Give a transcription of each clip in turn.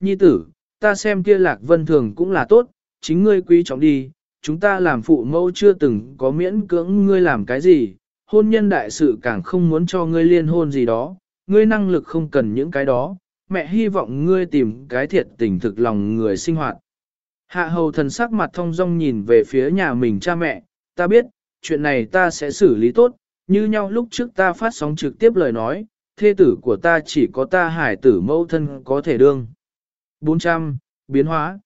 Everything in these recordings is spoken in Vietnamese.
Nhi tử, ta xem kia lạc vân thường cũng là tốt, chính ngươi quý trọng đi, chúng ta làm phụ mẫu chưa từng có miễn cưỡng ngươi làm cái gì, hôn nhân đại sự càng không muốn cho ngươi liên hôn gì đó, ngươi năng lực không cần những cái đó, mẹ hy vọng ngươi tìm cái thiệt tình thực lòng người sinh hoạt. Hạ hầu thần sắc mặt thông dong nhìn về phía nhà mình cha mẹ, ta biết, chuyện này ta sẽ xử lý tốt, như nhau lúc trước ta phát sóng trực tiếp lời nói, thê tử của ta chỉ có ta hải tử mẫu thân có thể đương. 400. Biến hóa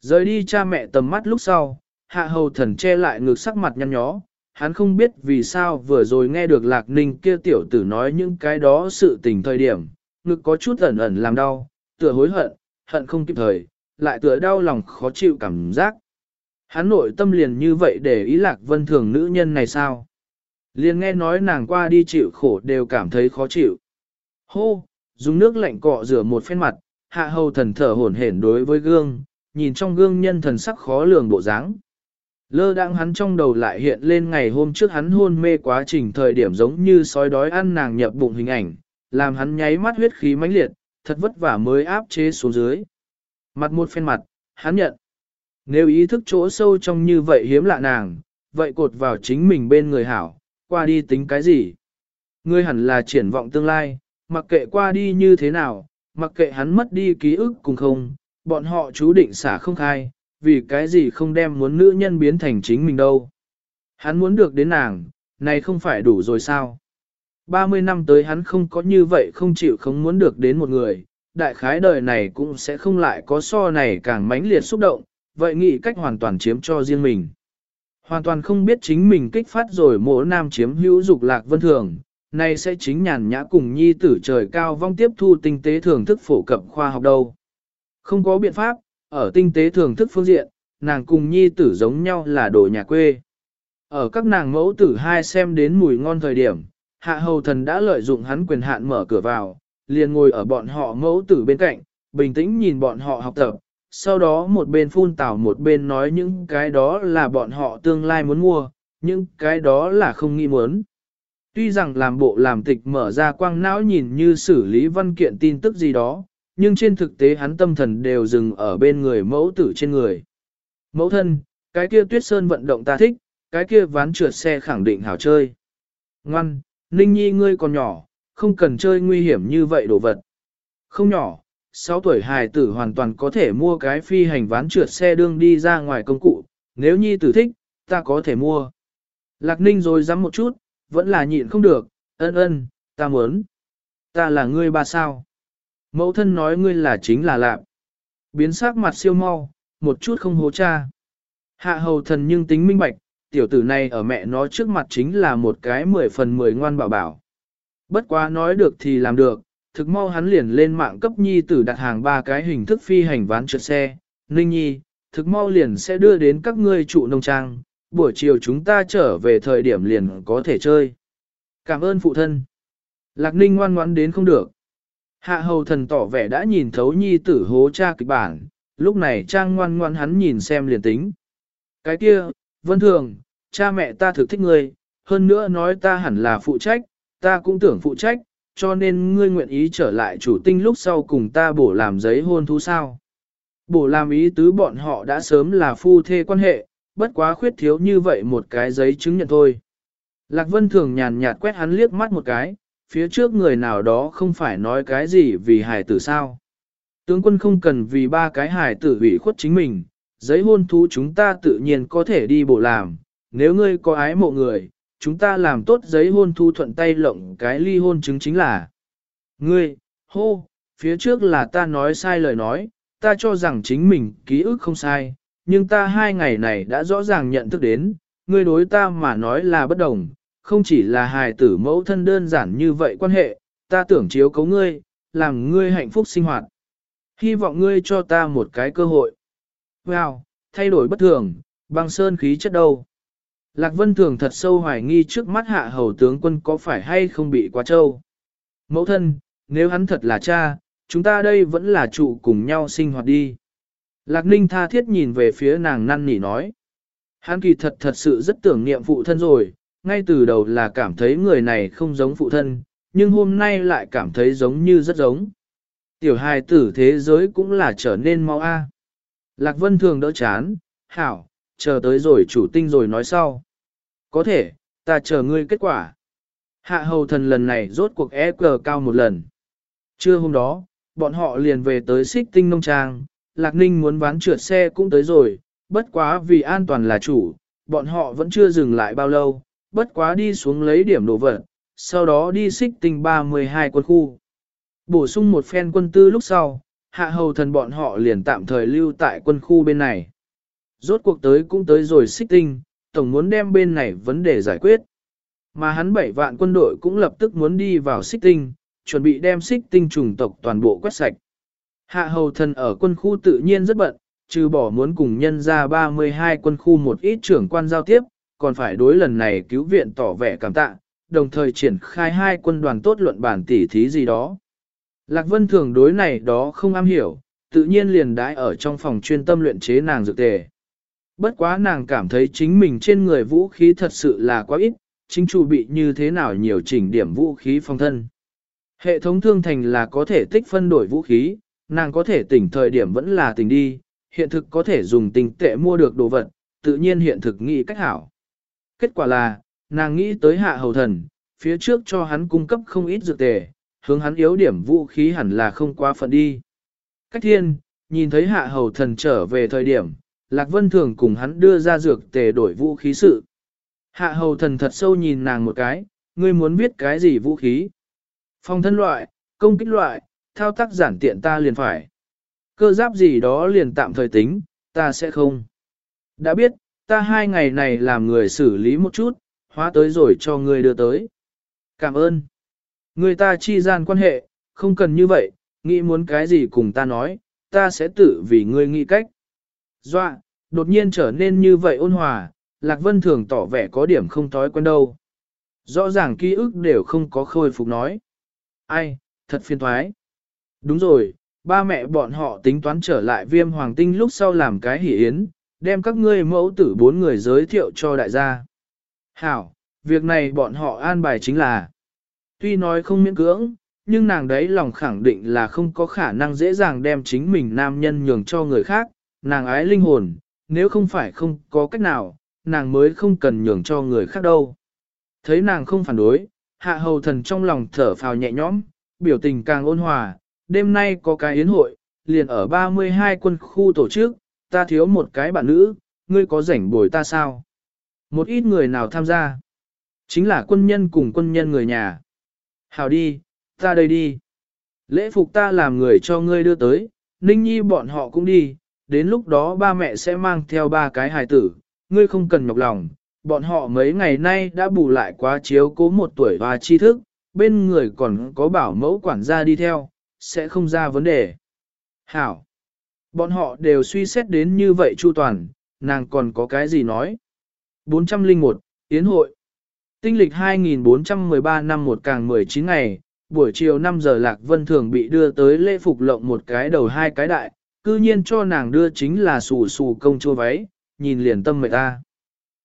Rời đi cha mẹ tầm mắt lúc sau, hạ hầu thần che lại ngực sắc mặt nhăn nhó, hắn không biết vì sao vừa rồi nghe được lạc ninh kia tiểu tử nói những cái đó sự tình thời điểm, ngực có chút ẩn ẩn làm đau, tựa hối hận, hận không kịp thời, lại tựa đau lòng khó chịu cảm giác. Hắn nội tâm liền như vậy để ý lạc vân thường nữ nhân này sao? Liền nghe nói nàng qua đi chịu khổ đều cảm thấy khó chịu. Hô, dùng nước lạnh cọ rửa một phen mặt, hạ hầu thần thở hổn hển đối với gương, nhìn trong gương nhân thần sắc khó lường bộ dáng. Lơ đang hắn trong đầu lại hiện lên ngày hôm trước hắn hôn mê quá trình thời điểm giống như sói đói ăn nàng nhập bụng hình ảnh, làm hắn nháy mắt huyết khí mãnh liệt, thật vất vả mới áp chế xuống dưới. Mặt một phen mặt, hắn nhận. Nếu ý thức chỗ sâu trong như vậy hiếm lạ nàng, vậy cột vào chính mình bên người hảo, qua đi tính cái gì? Ngươi hẳn là triển vọng tương lai, mặc kệ qua đi như thế nào, mặc kệ hắn mất đi ký ức cùng không, bọn họ chú định xả không khai, vì cái gì không đem muốn nữ nhân biến thành chính mình đâu. Hắn muốn được đến nàng, này không phải đủ rồi sao? 30 năm tới hắn không có như vậy không chịu không muốn được đến một người, đại khái đời này cũng sẽ không lại có so này càng mãnh liệt xúc động, vậy nghĩ cách hoàn toàn chiếm cho riêng mình. Hoàn toàn không biết chính mình kích phát rồi mỗi nam chiếm hữu dục lạc vân thường, nay sẽ chính nhàn nhã cùng nhi tử trời cao vong tiếp thu tinh tế thưởng thức phổ cập khoa học đâu. Không có biện pháp, ở tinh tế thưởng thức phương diện, nàng cùng nhi tử giống nhau là đồ nhà quê. Ở các nàng mẫu tử hai xem đến mùi ngon thời điểm, hạ hầu thần đã lợi dụng hắn quyền hạn mở cửa vào, liền ngồi ở bọn họ mẫu tử bên cạnh, bình tĩnh nhìn bọn họ học tập, sau đó một bên phun tảo một bên nói những cái đó là bọn họ tương lai muốn mua, những cái đó là không nghĩ muốn. Tuy rằng làm bộ làm tịch mở ra quang não nhìn như xử lý văn kiện tin tức gì đó, nhưng trên thực tế hắn tâm thần đều dừng ở bên người mẫu tử trên người. Mẫu thân, cái kia tuyết sơn vận động ta thích, cái kia ván trượt xe khẳng định hảo chơi. Ngoan, Ninh Nhi ngươi còn nhỏ, không cần chơi nguy hiểm như vậy đồ vật. Không nhỏ, 6 tuổi hài tử hoàn toàn có thể mua cái phi hành ván trượt xe đương đi ra ngoài công cụ, nếu Nhi tử thích, ta có thể mua. Lạc Ninh rồi dám một chút, vẫn là nhịn không được, ân ân, ta muốn. Ta là ngươi ba sao. Mẫu thân nói ngươi là chính là lạ. Biến sắc mặt siêu mau, một chút không hố cha. Hạ hầu thần nhưng tính minh bạch, tiểu tử này ở mẹ nó trước mặt chính là một cái mười phần mười ngoan bảo bảo. Bất quá nói được thì làm được, thực mau hắn liền lên mạng cấp nhi tử đặt hàng ba cái hình thức phi hành ván trượt xe. Ninh nhi, thực mau liền sẽ đưa đến các ngươi trụ nông trang, buổi chiều chúng ta trở về thời điểm liền có thể chơi. Cảm ơn phụ thân. Lạc ninh ngoan ngoãn đến không được. Hạ hầu thần tỏ vẻ đã nhìn thấu nhi tử hố cha kịch bản, lúc này trang ngoan ngoan hắn nhìn xem liền tính. Cái kia, vân thường, cha mẹ ta thực thích ngươi, hơn nữa nói ta hẳn là phụ trách, ta cũng tưởng phụ trách, cho nên ngươi nguyện ý trở lại chủ tinh lúc sau cùng ta bổ làm giấy hôn thú sao. Bổ làm ý tứ bọn họ đã sớm là phu thê quan hệ, bất quá khuyết thiếu như vậy một cái giấy chứng nhận thôi. Lạc Vân thường nhàn nhạt quét hắn liếc mắt một cái, phía trước người nào đó không phải nói cái gì vì hài tử sao. Tướng quân không cần vì ba cái hài tử ủy khuất chính mình, giấy hôn thú chúng ta tự nhiên có thể đi bộ làm, nếu ngươi có ái mộ người, chúng ta làm tốt giấy hôn thu thuận tay lộng cái ly hôn chứng chính là. Ngươi, hô, phía trước là ta nói sai lời nói, ta cho rằng chính mình ký ức không sai, nhưng ta hai ngày này đã rõ ràng nhận thức đến, ngươi đối ta mà nói là bất đồng, không chỉ là hài tử mẫu thân đơn giản như vậy quan hệ, ta tưởng chiếu cấu ngươi, làm ngươi hạnh phúc sinh hoạt. Hy vọng ngươi cho ta một cái cơ hội. Wow, thay đổi bất thường, băng sơn khí chất đâu. Lạc Vân Thường thật sâu hoài nghi trước mắt hạ hầu tướng quân có phải hay không bị quá trâu. Mẫu thân, nếu hắn thật là cha, chúng ta đây vẫn là trụ cùng nhau sinh hoạt đi. Lạc Ninh tha thiết nhìn về phía nàng năn nỉ nói. Hắn kỳ thật thật sự rất tưởng niệm phụ thân rồi, ngay từ đầu là cảm thấy người này không giống phụ thân, nhưng hôm nay lại cảm thấy giống như rất giống. Tiểu hài tử thế giới cũng là trở nên mau a. Lạc Vân thường đỡ chán, hảo, chờ tới rồi chủ tinh rồi nói sau. Có thể, ta chờ ngươi kết quả. Hạ hầu thần lần này rốt cuộc e cờ cao một lần. Trưa hôm đó, bọn họ liền về tới xích tinh nông trang, Lạc Ninh muốn ván trượt xe cũng tới rồi, bất quá vì an toàn là chủ, bọn họ vẫn chưa dừng lại bao lâu, bất quá đi xuống lấy điểm đồ vật, sau đó đi xích tinh 32 quân khu. Bổ sung một phen quân tư lúc sau, hạ hầu thần bọn họ liền tạm thời lưu tại quân khu bên này. Rốt cuộc tới cũng tới rồi xích tinh, tổng muốn đem bên này vấn đề giải quyết. Mà hắn bảy vạn quân đội cũng lập tức muốn đi vào xích tinh, chuẩn bị đem xích tinh trùng tộc toàn bộ quét sạch. Hạ hầu thần ở quân khu tự nhiên rất bận, trừ bỏ muốn cùng nhân ra 32 quân khu một ít trưởng quan giao tiếp, còn phải đối lần này cứu viện tỏ vẻ cảm tạ, đồng thời triển khai hai quân đoàn tốt luận bản tỉ thí gì đó. Lạc Vân thường đối này đó không am hiểu, tự nhiên liền đãi ở trong phòng chuyên tâm luyện chế nàng dược tề. Bất quá nàng cảm thấy chính mình trên người vũ khí thật sự là quá ít, chính chủ bị như thế nào nhiều chỉnh điểm vũ khí phong thân. Hệ thống thương thành là có thể tích phân đổi vũ khí, nàng có thể tỉnh thời điểm vẫn là tỉnh đi, hiện thực có thể dùng tình tệ mua được đồ vật, tự nhiên hiện thực nghĩ cách hảo. Kết quả là, nàng nghĩ tới hạ hầu thần, phía trước cho hắn cung cấp không ít dược tề, hướng hắn yếu điểm vũ khí hẳn là không quá phận đi. Cách thiên, nhìn thấy hạ hầu thần trở về thời điểm, Lạc Vân Thường cùng hắn đưa ra dược tề đổi vũ khí sự. Hạ hầu thần thật sâu nhìn nàng một cái, ngươi muốn biết cái gì vũ khí? Phong thân loại, công kích loại, thao tác giản tiện ta liền phải. Cơ giáp gì đó liền tạm thời tính, ta sẽ không. Đã biết, ta hai ngày này làm người xử lý một chút, hóa tới rồi cho ngươi đưa tới. Cảm ơn. Người ta chi gian quan hệ, không cần như vậy, nghĩ muốn cái gì cùng ta nói, ta sẽ tự vì ngươi nghĩ cách. Doa, đột nhiên trở nên như vậy ôn hòa, Lạc Vân thường tỏ vẻ có điểm không thói quen đâu. Rõ ràng ký ức đều không có khôi phục nói. Ai, thật phiền thoái. Đúng rồi, ba mẹ bọn họ tính toán trở lại viêm hoàng tinh lúc sau làm cái hỷ yến, đem các ngươi mẫu tử bốn người giới thiệu cho đại gia. Hảo, việc này bọn họ an bài chính là, tuy nói không miễn cưỡng, nhưng nàng đấy lòng khẳng định là không có khả năng dễ dàng đem chính mình nam nhân nhường cho người khác, nàng ái linh hồn, nếu không phải không có cách nào, nàng mới không cần nhường cho người khác đâu. Thấy nàng không phản đối, hạ hầu thần trong lòng thở phào nhẹ nhõm, biểu tình càng ôn hòa, đêm nay có cái yến hội, liền ở 32 quân khu tổ chức, ta thiếu một cái bạn nữ, ngươi có rảnh bồi ta sao? Một ít người nào tham gia? Chính là quân nhân cùng quân nhân người nhà. Hào đi, ta đây đi. Lễ phục ta làm người cho ngươi đưa tới, Ninh Nhi bọn họ cũng đi, đến lúc đó ba mẹ sẽ mang theo ba cái hài tử, ngươi không cần nhọc lòng, bọn họ mấy ngày nay đã bù lại quá chiếu cố một tuổi và tri thức, bên người còn có bảo mẫu quản gia đi theo, sẽ không ra vấn đề. Hảo! Bọn họ đều suy xét đến như vậy chu toàn, nàng còn có cái gì nói? 401, Yến hội Tinh lịch 2413 năm một càng 19 ngày, buổi chiều 5 giờ Lạc Vân Thường bị đưa tới lễ phục lộng một cái đầu hai cái đại, cư nhiên cho nàng đưa chính là xù xù công chua váy, nhìn liền tâm mệt ta.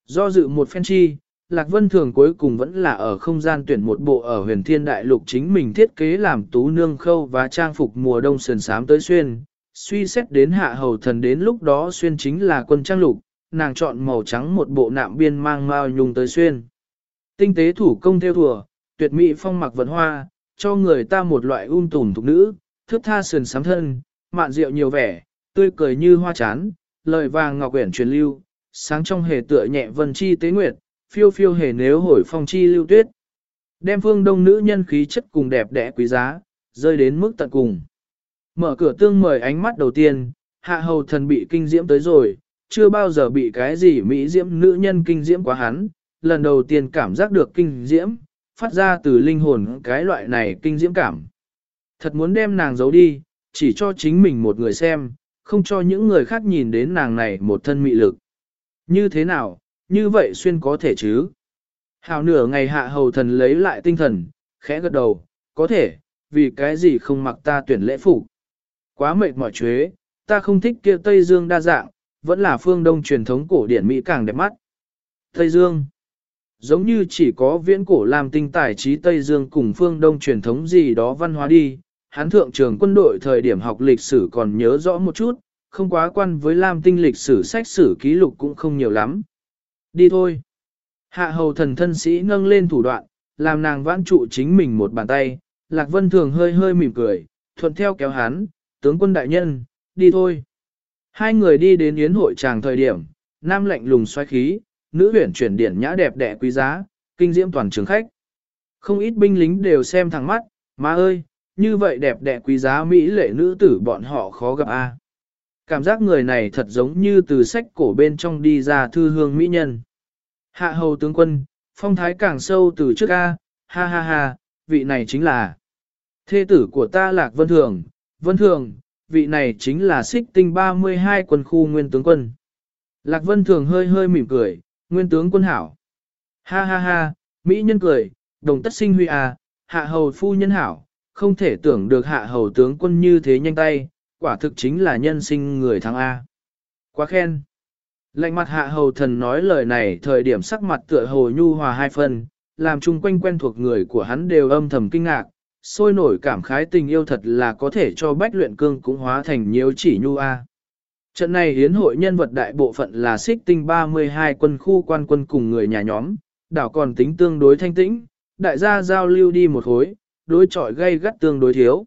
Do dự một phen chi, Lạc Vân Thường cuối cùng vẫn là ở không gian tuyển một bộ ở huyền thiên đại lục chính mình thiết kế làm tú nương khâu và trang phục mùa đông sườn sám tới xuyên. Suy xét đến hạ hầu thần đến lúc đó xuyên chính là quân trang lục, nàng chọn màu trắng một bộ nạm biên mang mao nhung tới xuyên. Tinh tế thủ công theo thùa, tuyệt mỹ phong mặc vận hoa, cho người ta một loại ung tùm thục nữ, thước tha sườn sám thân, mạn rượu nhiều vẻ, tươi cười như hoa chán, lời vàng ngọc quyển truyền lưu, sáng trong hề tựa nhẹ vân chi tế nguyệt, phiêu phiêu hề nếu hồi phong chi lưu tuyết. Đem phương đông nữ nhân khí chất cùng đẹp đẽ quý giá, rơi đến mức tận cùng. Mở cửa tương mời ánh mắt đầu tiên, hạ hầu thần bị kinh diễm tới rồi, chưa bao giờ bị cái gì mỹ diễm nữ nhân kinh diễm quá hắn, lần đầu tiên cảm giác được kinh diễm, phát ra từ linh hồn cái loại này kinh diễm cảm. Thật muốn đem nàng giấu đi, chỉ cho chính mình một người xem, không cho những người khác nhìn đến nàng này một thân mị lực. Như thế nào, như vậy xuyên có thể chứ? Hào nửa ngày hạ hầu thần lấy lại tinh thần, khẽ gật đầu, có thể, vì cái gì không mặc ta tuyển lễ phục Quá mệt mỏi chuế, ta không thích kia Tây Dương đa dạng, vẫn là phương Đông truyền thống cổ điển Mỹ càng đẹp mắt. Tây Dương Giống như chỉ có viễn cổ làm tinh tài trí Tây Dương cùng phương Đông truyền thống gì đó văn hóa đi, Hán thượng trường quân đội thời điểm học lịch sử còn nhớ rõ một chút, không quá quan với Lam Tinh lịch sử sách sử ký lục cũng không nhiều lắm. Đi thôi. Hạ hầu thần thân sĩ nâng lên thủ đoạn, làm nàng vãn trụ chính mình một bàn tay, Lạc Vân Thường hơi hơi mỉm cười, thuận theo kéo hắn, tướng quân đại nhân, đi thôi. Hai người đi đến yến hội tràng thời điểm, nam lạnh lùng xoay khí, nữ huyển chuyển điển nhã đẹp đẽ quý giá, kinh diễm toàn trường khách. Không ít binh lính đều xem thẳng mắt, má ơi, như vậy đẹp đẽ quý giá mỹ lệ nữ tử bọn họ khó gặp a. Cảm giác người này thật giống như từ sách cổ bên trong đi ra thư hương mỹ nhân. Hạ hầu tướng quân, phong thái càng sâu từ trước a, ha ha ha, vị này chính là thê tử của ta Lạc Vân Thường, Vân Thường, vị này chính là xích tinh 32 quân khu nguyên tướng quân. Lạc Vân Thường hơi hơi mỉm cười, nguyên tướng quân hảo. Ha ha ha, Mỹ nhân cười, đồng tất sinh huy à, hạ hầu phu nhân hảo, không thể tưởng được hạ hầu tướng quân như thế nhanh tay, quả thực chính là nhân sinh người thắng A. Quá khen. Lạnh mặt hạ hầu thần nói lời này thời điểm sắc mặt tựa hồ nhu hòa hai phần, làm chung quanh quen thuộc người của hắn đều âm thầm kinh ngạc, sôi nổi cảm khái tình yêu thật là có thể cho bách luyện cương cũng hóa thành nhiều chỉ nhu A. Trận này hiến hội nhân vật đại bộ phận là xích tinh 32 quân khu quan quân cùng người nhà nhóm, đảo còn tính tương đối thanh tĩnh, đại gia giao lưu đi một hối, đối trọi gây gắt tương đối thiếu.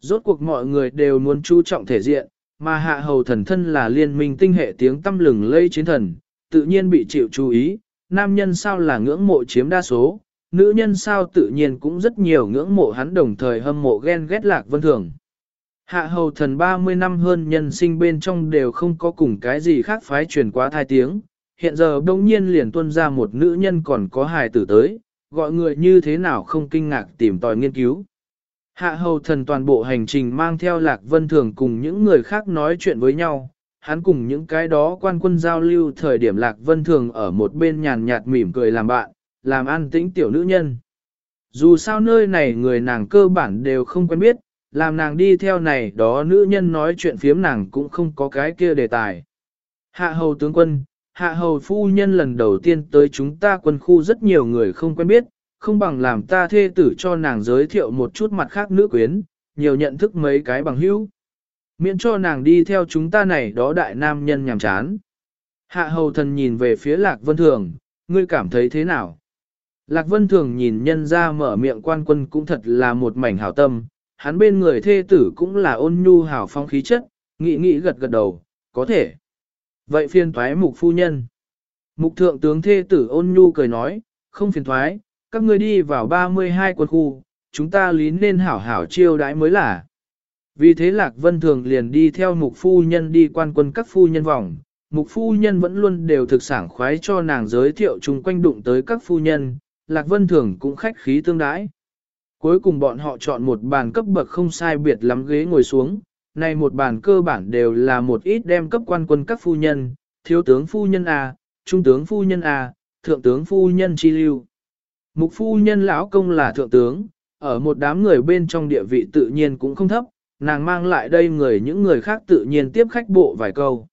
Rốt cuộc mọi người đều muốn chú trọng thể diện, mà hạ hầu thần thân là liên minh tinh hệ tiếng tâm lừng lây chiến thần, tự nhiên bị chịu chú ý, nam nhân sao là ngưỡng mộ chiếm đa số, nữ nhân sao tự nhiên cũng rất nhiều ngưỡng mộ hắn đồng thời hâm mộ ghen ghét lạc vân thường. Hạ hầu thần 30 năm hơn nhân sinh bên trong đều không có cùng cái gì khác phái truyền quá thai tiếng, hiện giờ đông nhiên liền tuân ra một nữ nhân còn có hài tử tới, gọi người như thế nào không kinh ngạc tìm tòi nghiên cứu. Hạ hầu thần toàn bộ hành trình mang theo Lạc Vân Thường cùng những người khác nói chuyện với nhau, hắn cùng những cái đó quan quân giao lưu thời điểm Lạc Vân Thường ở một bên nhàn nhạt mỉm cười làm bạn, làm an tĩnh tiểu nữ nhân. Dù sao nơi này người nàng cơ bản đều không quen biết, làm nàng đi theo này đó nữ nhân nói chuyện phiếm nàng cũng không có cái kia đề tài. Hạ hầu tướng quân, hạ hầu phu nhân lần đầu tiên tới chúng ta quân khu rất nhiều người không quen biết, không bằng làm ta thê tử cho nàng giới thiệu một chút mặt khác nữ quyến, nhiều nhận thức mấy cái bằng hữu. Miễn cho nàng đi theo chúng ta này đó đại nam nhân nhàm chán. Hạ hầu thần nhìn về phía Lạc Vân Thường, ngươi cảm thấy thế nào? Lạc Vân Thường nhìn nhân ra mở miệng quan quân cũng thật là một mảnh hảo tâm, hắn bên người thê tử cũng là ôn nhu hảo phong khí chất, nghĩ nghĩ gật gật đầu, có thể. Vậy phiền thoái mục phu nhân. Mục thượng tướng thê tử ôn nhu cười nói, không phiền thoái, các ngươi đi vào 32 quân khu, chúng ta lý nên hảo hảo chiêu đãi mới là. Vì thế Lạc Vân Thường liền đi theo mục phu nhân đi quan quân các phu nhân vòng, mục phu nhân vẫn luôn đều thực sản khoái cho nàng giới thiệu chung quanh đụng tới các phu nhân, Lạc Vân Thường cũng khách khí tương đãi. Cuối cùng bọn họ chọn một bàn cấp bậc không sai biệt lắm ghế ngồi xuống, này một bàn cơ bản đều là một ít đem cấp quan quân các phu nhân, thiếu tướng phu nhân A, trung tướng phu nhân A, thượng tướng phu nhân chi lưu. Mục phu nhân lão công là thượng tướng, ở một đám người bên trong địa vị tự nhiên cũng không thấp, nàng mang lại đây người những người khác tự nhiên tiếp khách bộ vài câu.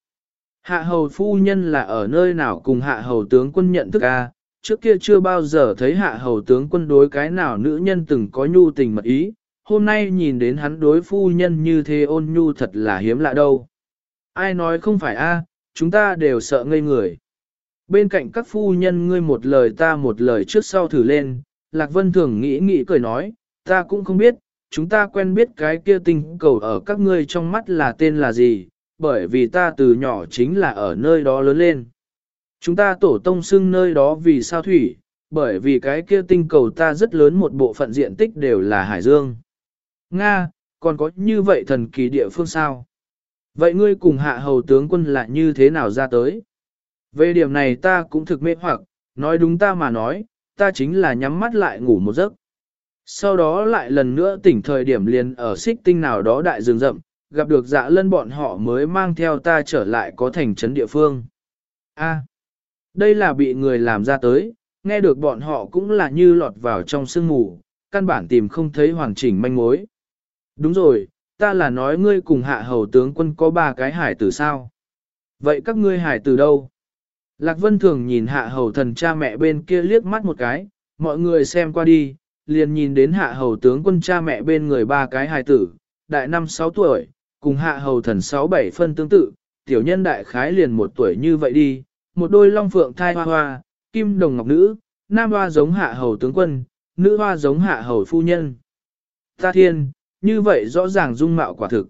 Hạ hầu phu nhân là ở nơi nào cùng hạ hầu tướng quân nhận thức A, trước kia chưa bao giờ thấy hạ hầu tướng quân đối cái nào nữ nhân từng có nhu tình mật ý, hôm nay nhìn đến hắn đối phu nhân như thế ôn nhu thật là hiếm lạ đâu. Ai nói không phải a, chúng ta đều sợ ngây người. Bên cạnh các phu nhân ngươi một lời ta một lời trước sau thử lên, Lạc Vân thường nghĩ nghĩ cười nói, ta cũng không biết, chúng ta quen biết cái kia tình cầu ở các ngươi trong mắt là tên là gì, bởi vì ta từ nhỏ chính là ở nơi đó lớn lên. Chúng ta tổ tông xưng nơi đó vì sao thủy, bởi vì cái kia tinh cầu ta rất lớn một bộ phận diện tích đều là hải dương. Nga, còn có như vậy thần kỳ địa phương sao? Vậy ngươi cùng hạ hầu tướng quân là như thế nào ra tới? Về điểm này ta cũng thực mê hoặc, nói đúng ta mà nói, ta chính là nhắm mắt lại ngủ một giấc. Sau đó lại lần nữa tỉnh thời điểm liền ở xích tinh nào đó đại rừng rậm, gặp được dạ lân bọn họ mới mang theo ta trở lại có thành trấn địa phương. A, đây là bị người làm ra tới, nghe được bọn họ cũng là như lọt vào trong sương mù, căn bản tìm không thấy hoàn chỉnh manh mối. Đúng rồi, ta là nói ngươi cùng hạ hầu tướng quân có ba cái hải tử sao? Vậy các ngươi hải tử đâu? Lạc Vân thường nhìn hạ hầu thần cha mẹ bên kia liếc mắt một cái, mọi người xem qua đi, liền nhìn đến hạ hầu tướng quân cha mẹ bên người ba cái hài tử, đại năm sáu tuổi, cùng hạ hầu thần sáu bảy phân tương tự, tiểu nhân đại khái liền một tuổi như vậy đi, một đôi long phượng thai hoa hoa, kim đồng ngọc nữ, nam hoa giống hạ hầu tướng quân, nữ hoa giống hạ hầu phu nhân. Ta thiên, như vậy rõ ràng dung mạo quả thực.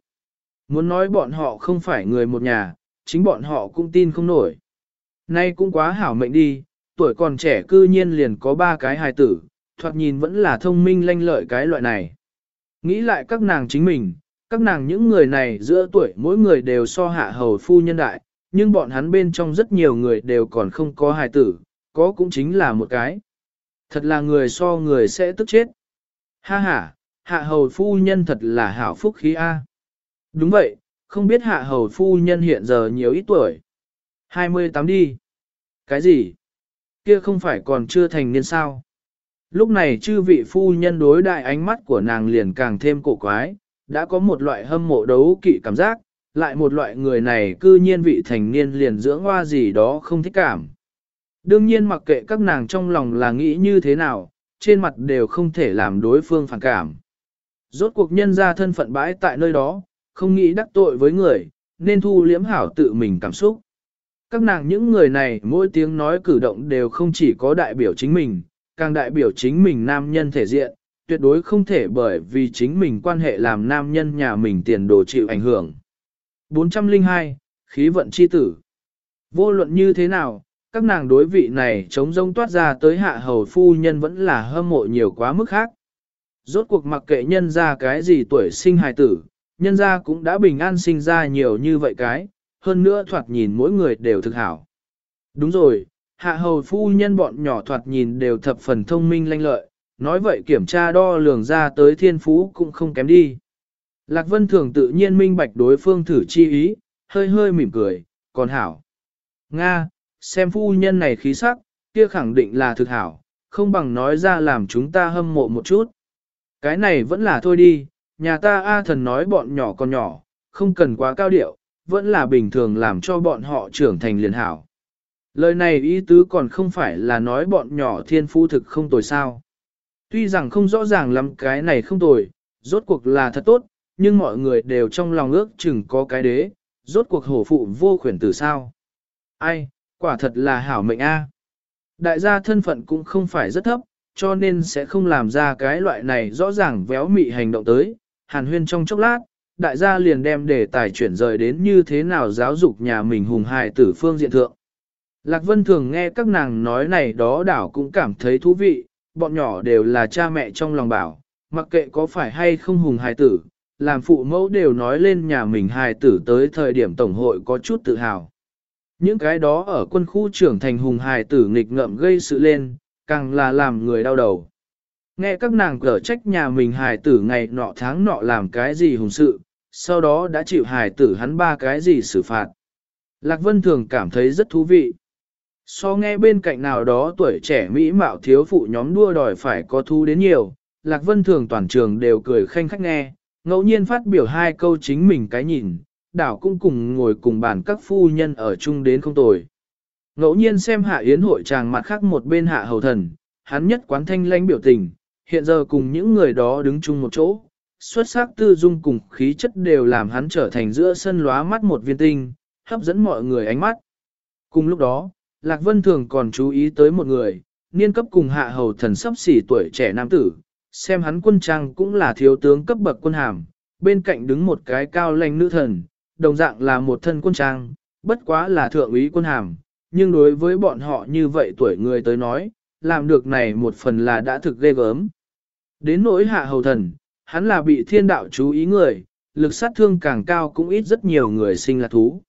Muốn nói bọn họ không phải người một nhà, chính bọn họ cũng tin không nổi. Nay cũng quá hảo mệnh đi, tuổi còn trẻ cư nhiên liền có ba cái hài tử, thoạt nhìn vẫn là thông minh lanh lợi cái loại này. Nghĩ lại các nàng chính mình, các nàng những người này giữa tuổi mỗi người đều so hạ hầu phu nhân đại, nhưng bọn hắn bên trong rất nhiều người đều còn không có hài tử, có cũng chính là một cái. Thật là người so người sẽ tức chết. Ha ha, hạ hầu phu nhân thật là hảo phúc khí A. Đúng vậy, không biết hạ hầu phu nhân hiện giờ nhiều ít tuổi. 28 đi. Cái gì? Kia không phải còn chưa thành niên sao? Lúc này chư vị phu nhân đối đại ánh mắt của nàng liền càng thêm cổ quái, đã có một loại hâm mộ đấu kỵ cảm giác, lại một loại người này cư nhiên vị thành niên liền dưỡng hoa gì đó không thích cảm. Đương nhiên mặc kệ các nàng trong lòng là nghĩ như thế nào, trên mặt đều không thể làm đối phương phản cảm. Rốt cuộc nhân ra thân phận bãi tại nơi đó, không nghĩ đắc tội với người, nên thu liễm hảo tự mình cảm xúc. Các nàng những người này mỗi tiếng nói cử động đều không chỉ có đại biểu chính mình, càng đại biểu chính mình nam nhân thể diện, tuyệt đối không thể bởi vì chính mình quan hệ làm nam nhân nhà mình tiền đồ chịu ảnh hưởng. 402. Khí vận chi tử Vô luận như thế nào, các nàng đối vị này chống rông toát ra tới hạ hầu phu nhân vẫn là hâm mộ nhiều quá mức khác. Rốt cuộc mặc kệ nhân ra cái gì tuổi sinh hài tử, nhân ra cũng đã bình an sinh ra nhiều như vậy cái, hơn nữa thoạt nhìn mỗi người đều thực hảo. Đúng rồi, hạ hầu phu nhân bọn nhỏ thoạt nhìn đều thập phần thông minh lanh lợi, nói vậy kiểm tra đo lường ra tới thiên phú cũng không kém đi. Lạc Vân Thường tự nhiên minh bạch đối phương thử chi ý, hơi hơi mỉm cười, còn hảo. Nga, xem phu nhân này khí sắc, kia khẳng định là thực hảo, không bằng nói ra làm chúng ta hâm mộ một chút. Cái này vẫn là thôi đi, nhà ta A thần nói bọn nhỏ còn nhỏ, không cần quá cao điệu, vẫn là bình thường làm cho bọn họ trưởng thành liền hảo. Lời này ý tứ còn không phải là nói bọn nhỏ thiên phu thực không tồi sao. Tuy rằng không rõ ràng lắm cái này không tồi, rốt cuộc là thật tốt, nhưng mọi người đều trong lòng ước chừng có cái đế, rốt cuộc hổ phụ vô khuyển từ sao. Ai, quả thật là hảo mệnh a. Đại gia thân phận cũng không phải rất thấp, cho nên sẽ không làm ra cái loại này rõ ràng véo mị hành động tới. Hàn huyên trong chốc lát, đại gia liền đem đề tài chuyển rời đến như thế nào giáo dục nhà mình hùng hài tử phương diện thượng. Lạc Vân thường nghe các nàng nói này đó đảo cũng cảm thấy thú vị, bọn nhỏ đều là cha mẹ trong lòng bảo, mặc kệ có phải hay không hùng hài tử, làm phụ mẫu đều nói lên nhà mình hài tử tới thời điểm tổng hội có chút tự hào. Những cái đó ở quân khu trưởng thành hùng hài tử nghịch ngợm gây sự lên, càng là làm người đau đầu. Nghe các nàng cở trách nhà mình hài tử ngày nọ tháng nọ làm cái gì hùng sự, sau đó đã chịu hài tử hắn ba cái gì xử phạt. Lạc Vân thường cảm thấy rất thú vị. So nghe bên cạnh nào đó tuổi trẻ mỹ mạo thiếu phụ nhóm đua đòi phải có thu đến nhiều, Lạc Vân thường toàn trường đều cười khanh khách nghe, ngẫu nhiên phát biểu hai câu chính mình cái nhìn, đảo cũng cùng ngồi cùng bàn các phu nhân ở chung đến không tồi. Ngẫu nhiên xem hạ yến hội chàng mặt khác một bên hạ hầu thần, hắn nhất quán thanh lãnh biểu tình, hiện giờ cùng những người đó đứng chung một chỗ, xuất sắc tư dung cùng khí chất đều làm hắn trở thành giữa sân lóa mắt một viên tinh, hấp dẫn mọi người ánh mắt. Cùng lúc đó, Lạc Vân Thường còn chú ý tới một người, niên cấp cùng hạ hầu thần sắp xỉ tuổi trẻ nam tử, xem hắn quân trang cũng là thiếu tướng cấp bậc quân hàm, bên cạnh đứng một cái cao lãnh nữ thần, đồng dạng là một thân quân trang, bất quá là thượng úy quân hàm, nhưng đối với bọn họ như vậy tuổi người tới nói, làm được này một phần là đã thực ghê gớm. Đến nỗi hạ hầu thần, hắn là bị thiên đạo chú ý người, lực sát thương càng cao cũng ít rất nhiều người sinh là thú.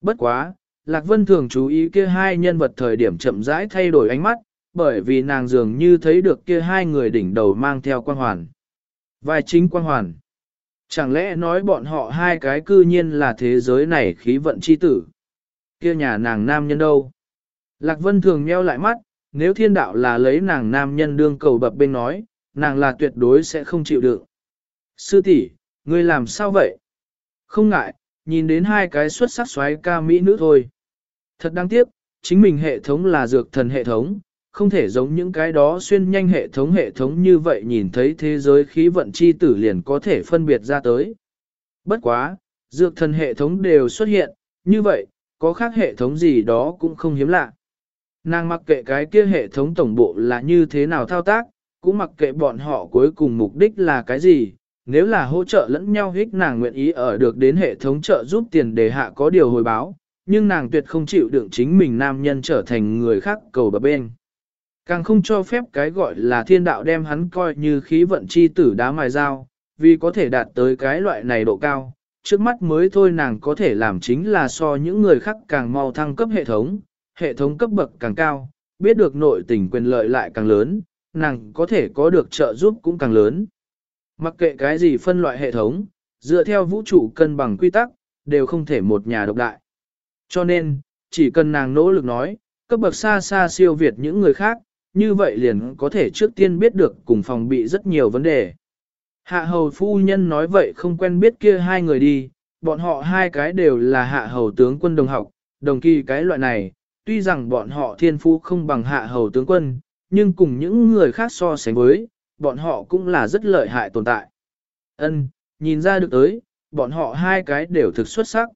Bất quá, Lạc Vân thường chú ý kia hai nhân vật thời điểm chậm rãi thay đổi ánh mắt, bởi vì nàng dường như thấy được kia hai người đỉnh đầu mang theo quan hoàn. Vai chính quan hoàn. Chẳng lẽ nói bọn họ hai cái cư nhiên là thế giới này khí vận chi tử? Kia nhà nàng nam nhân đâu? Lạc Vân thường nheo lại mắt, nếu thiên đạo là lấy nàng nam nhân đương cầu bập bên nói, nàng là tuyệt đối sẽ không chịu được. Sư tỷ, ngươi làm sao vậy? Không ngại, nhìn đến hai cái xuất sắc xoáy ca mỹ nữ thôi. Thật đáng tiếc, chính mình hệ thống là dược thần hệ thống, không thể giống những cái đó xuyên nhanh hệ thống hệ thống như vậy nhìn thấy thế giới khí vận chi tử liền có thể phân biệt ra tới. Bất quá, dược thần hệ thống đều xuất hiện, như vậy, có khác hệ thống gì đó cũng không hiếm lạ. Nàng mặc kệ cái kia hệ thống tổng bộ là như thế nào thao tác, cũng mặc kệ bọn họ cuối cùng mục đích là cái gì, nếu là hỗ trợ lẫn nhau hích nàng nguyện ý ở được đến hệ thống trợ giúp tiền đề hạ có điều hồi báo, nhưng nàng tuyệt không chịu đựng chính mình nam nhân trở thành người khác cầu bà bên. Càng không cho phép cái gọi là thiên đạo đem hắn coi như khí vận chi tử đá mài dao, vì có thể đạt tới cái loại này độ cao, trước mắt mới thôi nàng có thể làm chính là so những người khác càng mau thăng cấp hệ thống, hệ thống cấp bậc càng cao, biết được nội tình quyền lợi lại càng lớn, nàng có thể có được trợ giúp cũng càng lớn. Mặc kệ cái gì phân loại hệ thống, dựa theo vũ trụ cân bằng quy tắc, đều không thể một nhà độc đại. Cho nên, chỉ cần nàng nỗ lực nói, cấp bậc xa xa siêu việt những người khác, như vậy liền có thể trước tiên biết được cùng phòng bị rất nhiều vấn đề. Hạ hầu phu nhân nói vậy không quen biết kia hai người đi, bọn họ hai cái đều là hạ hầu tướng quân đồng học, đồng kỳ cái loại này, tuy rằng bọn họ thiên phú không bằng hạ hầu tướng quân, nhưng cùng những người khác so sánh với, bọn họ cũng là rất lợi hại tồn tại. Ân, nhìn ra được tới, bọn họ hai cái đều thực xuất sắc.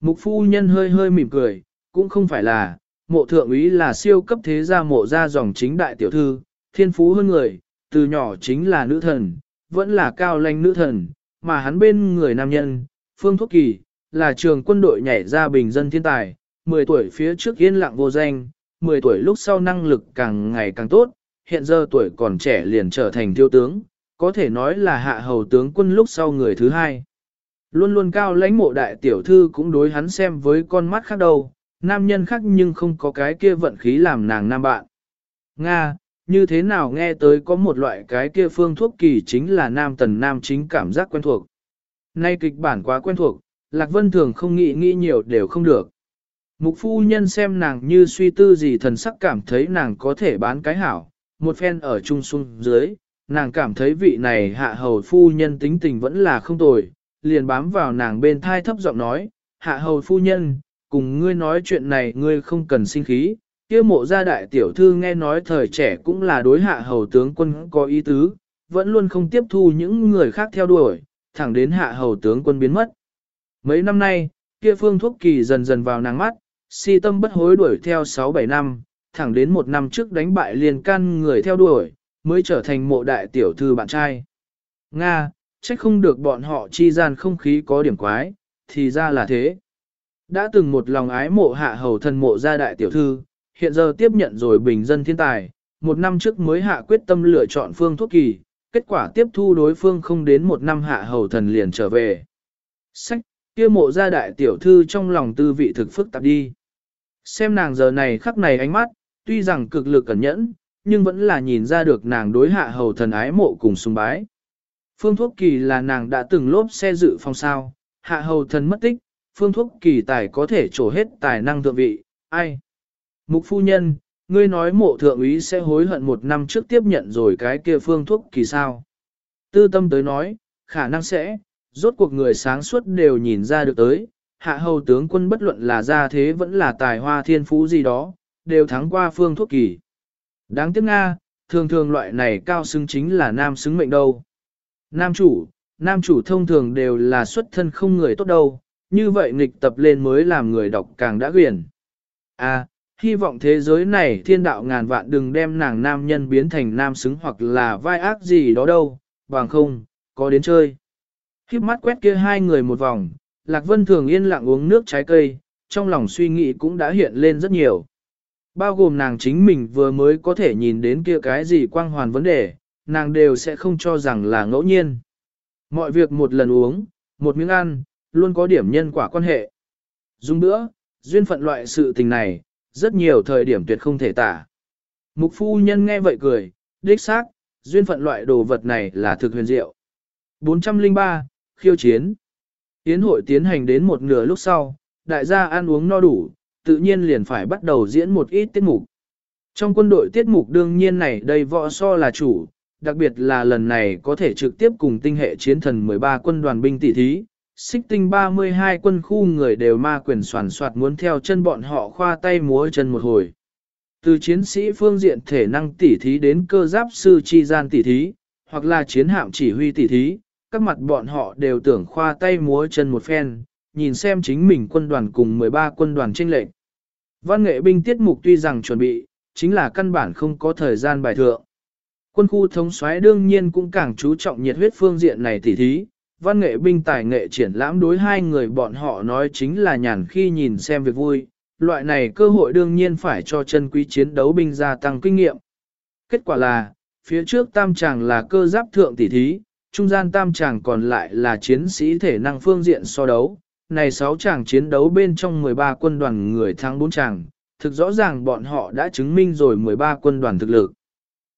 Mục phu nhân hơi hơi mỉm cười, cũng không phải là, mộ thượng úy là siêu cấp thế gia mộ gia dòng chính đại tiểu thư, thiên phú hơn người, từ nhỏ chính là nữ thần, vẫn là cao lãnh nữ thần, mà hắn bên người nam nhân, Phương thuốc Kỳ, là trường quân đội nhảy ra bình dân thiên tài, 10 tuổi phía trước yên lặng vô danh, 10 tuổi lúc sau năng lực càng ngày càng tốt, hiện giờ tuổi còn trẻ liền trở thành thiếu tướng, có thể nói là hạ hầu tướng quân lúc sau người thứ hai. Luôn luôn cao lãnh mộ đại tiểu thư cũng đối hắn xem với con mắt khác đâu, nam nhân khác nhưng không có cái kia vận khí làm nàng nam bạn. Nga, như thế nào nghe tới có một loại cái kia phương thuốc kỳ chính là nam tần nam chính cảm giác quen thuộc. Nay kịch bản quá quen thuộc, Lạc Vân thường không nghĩ nghĩ nhiều đều không được. Mục phu nhân xem nàng như suy tư gì thần sắc cảm thấy nàng có thể bán cái hảo, một phen ở trung xuống dưới, nàng cảm thấy vị này hạ hầu phu nhân tính tình vẫn là không tồi, liền bám vào nàng bên thai thấp giọng nói, hạ hầu phu nhân, cùng ngươi nói chuyện này ngươi không cần sinh khí, kia mộ gia đại tiểu thư nghe nói thời trẻ cũng là đối hạ hầu tướng quân có ý tứ, vẫn luôn không tiếp thu những người khác theo đuổi, thẳng đến hạ hầu tướng quân biến mất. Mấy năm nay, kia phương thuốc kỳ dần dần vào nàng mắt, si tâm bất hối đuổi theo 6-7 năm, thẳng đến một năm trước đánh bại liền can người theo đuổi, mới trở thành mộ đại tiểu thư bạn trai. Nga, trách không được bọn họ chi gian không khí có điểm quái, thì ra là thế. Đã từng một lòng ái mộ hạ hầu thần mộ gia đại tiểu thư, hiện giờ tiếp nhận rồi bình dân thiên tài, một năm trước mới hạ quyết tâm lựa chọn phương thuốc kỳ, kết quả tiếp thu đối phương không đến một năm hạ hầu thần liền trở về. Sách, kia mộ gia đại tiểu thư trong lòng tư vị thực phức tạp đi. Xem nàng giờ này khắc này ánh mắt, tuy rằng cực lực cẩn nhẫn, nhưng vẫn là nhìn ra được nàng đối hạ hầu thần ái mộ cùng sùng bái. Phương Thuốc Kỳ là nàng đã từng lốp xe dự phong sao, hạ hầu thần mất tích, Phương Thuốc Kỳ tài có thể trổ hết tài năng thượng vị, ai? Mục phu nhân, ngươi nói mộ thượng úy sẽ hối hận một năm trước tiếp nhận rồi cái kia Phương Thuốc Kỳ sao? Tư tâm tới nói, khả năng sẽ, rốt cuộc người sáng suốt đều nhìn ra được tới, hạ hầu tướng quân bất luận là gia thế vẫn là tài hoa thiên phú gì đó, đều thắng qua phương thuốc kỳ. Đáng tiếc Nga, thường thường loại này cao xứng chính là nam xứng mệnh đâu. Nam chủ, nam chủ thông thường đều là xuất thân không người tốt đâu, như vậy nghịch tập lên mới làm người đọc càng đã quyển. À, hy vọng thế giới này thiên đạo ngàn vạn đừng đem nàng nam nhân biến thành nam xứng hoặc là vai ác gì đó đâu, bằng không, có đến chơi. Khiếp mắt quét kia hai người một vòng, Lạc Vân thường yên lặng uống nước trái cây, trong lòng suy nghĩ cũng đã hiện lên rất nhiều. Bao gồm nàng chính mình vừa mới có thể nhìn đến kia cái gì quang hoàn vấn đề, nàng đều sẽ không cho rằng là ngẫu nhiên. Mọi việc một lần uống, một miếng ăn, luôn có điểm nhân quả quan hệ. Dùng nữa, duyên phận loại sự tình này, rất nhiều thời điểm tuyệt không thể tả. Mục phu nhân nghe vậy cười, đích xác, duyên phận loại đồ vật này là thực huyền diệu. 403, khiêu chiến. Yến hội tiến hành đến một nửa lúc sau, đại gia ăn uống no đủ, tự nhiên liền phải bắt đầu diễn một ít tiết mục. Trong quân đội tiết mục đương nhiên này đây võ so là chủ, đặc biệt là lần này có thể trực tiếp cùng tinh hệ chiến thần 13 quân đoàn binh tỷ thí, xích tinh 32 quân khu người đều ma quyền soàn soạt muốn theo chân bọn họ khoa tay múa chân một hồi. Từ chiến sĩ phương diện thể năng tỉ thí đến cơ giáp sư chi gian tỉ thí, hoặc là chiến hạm chỉ huy tỉ thí, các mặt bọn họ đều tưởng khoa tay múa chân một phen, nhìn xem chính mình quân đoàn cùng 13 quân đoàn tranh lệnh. Văn nghệ binh tiết mục tuy rằng chuẩn bị, chính là căn bản không có thời gian bài thượng. Quân khu thống soái đương nhiên cũng càng chú trọng nhiệt huyết phương diện này tỉ thí, văn nghệ binh tài nghệ triển lãm đối hai người bọn họ nói chính là nhàn khi nhìn xem việc vui, loại này cơ hội đương nhiên phải cho chân quý chiến đấu binh gia tăng kinh nghiệm. Kết quả là, phía trước tam tràng là cơ giáp thượng tỷ thí, trung gian tam tràng còn lại là chiến sĩ thể năng phương diện so đấu. Này 6 tràng chiến đấu bên trong 13 quân đoàn người thắng 4 tràng, thực rõ ràng bọn họ đã chứng minh rồi 13 quân đoàn thực lực.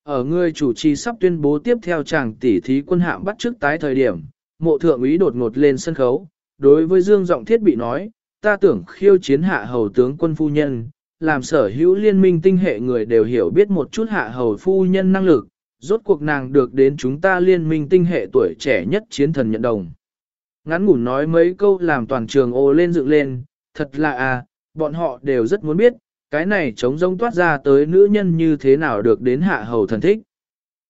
Ở người chủ trì sắp tuyên bố tiếp theo tràng tỷ thí quân hạm bắt trước tái thời điểm, mộ thượng úy đột ngột lên sân khấu, đối với Dương Giọng Thiết bị nói, ta tưởng khiêu chiến hạ hầu tướng quân phu nhân, làm sở hữu liên minh tinh hệ người đều hiểu biết một chút hạ hầu phu nhân năng lực, rốt cuộc nàng được đến chúng ta liên minh tinh hệ tuổi trẻ nhất chiến thần nhận đồng. Ngắn ngủ nói mấy câu làm toàn trường ô lên dựng lên, thật là à, bọn họ đều rất muốn biết, cái này chống rông toát ra tới nữ nhân như thế nào được đến hạ hầu thần thích.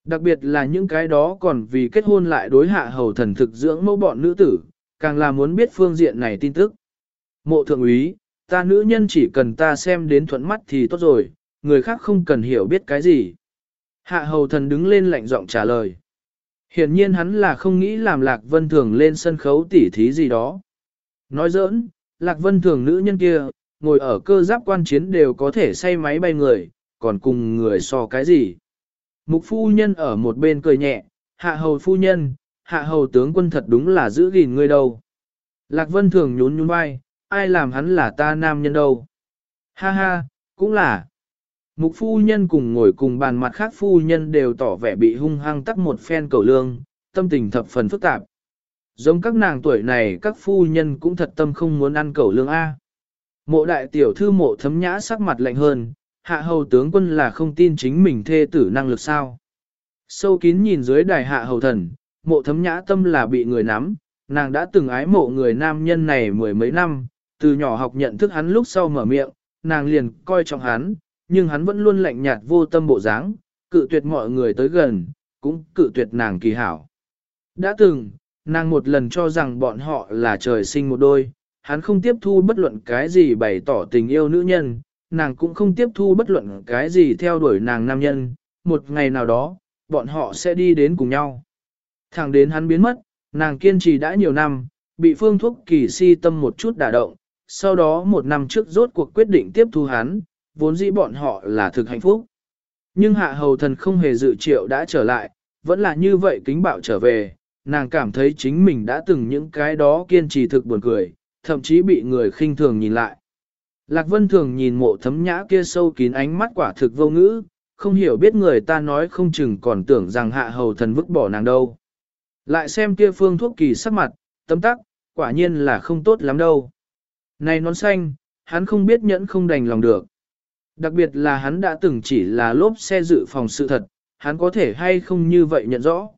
Đặc biệt là những cái đó còn vì kết hôn lại đối hạ hầu thần thực dưỡng mẫu bọn nữ tử, càng là muốn biết phương diện này tin tức. Mộ thượng úy, ta nữ nhân chỉ cần ta xem đến thuận mắt thì tốt rồi, người khác không cần hiểu biết cái gì. Hạ hầu thần đứng lên lạnh giọng trả lời. Hiển nhiên hắn là không nghĩ làm Lạc Vân Thường lên sân khấu tỉ thí gì đó. Nói giỡn, Lạc Vân Thường nữ nhân kia, ngồi ở cơ giáp quan chiến đều có thể say máy bay người, còn cùng người so cái gì. Mục phu nhân ở một bên cười nhẹ, hạ hầu phu nhân, hạ hầu tướng quân thật đúng là giữ gìn ngươi đâu. Lạc Vân Thường nhún nhún vai, ai làm hắn là ta nam nhân đâu. Ha ha, cũng là. Mục phu nhân cùng ngồi cùng bàn mặt khác phu nhân đều tỏ vẻ bị hung hăng tắc một phen cầu lương, tâm tình thập phần phức tạp. Giống các nàng tuổi này các phu nhân cũng thật tâm không muốn ăn cầu lương A. Mộ đại tiểu thư mộ thấm nhã sắc mặt lạnh hơn, hạ hầu tướng quân là không tin chính mình thê tử năng lực sao. Sâu kín nhìn dưới đài hạ hầu thần, mộ thấm nhã tâm là bị người nắm, nàng đã từng ái mộ người nam nhân này mười mấy năm, từ nhỏ học nhận thức hắn lúc sau mở miệng, nàng liền coi trọng hắn, nhưng hắn vẫn luôn lạnh nhạt vô tâm bộ dáng, cự tuyệt mọi người tới gần, cũng cự tuyệt nàng kỳ hảo. Đã từng, nàng một lần cho rằng bọn họ là trời sinh một đôi, hắn không tiếp thu bất luận cái gì bày tỏ tình yêu nữ nhân, nàng cũng không tiếp thu bất luận cái gì theo đuổi nàng nam nhân, một ngày nào đó, bọn họ sẽ đi đến cùng nhau. Thẳng đến hắn biến mất, nàng kiên trì đã nhiều năm, bị phương thuốc kỳ si tâm một chút đả động, sau đó một năm trước rốt cuộc quyết định tiếp thu hắn, vốn dĩ bọn họ là thực hạnh phúc. Nhưng hạ hầu thần không hề dự triệu đã trở lại, vẫn là như vậy kính bạo trở về, nàng cảm thấy chính mình đã từng những cái đó kiên trì thực buồn cười, thậm chí bị người khinh thường nhìn lại. Lạc Vân thường nhìn mộ thấm nhã kia sâu kín ánh mắt quả thực vô ngữ, không hiểu biết người ta nói không chừng còn tưởng rằng hạ hầu thần vứt bỏ nàng đâu. Lại xem kia phương thuốc kỳ sắc mặt, tấm tắc, quả nhiên là không tốt lắm đâu. Này nón xanh, hắn không biết nhẫn không đành lòng được. Đặc biệt là hắn đã từng chỉ là lốp xe dự phòng sự thật, hắn có thể hay không như vậy nhận rõ.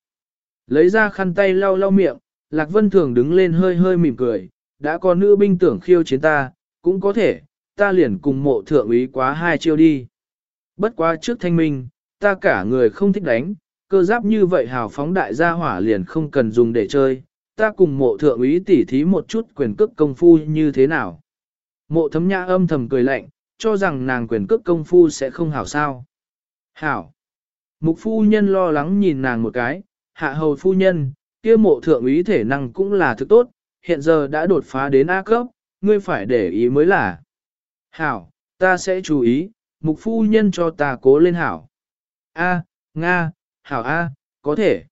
Lấy ra khăn tay lau lau miệng, Lạc Vân Thường đứng lên hơi hơi mỉm cười, đã có nữ binh tưởng khiêu chiến ta, cũng có thể, ta liền cùng mộ thượng ý quá hai chiêu đi. Bất quá trước thanh minh, ta cả người không thích đánh, cơ giáp như vậy hào phóng đại gia hỏa liền không cần dùng để chơi, ta cùng mộ thượng ý tỉ thí một chút quyền cước công phu như thế nào. Mộ thấm nhã âm thầm cười lạnh, cho rằng nàng quyền cước công phu sẽ không hảo sao. Hảo. Mục phu nhân lo lắng nhìn nàng một cái, hạ hầu phu nhân, kia mộ thượng úy thể năng cũng là thực tốt, hiện giờ đã đột phá đến A cấp, ngươi phải để ý mới là. Hảo, ta sẽ chú ý, mục phu nhân cho ta cố lên hảo. A, Nga, hảo A, có thể.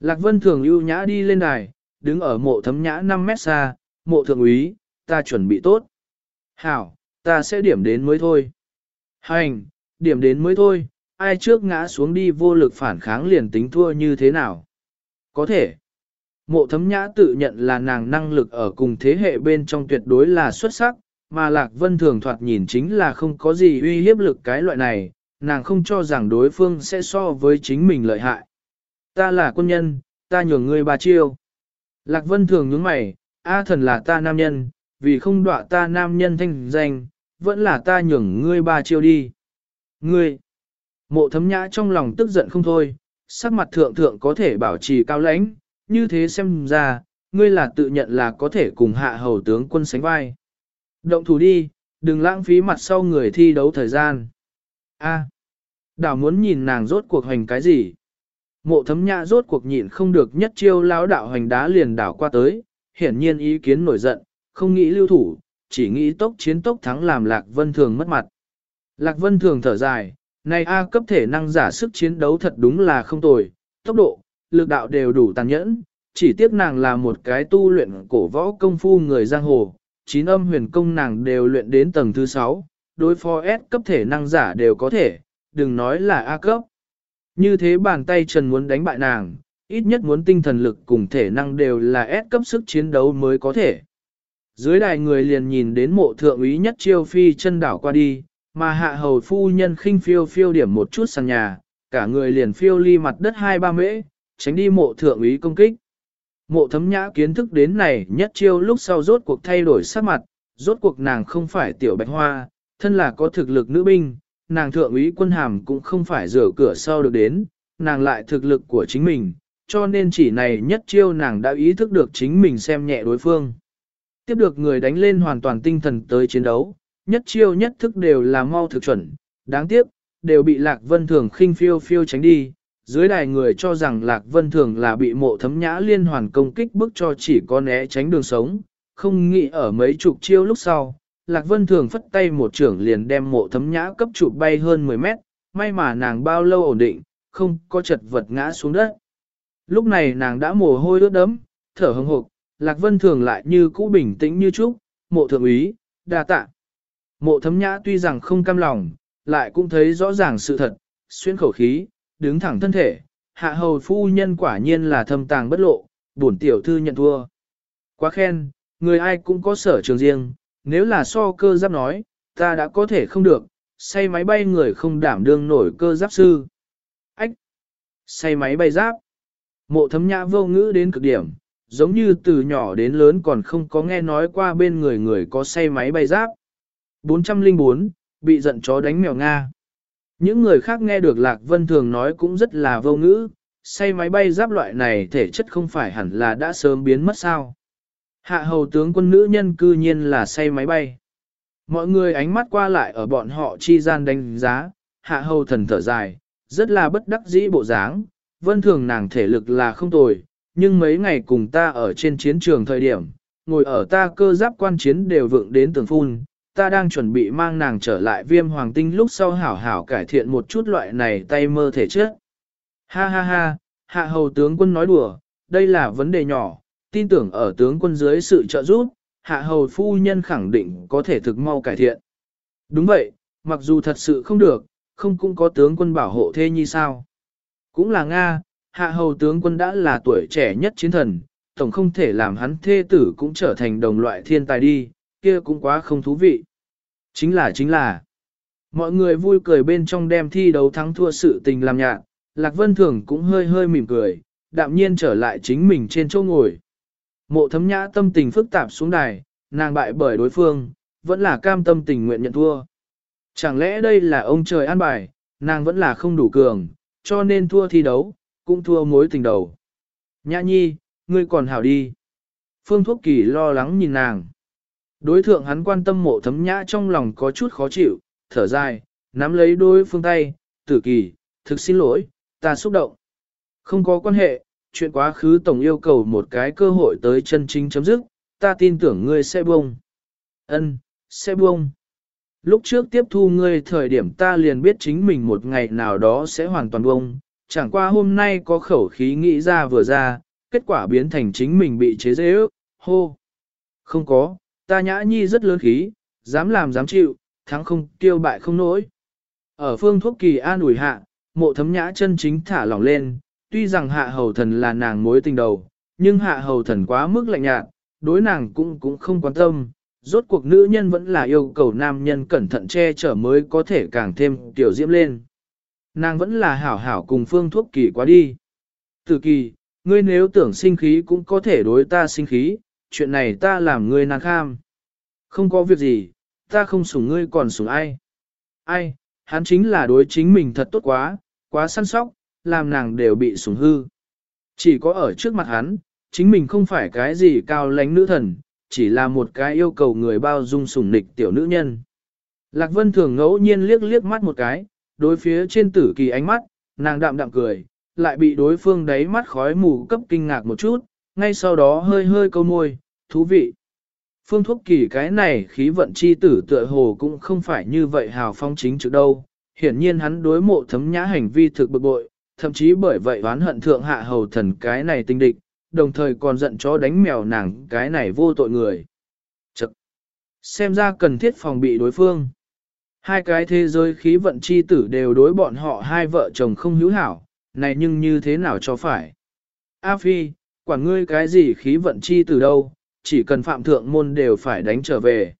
Lạc Vân thường ưu nhã đi lên đài, đứng ở mộ thấm nhã 5 mét xa, mộ thượng úy, ta chuẩn bị tốt. Hảo, ta sẽ điểm đến mới thôi. Hành, điểm đến mới thôi, ai trước ngã xuống đi vô lực phản kháng liền tính thua như thế nào. Có thể. Mộ thấm nhã tự nhận là nàng năng lực ở cùng thế hệ bên trong tuyệt đối là xuất sắc, mà Lạc Vân thường thoạt nhìn chính là không có gì uy hiếp lực cái loại này, nàng không cho rằng đối phương sẽ so với chính mình lợi hại. Ta là quân nhân, ta nhường ngươi ba chiêu. Lạc Vân thường nhướng mày, A thần là ta nam nhân, vì không đọa ta nam nhân thanh danh, vẫn là ta nhường ngươi ba chiêu đi. ngươi. Mộ thấm nhã trong lòng tức giận không thôi, sắc mặt thượng thượng có thể bảo trì cao lãnh, như thế xem ra, ngươi là tự nhận là có thể cùng hạ hầu tướng quân sánh vai. Động thủ đi, đừng lãng phí mặt sau người thi đấu thời gian. A, à, đảo muốn nhìn nàng rốt cuộc hành cái gì. Mộ thấm nhã rốt cuộc nhịn không được nhất chiêu lão đạo hành đá liền đảo qua tới, hiển nhiên ý kiến nổi giận, không nghĩ lưu thủ, chỉ nghĩ tốc chiến tốc thắng làm Lạc Vân Thường mất mặt. Lạc Vân Thường thở dài, này A cấp thể năng giả sức chiến đấu thật đúng là không tồi, tốc độ, lực đạo đều đủ tàn nhẫn, chỉ tiếc nàng là một cái tu luyện cổ võ công phu người giang hồ, chín âm huyền công nàng đều luyện đến tầng thứ 6, đối phó S cấp thể năng giả đều có thể, đừng nói là A cấp. Như thế bàn tay trần muốn đánh bại nàng, ít nhất muốn tinh thần lực cùng thể năng đều là S cấp sức chiến đấu mới có thể. Dưới đài người liền nhìn đến mộ thượng úy nhất chiêu phi chân đảo qua đi, mà hạ hầu phu nhân khinh phiêu phiêu điểm một chút sàn nhà, cả người liền phiêu ly mặt đất hai ba mễ, tránh đi mộ thượng úy công kích. Mộ thấm nhã kiến thức đến này nhất chiêu lúc sau rốt cuộc thay đổi sắc mặt, rốt cuộc nàng không phải tiểu bạch hoa, thân là có thực lực nữ binh, nàng thượng úy quân hàm cũng không phải rửa cửa sau được đến, nàng lại thực lực của chính mình, cho nên chỉ này nhất chiêu nàng đã ý thức được chính mình xem nhẹ đối phương. Tiếp được người đánh lên hoàn toàn tinh thần tới chiến đấu, nhất chiêu nhất thức đều là mau thực chuẩn, đáng tiếc, đều bị Lạc Vân Thường khinh phiêu phiêu tránh đi. Dưới đài người cho rằng Lạc Vân Thường là bị mộ thấm nhã liên hoàn công kích bức cho chỉ có né tránh đường sống, không nghĩ ở mấy chục chiêu lúc sau. Lạc Vân Thường phất tay một trưởng liền đem mộ thấm nhã cấp chụp bay hơn 10 mét, may mà nàng bao lâu ổn định, không có chật vật ngã xuống đất. Lúc này nàng đã mồ hôi ướt đấm, thở hừng hộp, Lạc Vân Thường lại như cũ bình tĩnh như trúc, mộ thượng úy, đa tạ. Mộ thấm nhã tuy rằng không cam lòng, lại cũng thấy rõ ràng sự thật, xuyên khẩu khí, đứng thẳng thân thể, hạ hầu phu nhân quả nhiên là thâm tàng bất lộ, bổn tiểu thư nhận thua. Quá khen, người ai cũng có sở trường riêng, nếu là so cơ giáp nói, ta đã có thể không được, say máy bay người không đảm đương nổi cơ giáp sư. Ách! Say máy bay giáp! Mộ thấm nhã vô ngữ đến cực điểm, giống như từ nhỏ đến lớn còn không có nghe nói qua bên người người có xe máy bay giáp. 404, bị giận chó đánh mèo Nga. Những người khác nghe được Lạc Vân Thường nói cũng rất là vô ngữ, xe máy bay giáp loại này thể chất không phải hẳn là đã sớm biến mất sao. Hạ hầu tướng quân nữ nhân cư nhiên là xe máy bay. Mọi người ánh mắt qua lại ở bọn họ chi gian đánh giá, hạ hầu thần thở dài, rất là bất đắc dĩ bộ dáng, vân thường nàng thể lực là không tồi, nhưng mấy ngày cùng ta ở trên chiến trường thời điểm, ngồi ở ta cơ giáp quan chiến đều vượng đến tường phun, ta đang chuẩn bị mang nàng trở lại viêm hoàng tinh lúc sau hảo hảo cải thiện một chút loại này tay mơ thể chất. Ha ha ha, hạ hầu tướng quân nói đùa, đây là vấn đề nhỏ, tin tưởng ở tướng quân dưới sự trợ giúp, hạ hầu phu nhân khẳng định có thể thực mau cải thiện. Đúng vậy, mặc dù thật sự không được, không cũng có tướng quân bảo hộ thế như sao. Cũng là Nga, hạ hầu tướng quân đã là tuổi trẻ nhất chiến thần, tổng không thể làm hắn thê tử cũng trở thành đồng loại thiên tài đi, kia cũng quá không thú vị. Chính là chính là, mọi người vui cười bên trong đem thi đấu thắng thua sự tình làm nhạc, Lạc Vân Thường cũng hơi hơi mỉm cười, đạm nhiên trở lại chính mình trên chỗ ngồi. Mộ thấm nhã tâm tình phức tạp xuống đài, nàng bại bởi đối phương, vẫn là cam tâm tình nguyện nhận thua. Chẳng lẽ đây là ông trời an bài, nàng vẫn là không đủ cường, cho nên thua thi đấu, cũng thua mối tình đầu. Nhã nhi, ngươi còn hảo đi. Phương Thuốc Kỳ lo lắng nhìn nàng. Đối thượng hắn quan tâm mộ thấm nhã trong lòng có chút khó chịu, thở dài, nắm lấy đôi phương tay, tử kỳ, thực xin lỗi, ta xúc động. Không có quan hệ, chuyện quá khứ tổng yêu cầu một cái cơ hội tới chân chính chấm dứt, ta tin tưởng ngươi sẽ buông. Ân, sẽ buông. Lúc trước tiếp thu ngươi thời điểm ta liền biết chính mình một ngày nào đó sẽ hoàn toàn buông, chẳng qua hôm nay có khẩu khí nghĩ ra vừa ra, kết quả biến thành chính mình bị chế dễ ước, hô. Không có, ta nhã nhi rất lớn khí, dám làm dám chịu, thắng không tiêu bại không nổi. Ở phương thuốc kỳ an ủi hạ, mộ thấm nhã chân chính thả lỏng lên, tuy rằng hạ hầu thần là nàng mối tình đầu, nhưng hạ hầu thần quá mức lạnh nhạt, đối nàng cũng cũng không quan tâm. Rốt cuộc nữ nhân vẫn là yêu cầu nam nhân cẩn thận che chở mới có thể càng thêm tiểu diễm lên. Nàng vẫn là hảo hảo cùng phương thuốc kỳ quá đi. Từ kỳ, ngươi nếu tưởng sinh khí cũng có thể đối ta sinh khí, chuyện này ta làm ngươi nàng kham. Không có việc gì, ta không sủng ngươi còn sủng ai. Ai, hắn chính là đối chính mình thật tốt quá, quá săn sóc, làm nàng đều bị sủng hư. Chỉ có ở trước mặt hắn, chính mình không phải cái gì cao lãnh nữ thần, chỉ là một cái yêu cầu người bao dung sủng nịch tiểu nữ nhân. Lạc Vân thường ngẫu nhiên liếc liếc mắt một cái, đối phía trên tử kỳ ánh mắt, nàng đạm đạm cười, lại bị đối phương đáy mắt khói mù cấp kinh ngạc một chút, ngay sau đó hơi hơi câu môi, thú vị. Phương thuốc kỳ cái này khí vận chi tử tựa hồ cũng không phải như vậy hào phong chính trực đâu, hiển nhiên hắn đối mộ thấm nhã hành vi thực bực bội, thậm chí bởi vậy oán hận thượng hạ hầu thần cái này tinh địch, đồng thời còn giận chó đánh mèo nàng cái này vô tội người. Chật! Xem ra cần thiết phòng bị đối phương. Hai cái thế giới khí vận chi tử đều đối bọn họ hai vợ chồng không hữu hảo, này nhưng như thế nào cho phải. A Phi, quản ngươi cái gì khí vận chi tử đâu, chỉ cần phạm thượng môn đều phải đánh trở về.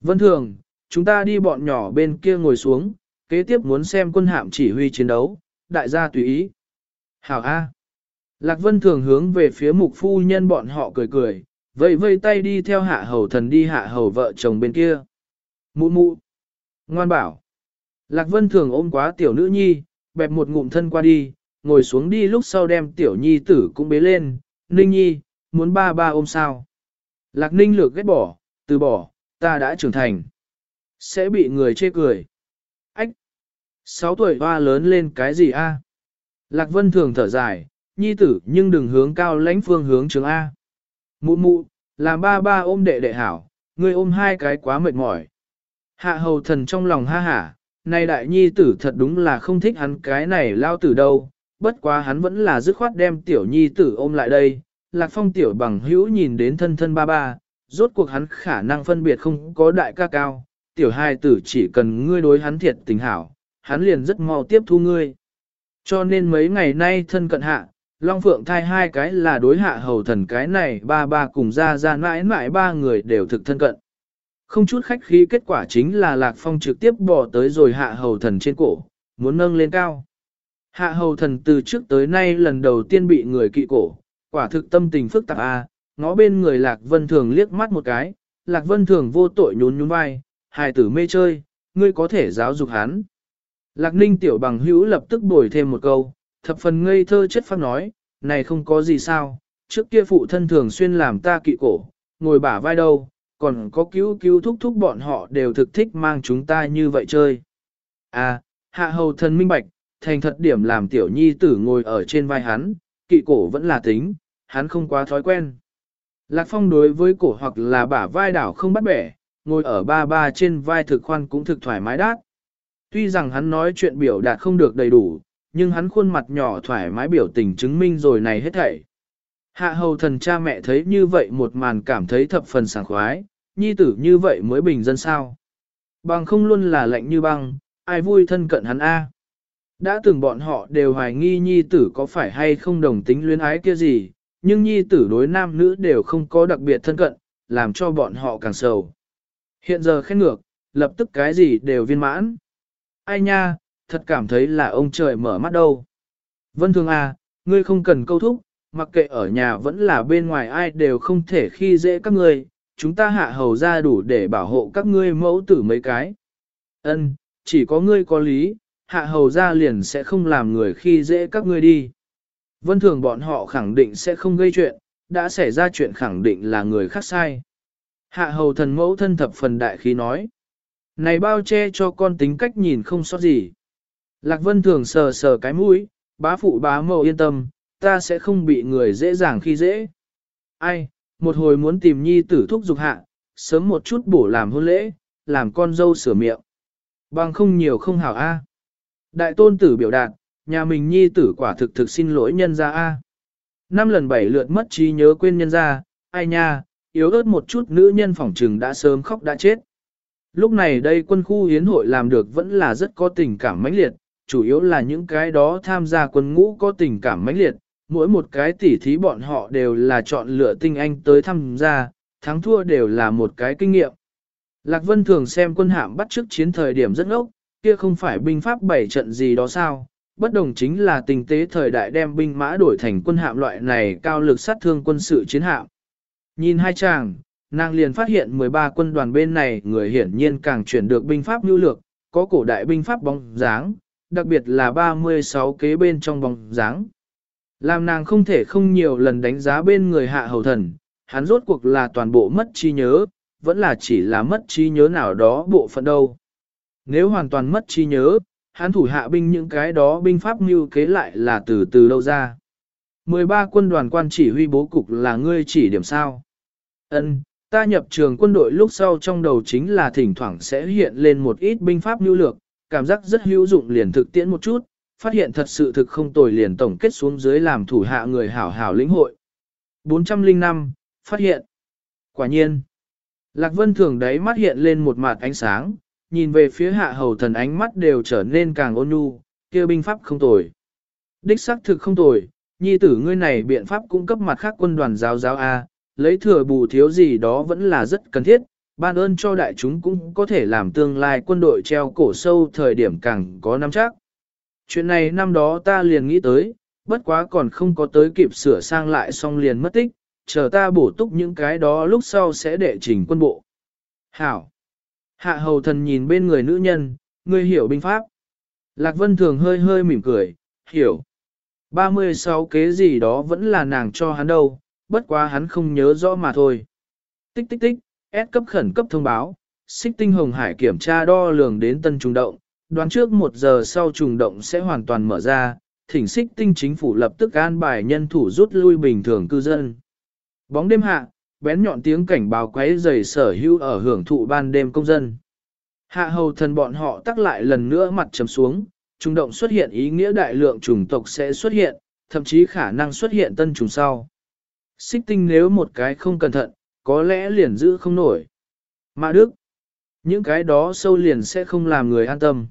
Vân thường, chúng ta đi bọn nhỏ bên kia ngồi xuống, kế tiếp muốn xem quân hạm chỉ huy chiến đấu, đại gia tùy ý. Hảo A. Lạc Vân thường hướng về phía mục phu nhân bọn họ cười cười, vây vây tay đi theo hạ hầu thần đi hạ hầu vợ chồng bên kia. Mụ mụ. Ngoan bảo. Lạc Vân thường ôm quá tiểu nữ nhi, bẹp một ngụm thân qua đi, ngồi xuống đi lúc sau đem tiểu nhi tử cũng bế lên, ninh nhi, muốn ba ba ôm sao. Lạc ninh lược ghét bỏ, từ bỏ, ta đã trưởng thành. Sẽ bị người chê cười. Ách! Sáu tuổi hoa lớn lên cái gì a? Lạc vân thường thở dài, nhi tử nhưng đừng hướng cao lãnh phương hướng trường A. Mụ mụ, làm ba ba ôm đệ đệ hảo, ngươi ôm hai cái quá mệt mỏi. Hạ hầu thần trong lòng ha hả, này đại nhi tử thật đúng là không thích hắn cái này lao tử đâu, bất quá hắn vẫn là dứt khoát đem tiểu nhi tử ôm lại đây. Lạc phong tiểu bằng hữu nhìn đến thân thân ba ba, rốt cuộc hắn khả năng phân biệt không có đại ca cao, tiểu hai tử chỉ cần ngươi đối hắn thiệt tình hảo, hắn liền rất mau tiếp thu ngươi. Cho nên mấy ngày nay thân cận hạ, Long Phượng thai hai cái là đối hạ hầu thần cái này ba ba cùng ra ra mãi mãi ba người đều thực thân cận. Không chút khách khí kết quả chính là Lạc Phong trực tiếp bỏ tới rồi hạ hầu thần trên cổ, muốn nâng lên cao. Hạ hầu thần từ trước tới nay lần đầu tiên bị người kỵ cổ, quả thực tâm tình phức tạp a à, ngó bên người Lạc Vân Thường liếc mắt một cái, Lạc Vân Thường vô tội nhún nhún vai, hài tử mê chơi, ngươi có thể giáo dục hắn. Lạc Ninh tiểu bằng hữu lập tức bồi thêm một câu, thập phần ngây thơ chất phát nói, này không có gì sao, trước kia phụ thân thường xuyên làm ta kỵ cổ, ngồi bả vai đâu, còn có cứu cứu thúc thúc bọn họ đều thực thích mang chúng ta như vậy chơi. À, hạ hầu thân minh bạch, thành thật điểm làm tiểu nhi tử ngồi ở trên vai hắn, kỵ cổ vẫn là tính, hắn không quá thói quen. Lạc Phong đối với cổ hoặc là bả vai đảo không bắt bẻ, ngồi ở ba ba trên vai thực khoan cũng thực thoải mái đát. Tuy rằng hắn nói chuyện biểu đạt không được đầy đủ, nhưng hắn khuôn mặt nhỏ thoải mái biểu tình chứng minh rồi này hết thảy. Hạ hầu thần cha mẹ thấy như vậy một màn cảm thấy thập phần sảng khoái, nhi tử như vậy mới bình dân sao. Bằng không luôn là lạnh như băng, ai vui thân cận hắn A. Đã từng bọn họ đều hoài nghi nhi tử có phải hay không đồng tính luyến ái kia gì, nhưng nhi tử đối nam nữ đều không có đặc biệt thân cận, làm cho bọn họ càng sầu. Hiện giờ khen ngược, lập tức cái gì đều viên mãn. Ai nha, thật cảm thấy là ông trời mở mắt đâu. Vân Thường à, ngươi không cần câu thúc, mặc kệ ở nhà vẫn là bên ngoài ai đều không thể khi dễ các ngươi, chúng ta hạ hầu ra đủ để bảo hộ các ngươi mẫu tử mấy cái. Ân, chỉ có ngươi có lý, hạ hầu ra liền sẽ không làm người khi dễ các ngươi đi. Vân thường bọn họ khẳng định sẽ không gây chuyện, đã xảy ra chuyện khẳng định là người khác sai. Hạ hầu thần mẫu thân thập phần đại khí nói. Này bao che cho con tính cách nhìn không sót gì. Lạc vân thường sờ sờ cái mũi, bá phụ bá mẫu yên tâm, ta sẽ không bị người dễ dàng khi dễ. Ai, một hồi muốn tìm nhi tử thúc dục hạ, sớm một chút bổ làm hôn lễ, làm con dâu sửa miệng. Bằng không nhiều không hảo a. Đại tôn tử biểu đạt, nhà mình nhi tử quả thực thực xin lỗi nhân gia a. Năm lần bảy lượt mất trí nhớ quên nhân gia, ai nha, yếu ớt một chút nữ nhân phỏng trừng đã sớm khóc đã chết. Lúc này đây quân khu hiến hội làm được vẫn là rất có tình cảm mãnh liệt, chủ yếu là những cái đó tham gia quân ngũ có tình cảm mãnh liệt, mỗi một cái tỉ thí bọn họ đều là chọn lựa tinh anh tới tham gia, thắng thua đều là một cái kinh nghiệm. Lạc Vân thường xem quân hạm bắt trước chiến thời điểm rất ngốc, kia không phải binh pháp bảy trận gì đó sao, bất đồng chính là tình tế thời đại đem binh mã đổi thành quân hạm loại này cao lực sát thương quân sự chiến hạm. Nhìn hai chàng, nàng liền phát hiện 13 quân đoàn bên này người hiển nhiên càng chuyển được binh pháp lưu lược, có cổ đại binh pháp bóng dáng, đặc biệt là 36 kế bên trong bóng dáng. Làm nàng không thể không nhiều lần đánh giá bên người hạ hầu thần, hắn rốt cuộc là toàn bộ mất trí nhớ, vẫn là chỉ là mất trí nhớ nào đó bộ phận đâu. Nếu hoàn toàn mất trí nhớ, hắn thủ hạ binh những cái đó binh pháp mưu kế lại là từ từ đâu ra. 13 quân đoàn quan chỉ huy bố cục là ngươi chỉ điểm sao. Ân, ta nhập trường quân đội lúc sau trong đầu chính là thỉnh thoảng sẽ hiện lên một ít binh pháp mưu lược, cảm giác rất hữu dụng liền thực tiễn một chút, phát hiện thật sự thực không tồi liền tổng kết xuống dưới làm thủ hạ người hảo hảo lĩnh hội. 405, phát hiện. Quả nhiên. Lạc Vân Thường đấy mắt hiện lên một mặt ánh sáng, nhìn về phía hạ hầu thần ánh mắt đều trở nên càng ôn nhu, kia binh pháp không tồi. Đích xác thực không tồi, nhi tử ngươi này biện pháp cung cấp mặt khác quân đoàn giáo giáo A, lấy thừa bù thiếu gì đó vẫn là rất cần thiết, ban ơn cho đại chúng cũng có thể làm tương lai quân đội treo cổ sâu thời điểm càng có năm chắc. Chuyện này năm đó ta liền nghĩ tới, bất quá còn không có tới kịp sửa sang lại xong liền mất tích, chờ ta bổ túc những cái đó lúc sau sẽ đệ trình quân bộ. Hảo! Hạ hầu thần nhìn bên người nữ nhân, ngươi hiểu binh pháp. Lạc Vân Thường hơi hơi mỉm cười, hiểu. 36 kế gì đó vẫn là nàng cho hắn đâu, bất quá hắn không nhớ rõ mà thôi. Tích tích tích, S cấp khẩn cấp thông báo, xích tinh hồng hải kiểm tra đo lường đến tân trung động, đoán trước một giờ sau trùng động sẽ hoàn toàn mở ra, thỉnh xích tinh chính phủ lập tức an bài nhân thủ rút lui bình thường cư dân. Bóng đêm hạ, bén nhọn tiếng cảnh báo quấy rầy sở hữu ở hưởng thụ ban đêm công dân. Hạ hầu thần bọn họ tắc lại lần nữa mặt trầm xuống, trùng động xuất hiện ý nghĩa đại lượng trùng tộc sẽ xuất hiện, thậm chí khả năng xuất hiện tân trùng sau. Xích tinh nếu một cái không cẩn thận, có lẽ liền giữ không nổi. Mã Đức, những cái đó sâu liền sẽ không làm người an tâm.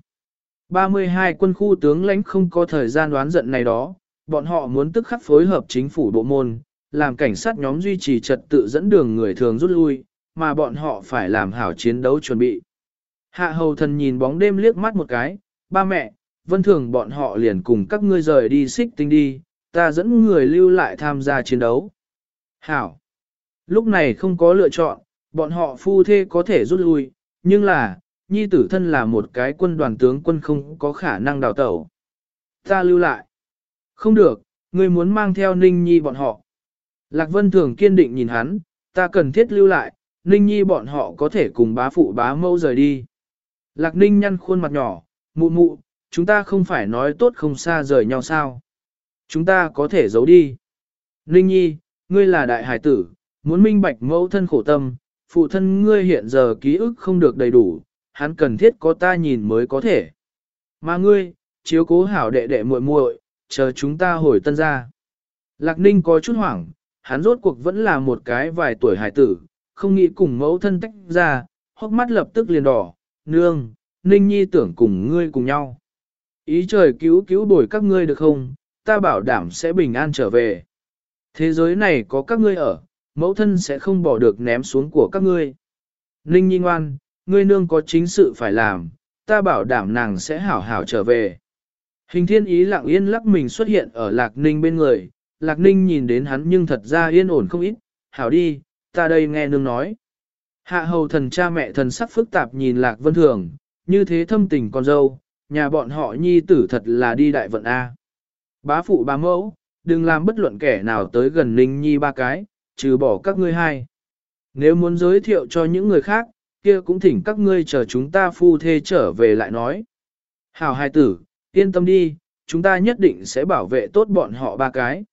32 quân khu tướng lãnh không có thời gian đoán giận này đó, bọn họ muốn tức khắc phối hợp chính phủ bộ môn, làm cảnh sát nhóm duy trì trật tự dẫn đường người thường rút lui, mà bọn họ phải làm hảo chiến đấu chuẩn bị. Hạ hầu thần nhìn bóng đêm liếc mắt một cái, ba mẹ, vân thường bọn họ liền cùng các ngươi rời đi xích tinh đi, ta dẫn người lưu lại tham gia chiến đấu. Hảo! Lúc này không có lựa chọn, bọn họ phu thê có thể rút lui, nhưng là, nhi tử thân là một cái quân đoàn tướng quân không có khả năng đào tẩu. Ta lưu lại. Không được, ngươi muốn mang theo ninh nhi bọn họ. Lạc Vân Thường kiên định nhìn hắn, ta cần thiết lưu lại, ninh nhi bọn họ có thể cùng bá phụ bá mâu rời đi. Lạc ninh nhăn khuôn mặt nhỏ, mụ mụ, chúng ta không phải nói tốt không xa rời nhau sao. Chúng ta có thể giấu đi. Ninh nhi, ngươi là đại hải tử, muốn minh bạch mẫu thân khổ tâm, phụ thân ngươi hiện giờ ký ức không được đầy đủ, hắn cần thiết có ta nhìn mới có thể. Mà ngươi, chiếu cố hảo đệ đệ muội muội, chờ chúng ta hồi tân ra. Lạc Ninh có chút hoảng, hắn rốt cuộc vẫn là một cái vài tuổi hải tử, không nghĩ cùng mẫu thân tách ra, hốc mắt lập tức liền đỏ, nương, Ninh Nhi tưởng cùng ngươi cùng nhau. Ý trời cứu cứu bồi các ngươi được không, ta bảo đảm sẽ bình an trở về. Thế giới này có các ngươi ở, mẫu thân sẽ không bỏ được ném xuống của các ngươi. Ninh Nhi ngoan, ngươi nương có chính sự phải làm, ta bảo đảm nàng sẽ hảo hảo trở về. Hình thiên ý lặng yên lắc mình xuất hiện ở Lạc Ninh bên người, Lạc Ninh nhìn đến hắn nhưng thật ra yên ổn không ít, hảo đi, ta đây nghe nương nói. Hạ hầu thần cha mẹ thần sắc phức tạp nhìn Lạc Vân Thường, như thế thâm tình con dâu, nhà bọn họ nhi tử thật là đi đại vận A. Bá phụ bá mẫu, đừng làm bất luận kẻ nào tới gần Ninh Nhi ba cái, trừ bỏ các ngươi hai. Nếu muốn giới thiệu cho những người khác, kia cũng thỉnh các ngươi chờ chúng ta phu thê trở về lại nói. Hảo hai tử, yên tâm đi, chúng ta nhất định sẽ bảo vệ tốt bọn họ ba cái.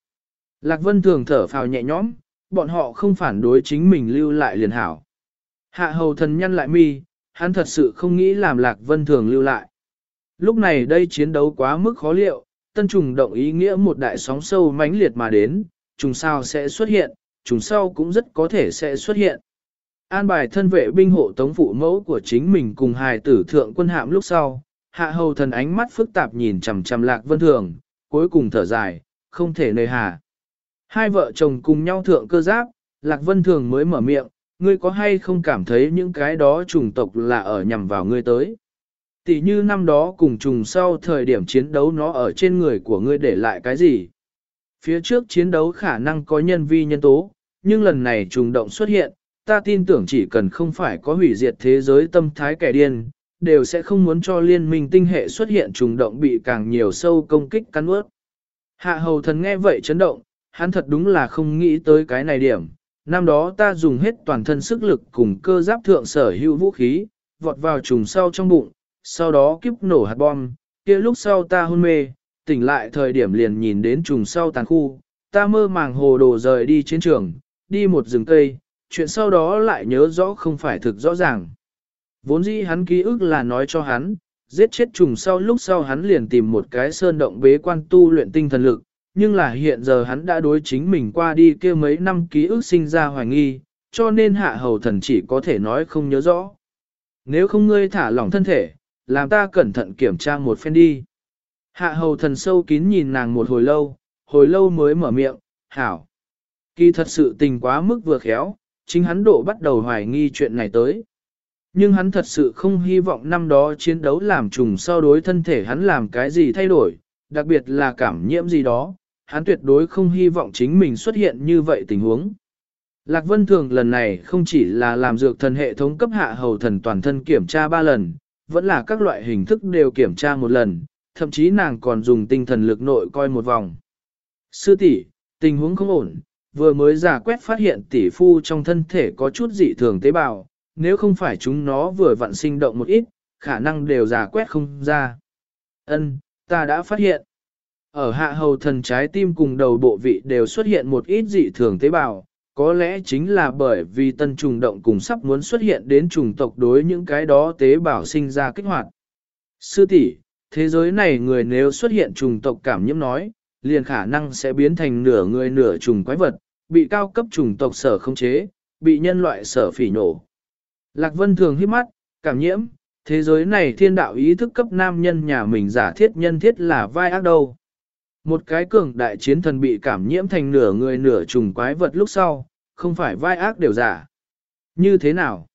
Lạc Vân thường thở phào nhẹ nhõm, bọn họ không phản đối chính mình lưu lại liền hảo. Hạ hầu thần nhăn lại mi, hắn thật sự không nghĩ làm Lạc Vân thường lưu lại. Lúc này đây chiến đấu quá mức khó liệu, tân trùng động ý nghĩa một đại sóng sâu mãnh liệt mà đến, trùng sao sẽ xuất hiện, trùng sau cũng rất có thể sẽ xuất hiện. An bài thân vệ binh hộ tống phụ mẫu của chính mình cùng hài tử thượng quân hạm lúc sau, hạ hầu thần ánh mắt phức tạp nhìn chằm chằm lạc vân thường, cuối cùng thở dài, không thể nơi hà. Hai vợ chồng cùng nhau thượng cơ giáp, lạc vân thường mới mở miệng, ngươi có hay không cảm thấy những cái đó trùng tộc là ở nhằm vào ngươi tới. Tỷ như năm đó cùng trùng sau thời điểm chiến đấu nó ở trên người của ngươi để lại cái gì? Phía trước chiến đấu khả năng có nhân vi nhân tố, nhưng lần này trùng động xuất hiện, ta tin tưởng chỉ cần không phải có hủy diệt thế giới tâm thái kẻ điên, đều sẽ không muốn cho liên minh tinh hệ xuất hiện trùng động bị càng nhiều sâu công kích cắn ướt. Hạ hầu thần nghe vậy chấn động, hắn thật đúng là không nghĩ tới cái này điểm. Năm đó ta dùng hết toàn thân sức lực cùng cơ giáp thượng sở hữu vũ khí, vọt vào trùng sau trong bụng, sau đó kiếp nổ hạt bom, kia lúc sau ta hôn mê, tỉnh lại thời điểm liền nhìn đến trùng sau tàn khu, ta mơ màng hồ đồ rời đi chiến trường, đi một rừng cây, chuyện sau đó lại nhớ rõ không phải thực rõ ràng. Vốn dĩ hắn ký ức là nói cho hắn, giết chết trùng sau lúc sau hắn liền tìm một cái sơn động bế quan tu luyện tinh thần lực, nhưng là hiện giờ hắn đã đối chính mình qua đi kia mấy năm ký ức sinh ra hoài nghi, cho nên hạ hầu thần chỉ có thể nói không nhớ rõ. Nếu không ngươi thả lỏng thân thể, làm ta cẩn thận kiểm tra một phen đi. Hạ hầu thần sâu kín nhìn nàng một hồi lâu, hồi lâu mới mở miệng, hảo. Kỳ thật sự tình quá mức vừa khéo, chính hắn độ bắt đầu hoài nghi chuyện này tới. Nhưng hắn thật sự không hy vọng năm đó chiến đấu làm trùng sau đối thân thể hắn làm cái gì thay đổi, đặc biệt là cảm nhiễm gì đó, hắn tuyệt đối không hy vọng chính mình xuất hiện như vậy tình huống. Lạc Vân Thường lần này không chỉ là làm dược thần hệ thống cấp hạ hầu thần toàn thân kiểm tra ba lần, vẫn là các loại hình thức đều kiểm tra một lần, thậm chí nàng còn dùng tinh thần lực nội coi một vòng. Sư tỷ, tình huống không ổn, vừa mới giả quét phát hiện tỷ phu trong thân thể có chút dị thường tế bào, nếu không phải chúng nó vừa vặn sinh động một ít, khả năng đều giả quét không ra. Ân, ta đã phát hiện. Ở hạ hầu thần trái tim cùng đầu bộ vị đều xuất hiện một ít dị thường tế bào, có lẽ chính là bởi vì tân trùng động cùng sắp muốn xuất hiện đến trùng tộc đối những cái đó tế bào sinh ra kích hoạt. Sư tỷ, thế giới này người nếu xuất hiện trùng tộc cảm nhiễm nói, liền khả năng sẽ biến thành nửa người nửa trùng quái vật, bị cao cấp trùng tộc sở không chế, bị nhân loại sở phỉ nổ. Lạc Vân thường hít mắt, cảm nhiễm, thế giới này thiên đạo ý thức cấp nam nhân nhà mình giả thiết nhân thiết là vai ác đâu. Một cái cường đại chiến thần bị cảm nhiễm thành nửa người nửa trùng quái vật lúc sau, không phải vai ác đều giả. Như thế nào?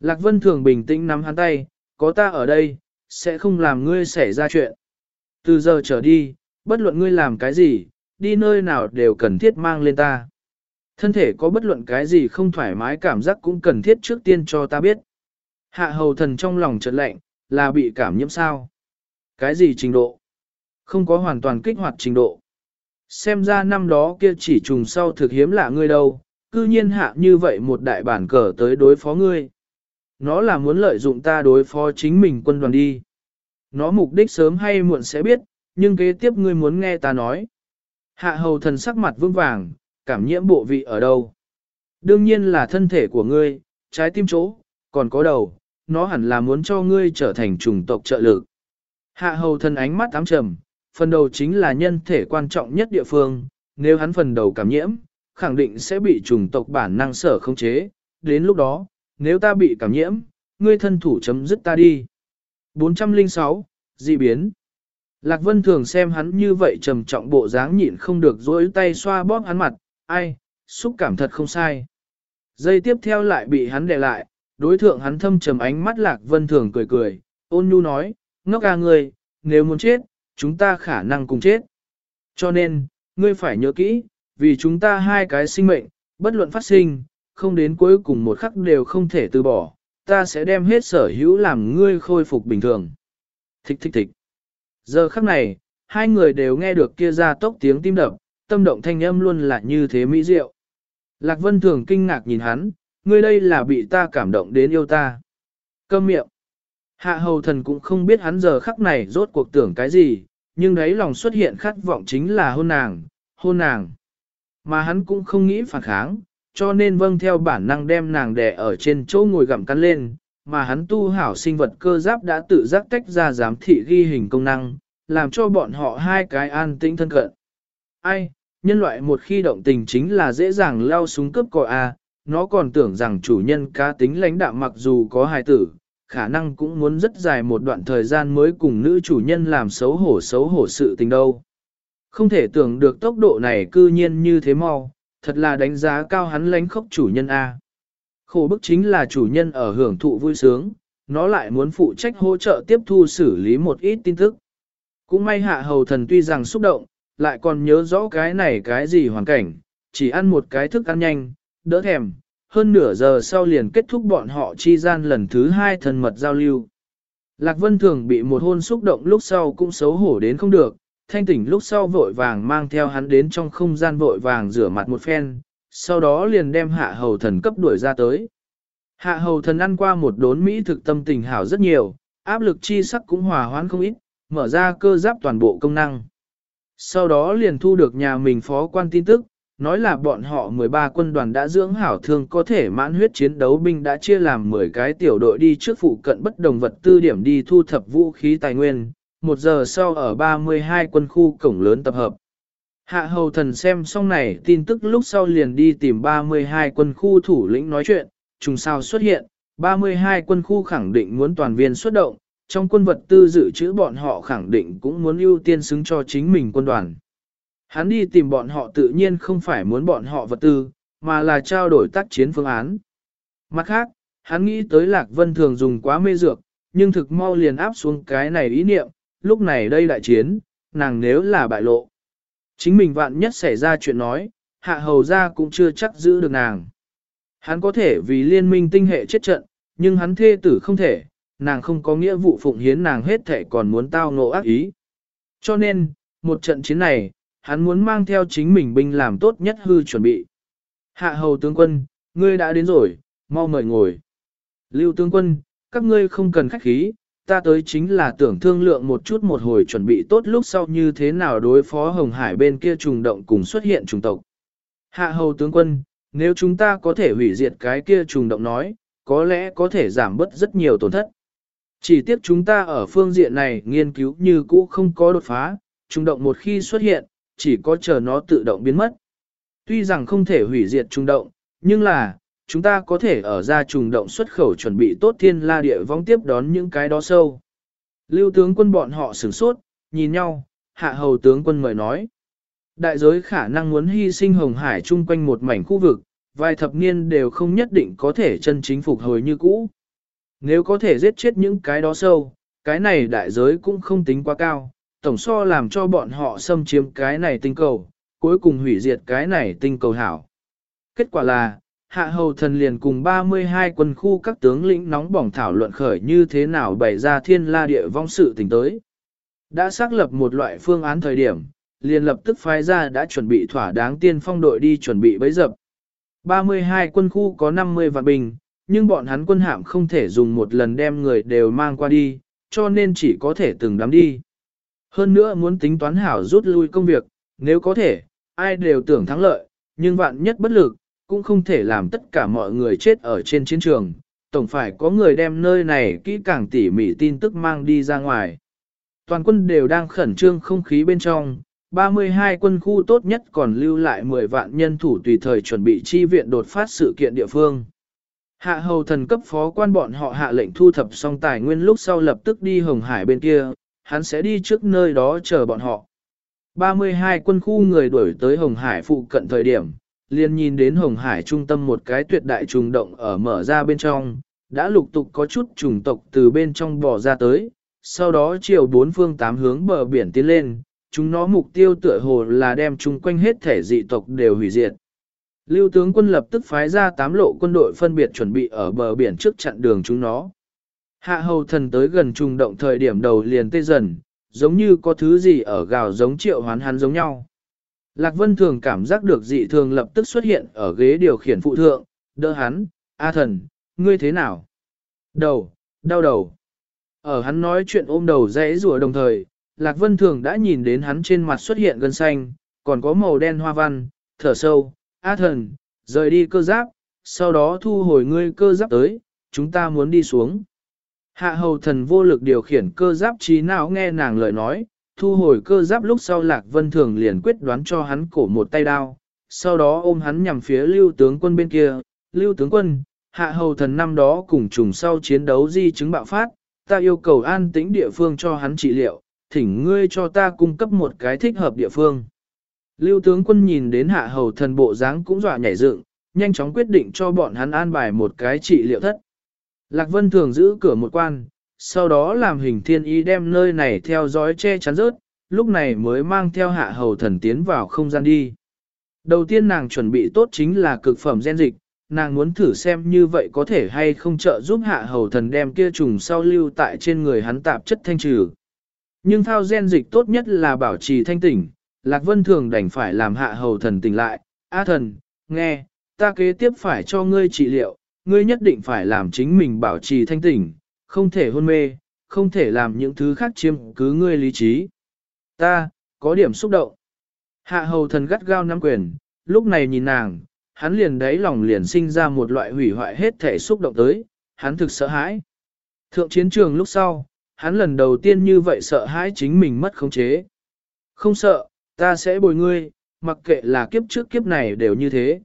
Lạc Vân thường bình tĩnh nắm hắn tay, có ta ở đây, sẽ không làm ngươi xảy ra chuyện. Từ giờ trở đi, bất luận ngươi làm cái gì, đi nơi nào đều cần thiết mang lên ta. Thân thể có bất luận cái gì không thoải mái cảm giác cũng cần thiết trước tiên cho ta biết. Hạ hầu thần trong lòng chợt lạnh, là bị cảm nhiễm sao? Cái gì trình độ? Không có hoàn toàn kích hoạt trình độ. Xem ra năm đó kia chỉ trùng sau thực hiếm lạ ngươi đâu, cư nhiên hạ như vậy một đại bản cờ tới đối phó ngươi. Nó là muốn lợi dụng ta đối phó chính mình quân đoàn đi. Nó mục đích sớm hay muộn sẽ biết, nhưng kế tiếp ngươi muốn nghe ta nói. Hạ hầu thần sắc mặt vương vàng, cảm nhiễm bộ vị ở đâu? Đương nhiên là thân thể của ngươi, trái tim chỗ, còn có đầu, nó hẳn là muốn cho ngươi trở thành chủng tộc trợ lực. Hạ hầu thần ánh mắt ám trầm, phần đầu chính là nhân thể quan trọng nhất địa phương, nếu hắn phần đầu cảm nhiễm, khẳng định sẽ bị chủng tộc bản năng sở không chế, đến lúc đó, nếu ta bị cảm nhiễm, ngươi thân thủ chấm dứt ta đi. 406. Dị biến Lạc Vân thường xem hắn như vậy trầm trọng bộ dáng nhịn không được dối tay xoa bóp hắn mặt, ai, xúc cảm thật không sai. Giây tiếp theo lại bị hắn đè lại, đối thượng hắn thâm trầm ánh mắt Lạc Vân thường cười cười, ôn nhu nói, ngốc à ngươi, nếu muốn chết, chúng ta khả năng cùng chết. Cho nên, ngươi phải nhớ kỹ, vì chúng ta hai cái sinh mệnh, bất luận phát sinh, không đến cuối cùng một khắc đều không thể từ bỏ, ta sẽ đem hết sở hữu làm ngươi khôi phục bình thường. Thích thích thích. Giờ khắc này, hai người đều nghe được kia ra tốc tiếng tim đập, tâm động thanh âm luôn là như thế mỹ diệu. Lạc Vân thường kinh ngạc nhìn hắn, ngươi đây là bị ta cảm động đến yêu ta. Câm miệng. Hạ hầu thần cũng không biết hắn giờ khắc này rốt cuộc tưởng cái gì, nhưng đấy lòng xuất hiện khát vọng chính là hôn nàng, hôn nàng. Mà hắn cũng không nghĩ phản kháng, cho nên vâng theo bản năng đem nàng đè ở trên chỗ ngồi gặm cắn lên, mà hắn tu hảo sinh vật cơ giáp đã tự giác tách ra giám thị ghi hình công năng, làm cho bọn họ hai cái an tĩnh thân cận. Ai, nhân loại một khi động tình chính là dễ dàng lao súng cướp còi A, nó còn tưởng rằng chủ nhân cá tính lãnh đạm mặc dù có hài tử, khả năng cũng muốn rất dài một đoạn thời gian mới cùng nữ chủ nhân làm xấu hổ xấu hổ sự tình đâu. Không thể tưởng được tốc độ này cư nhiên như thế mau, thật là đánh giá cao hắn lãnh khốc chủ nhân A. Khổ bức chính là chủ nhân ở hưởng thụ vui sướng, nó lại muốn phụ trách hỗ trợ tiếp thu xử lý một ít tin tức. Cũng may hạ hầu thần tuy rằng xúc động, lại còn nhớ rõ cái này cái gì hoàn cảnh, chỉ ăn một cái thức ăn nhanh, đỡ thèm, hơn nửa giờ sau liền kết thúc bọn họ chi gian lần thứ hai thần mật giao lưu. Lạc Vân Thường bị một hôn xúc động lúc sau cũng xấu hổ đến không được, thanh tỉnh lúc sau vội vàng mang theo hắn đến trong không gian vội vàng rửa mặt một phen, sau đó liền đem hạ hầu thần cấp đuổi ra tới. Hạ hầu thần ăn qua một đốn Mỹ thực tâm tình hảo rất nhiều, áp lực chi sắc cũng hòa hoãn không ít, mở ra cơ giáp toàn bộ công năng. Sau đó liền thu được nhà mình phó quan tin tức, nói là bọn họ 13 quân đoàn đã dưỡng hảo thương có thể mãn huyết chiến đấu binh đã chia làm 10 cái tiểu đội đi trước phụ cận bất đồng vật tư điểm đi thu thập vũ khí tài nguyên, một giờ sau ở 32 quân khu cổng lớn tập hợp. Hạ hầu thần xem xong này tin tức lúc sau liền đi tìm 32 quân khu thủ lĩnh nói chuyện, trùng sao xuất hiện, 32 quân khu khẳng định muốn toàn viên xuất động, trong quân vật tư dự trữ bọn họ khẳng định cũng muốn ưu tiên xứng cho chính mình quân đoàn. Hắn đi tìm bọn họ tự nhiên không phải muốn bọn họ vật tư, mà là trao đổi tác chiến phương án. Mặt khác, hắn nghĩ tới Lạc Vân thường dùng quá mê dược, nhưng thực mau liền áp xuống cái này ý niệm, lúc này đây đại chiến, nàng nếu là bại lộ. Chính mình vạn nhất xảy ra chuyện nói, hạ hầu ra cũng chưa chắc giữ được nàng. Hắn có thể vì liên minh tinh hệ chết trận, nhưng hắn thê tử không thể, nàng không có nghĩa vụ phụng hiến nàng hết thể còn muốn tao ngộ ác ý. Cho nên, một trận chiến này, hắn muốn mang theo chính mình binh làm tốt nhất hư chuẩn bị. Hạ hầu tướng quân, ngươi đã đến rồi, mau mời ngồi. Lưu tướng quân, các ngươi không cần khách khí, ta tới chính là tưởng thương lượng một chút một hồi chuẩn bị tốt lúc sau như thế nào đối phó Hồng Hải bên kia trùng động cùng xuất hiện trùng tộc. Hạ hầu tướng quân, nếu chúng ta có thể hủy diệt cái kia trùng động nói, có lẽ có thể giảm bớt rất nhiều tổn thất. Chỉ tiếc chúng ta ở phương diện này nghiên cứu như cũ không có đột phá, trùng động một khi xuất hiện, chỉ có chờ nó tự động biến mất. Tuy rằng không thể hủy diệt trùng động, nhưng là, chúng ta có thể ở ra trùng động xuất khẩu chuẩn bị tốt thiên la địa vong tiếp đón những cái đó sâu. Lưu tướng quân bọn họ sửng sốt, nhìn nhau, hạ hầu tướng quân mời nói. Đại giới khả năng muốn hy sinh hồng hải chung quanh một mảnh khu vực, vài thập niên đều không nhất định có thể chân chính phục hồi như cũ. Nếu có thể giết chết những cái đó sâu, cái này đại giới cũng không tính quá cao, tổng so làm cho bọn họ xâm chiếm cái này tinh cầu, cuối cùng hủy diệt cái này tinh cầu hảo. Kết quả là, hạ hầu thần liền cùng 32 quân khu các tướng lĩnh nóng bỏng thảo luận khởi như thế nào bày ra thiên la địa vong sự tình tới. Đã xác lập một loại phương án thời điểm, liền lập tức phái ra đã chuẩn bị thỏa đáng tiên phong đội đi chuẩn bị bấy dập. 32 quân khu có 50 vạn bình, nhưng bọn hắn quân hạm không thể dùng một lần đem người đều mang qua đi, cho nên chỉ có thể từng đám đi. Hơn nữa muốn tính toán hảo rút lui công việc, nếu có thể, ai đều tưởng thắng lợi, nhưng vạn nhất bất lực, cũng không thể làm tất cả mọi người chết ở trên chiến trường, tổng phải có người đem nơi này kỹ càng tỉ mỉ tin tức mang đi ra ngoài. Toàn quân đều đang khẩn trương không khí bên trong, 32 quân khu tốt nhất còn lưu lại 10 vạn nhân thủ tùy thời chuẩn bị chi viện đột phát sự kiện địa phương. Hạ hầu thần cấp phó quan bọn họ hạ lệnh thu thập xong tài nguyên lúc sau lập tức đi Hồng Hải bên kia, hắn sẽ đi trước nơi đó chờ bọn họ. 32 quân khu người đuổi tới Hồng Hải phụ cận thời điểm, liền nhìn đến Hồng Hải trung tâm một cái tuyệt đại trùng động ở mở ra bên trong, đã lục tục có chút trùng tộc từ bên trong bò ra tới, sau đó chiều bốn phương tám hướng bờ biển tiến lên, chúng nó mục tiêu tựa hồ là đem chung quanh hết thể dị tộc đều hủy diệt. Lưu tướng quân lập tức phái ra tám lộ quân đội phân biệt chuẩn bị ở bờ biển trước chặn đường chúng nó. Hạ hầu thần tới gần trùng động thời điểm đầu liền tê dần, giống như có thứ gì ở gào giống triệu hoán hắn giống nhau. Lạc Vân thường cảm giác được dị thường lập tức xuất hiện ở ghế điều khiển phụ thượng, đỡ hắn, A thần, ngươi thế nào? Đầu, đau đầu. Ở hắn nói chuyện ôm đầu dãy rùa đồng thời, Lạc Vân thường đã nhìn đến hắn trên mặt xuất hiện gân xanh, còn có màu đen hoa văn, thở sâu, A thần, rời đi cơ giáp, sau đó thu hồi ngươi cơ giáp tới, chúng ta muốn đi xuống. Hạ hầu thần vô lực điều khiển cơ giáp trí não nghe nàng lời nói, thu hồi cơ giáp lúc sau Lạc Vân Thường liền quyết đoán cho hắn cổ một tay đao, sau đó ôm hắn nhằm phía lưu tướng quân bên kia, lưu tướng quân, hạ hầu thần năm đó cùng trùng sau chiến đấu di chứng bạo phát, ta yêu cầu an tĩnh địa phương cho hắn trị liệu, thỉnh ngươi cho ta cung cấp một cái thích hợp địa phương. Lưu tướng quân nhìn đến hạ hầu thần bộ dáng cũng dọa nhảy dựng, nhanh chóng quyết định cho bọn hắn an bài một cái trị liệu thất. Lạc Vân thường giữ cửa một quan, sau đó làm hình thiên ý đem nơi này theo dõi che chắn rớt, lúc này mới mang theo hạ hầu thần tiến vào không gian đi. Đầu tiên nàng chuẩn bị tốt chính là cực phẩm gen dịch, nàng muốn thử xem như vậy có thể hay không trợ giúp hạ hầu thần đem kia trùng sau lưu tại trên người hắn tạp chất thanh trừ. Nhưng thao gen dịch tốt nhất là bảo trì thanh tỉnh, Lạc Vân thường đành phải làm hạ hầu thần tỉnh lại, A thần, nghe, ta kế tiếp phải cho ngươi trị liệu, ngươi nhất định phải làm chính mình bảo trì thanh tỉnh, không thể hôn mê, không thể làm những thứ khác chiếm cứ ngươi lý trí. Ta, có điểm xúc động. Hạ hầu thần gắt gao nắm quyền, lúc này nhìn nàng, hắn liền đáy lòng liền sinh ra một loại hủy hoại hết thể xúc động tới, hắn thực sợ hãi. Thượng chiến trường lúc sau, hắn lần đầu tiên như vậy sợ hãi chính mình mất khống chế. Không sợ, ta sẽ bồi ngươi, mặc kệ là kiếp trước kiếp này đều như thế.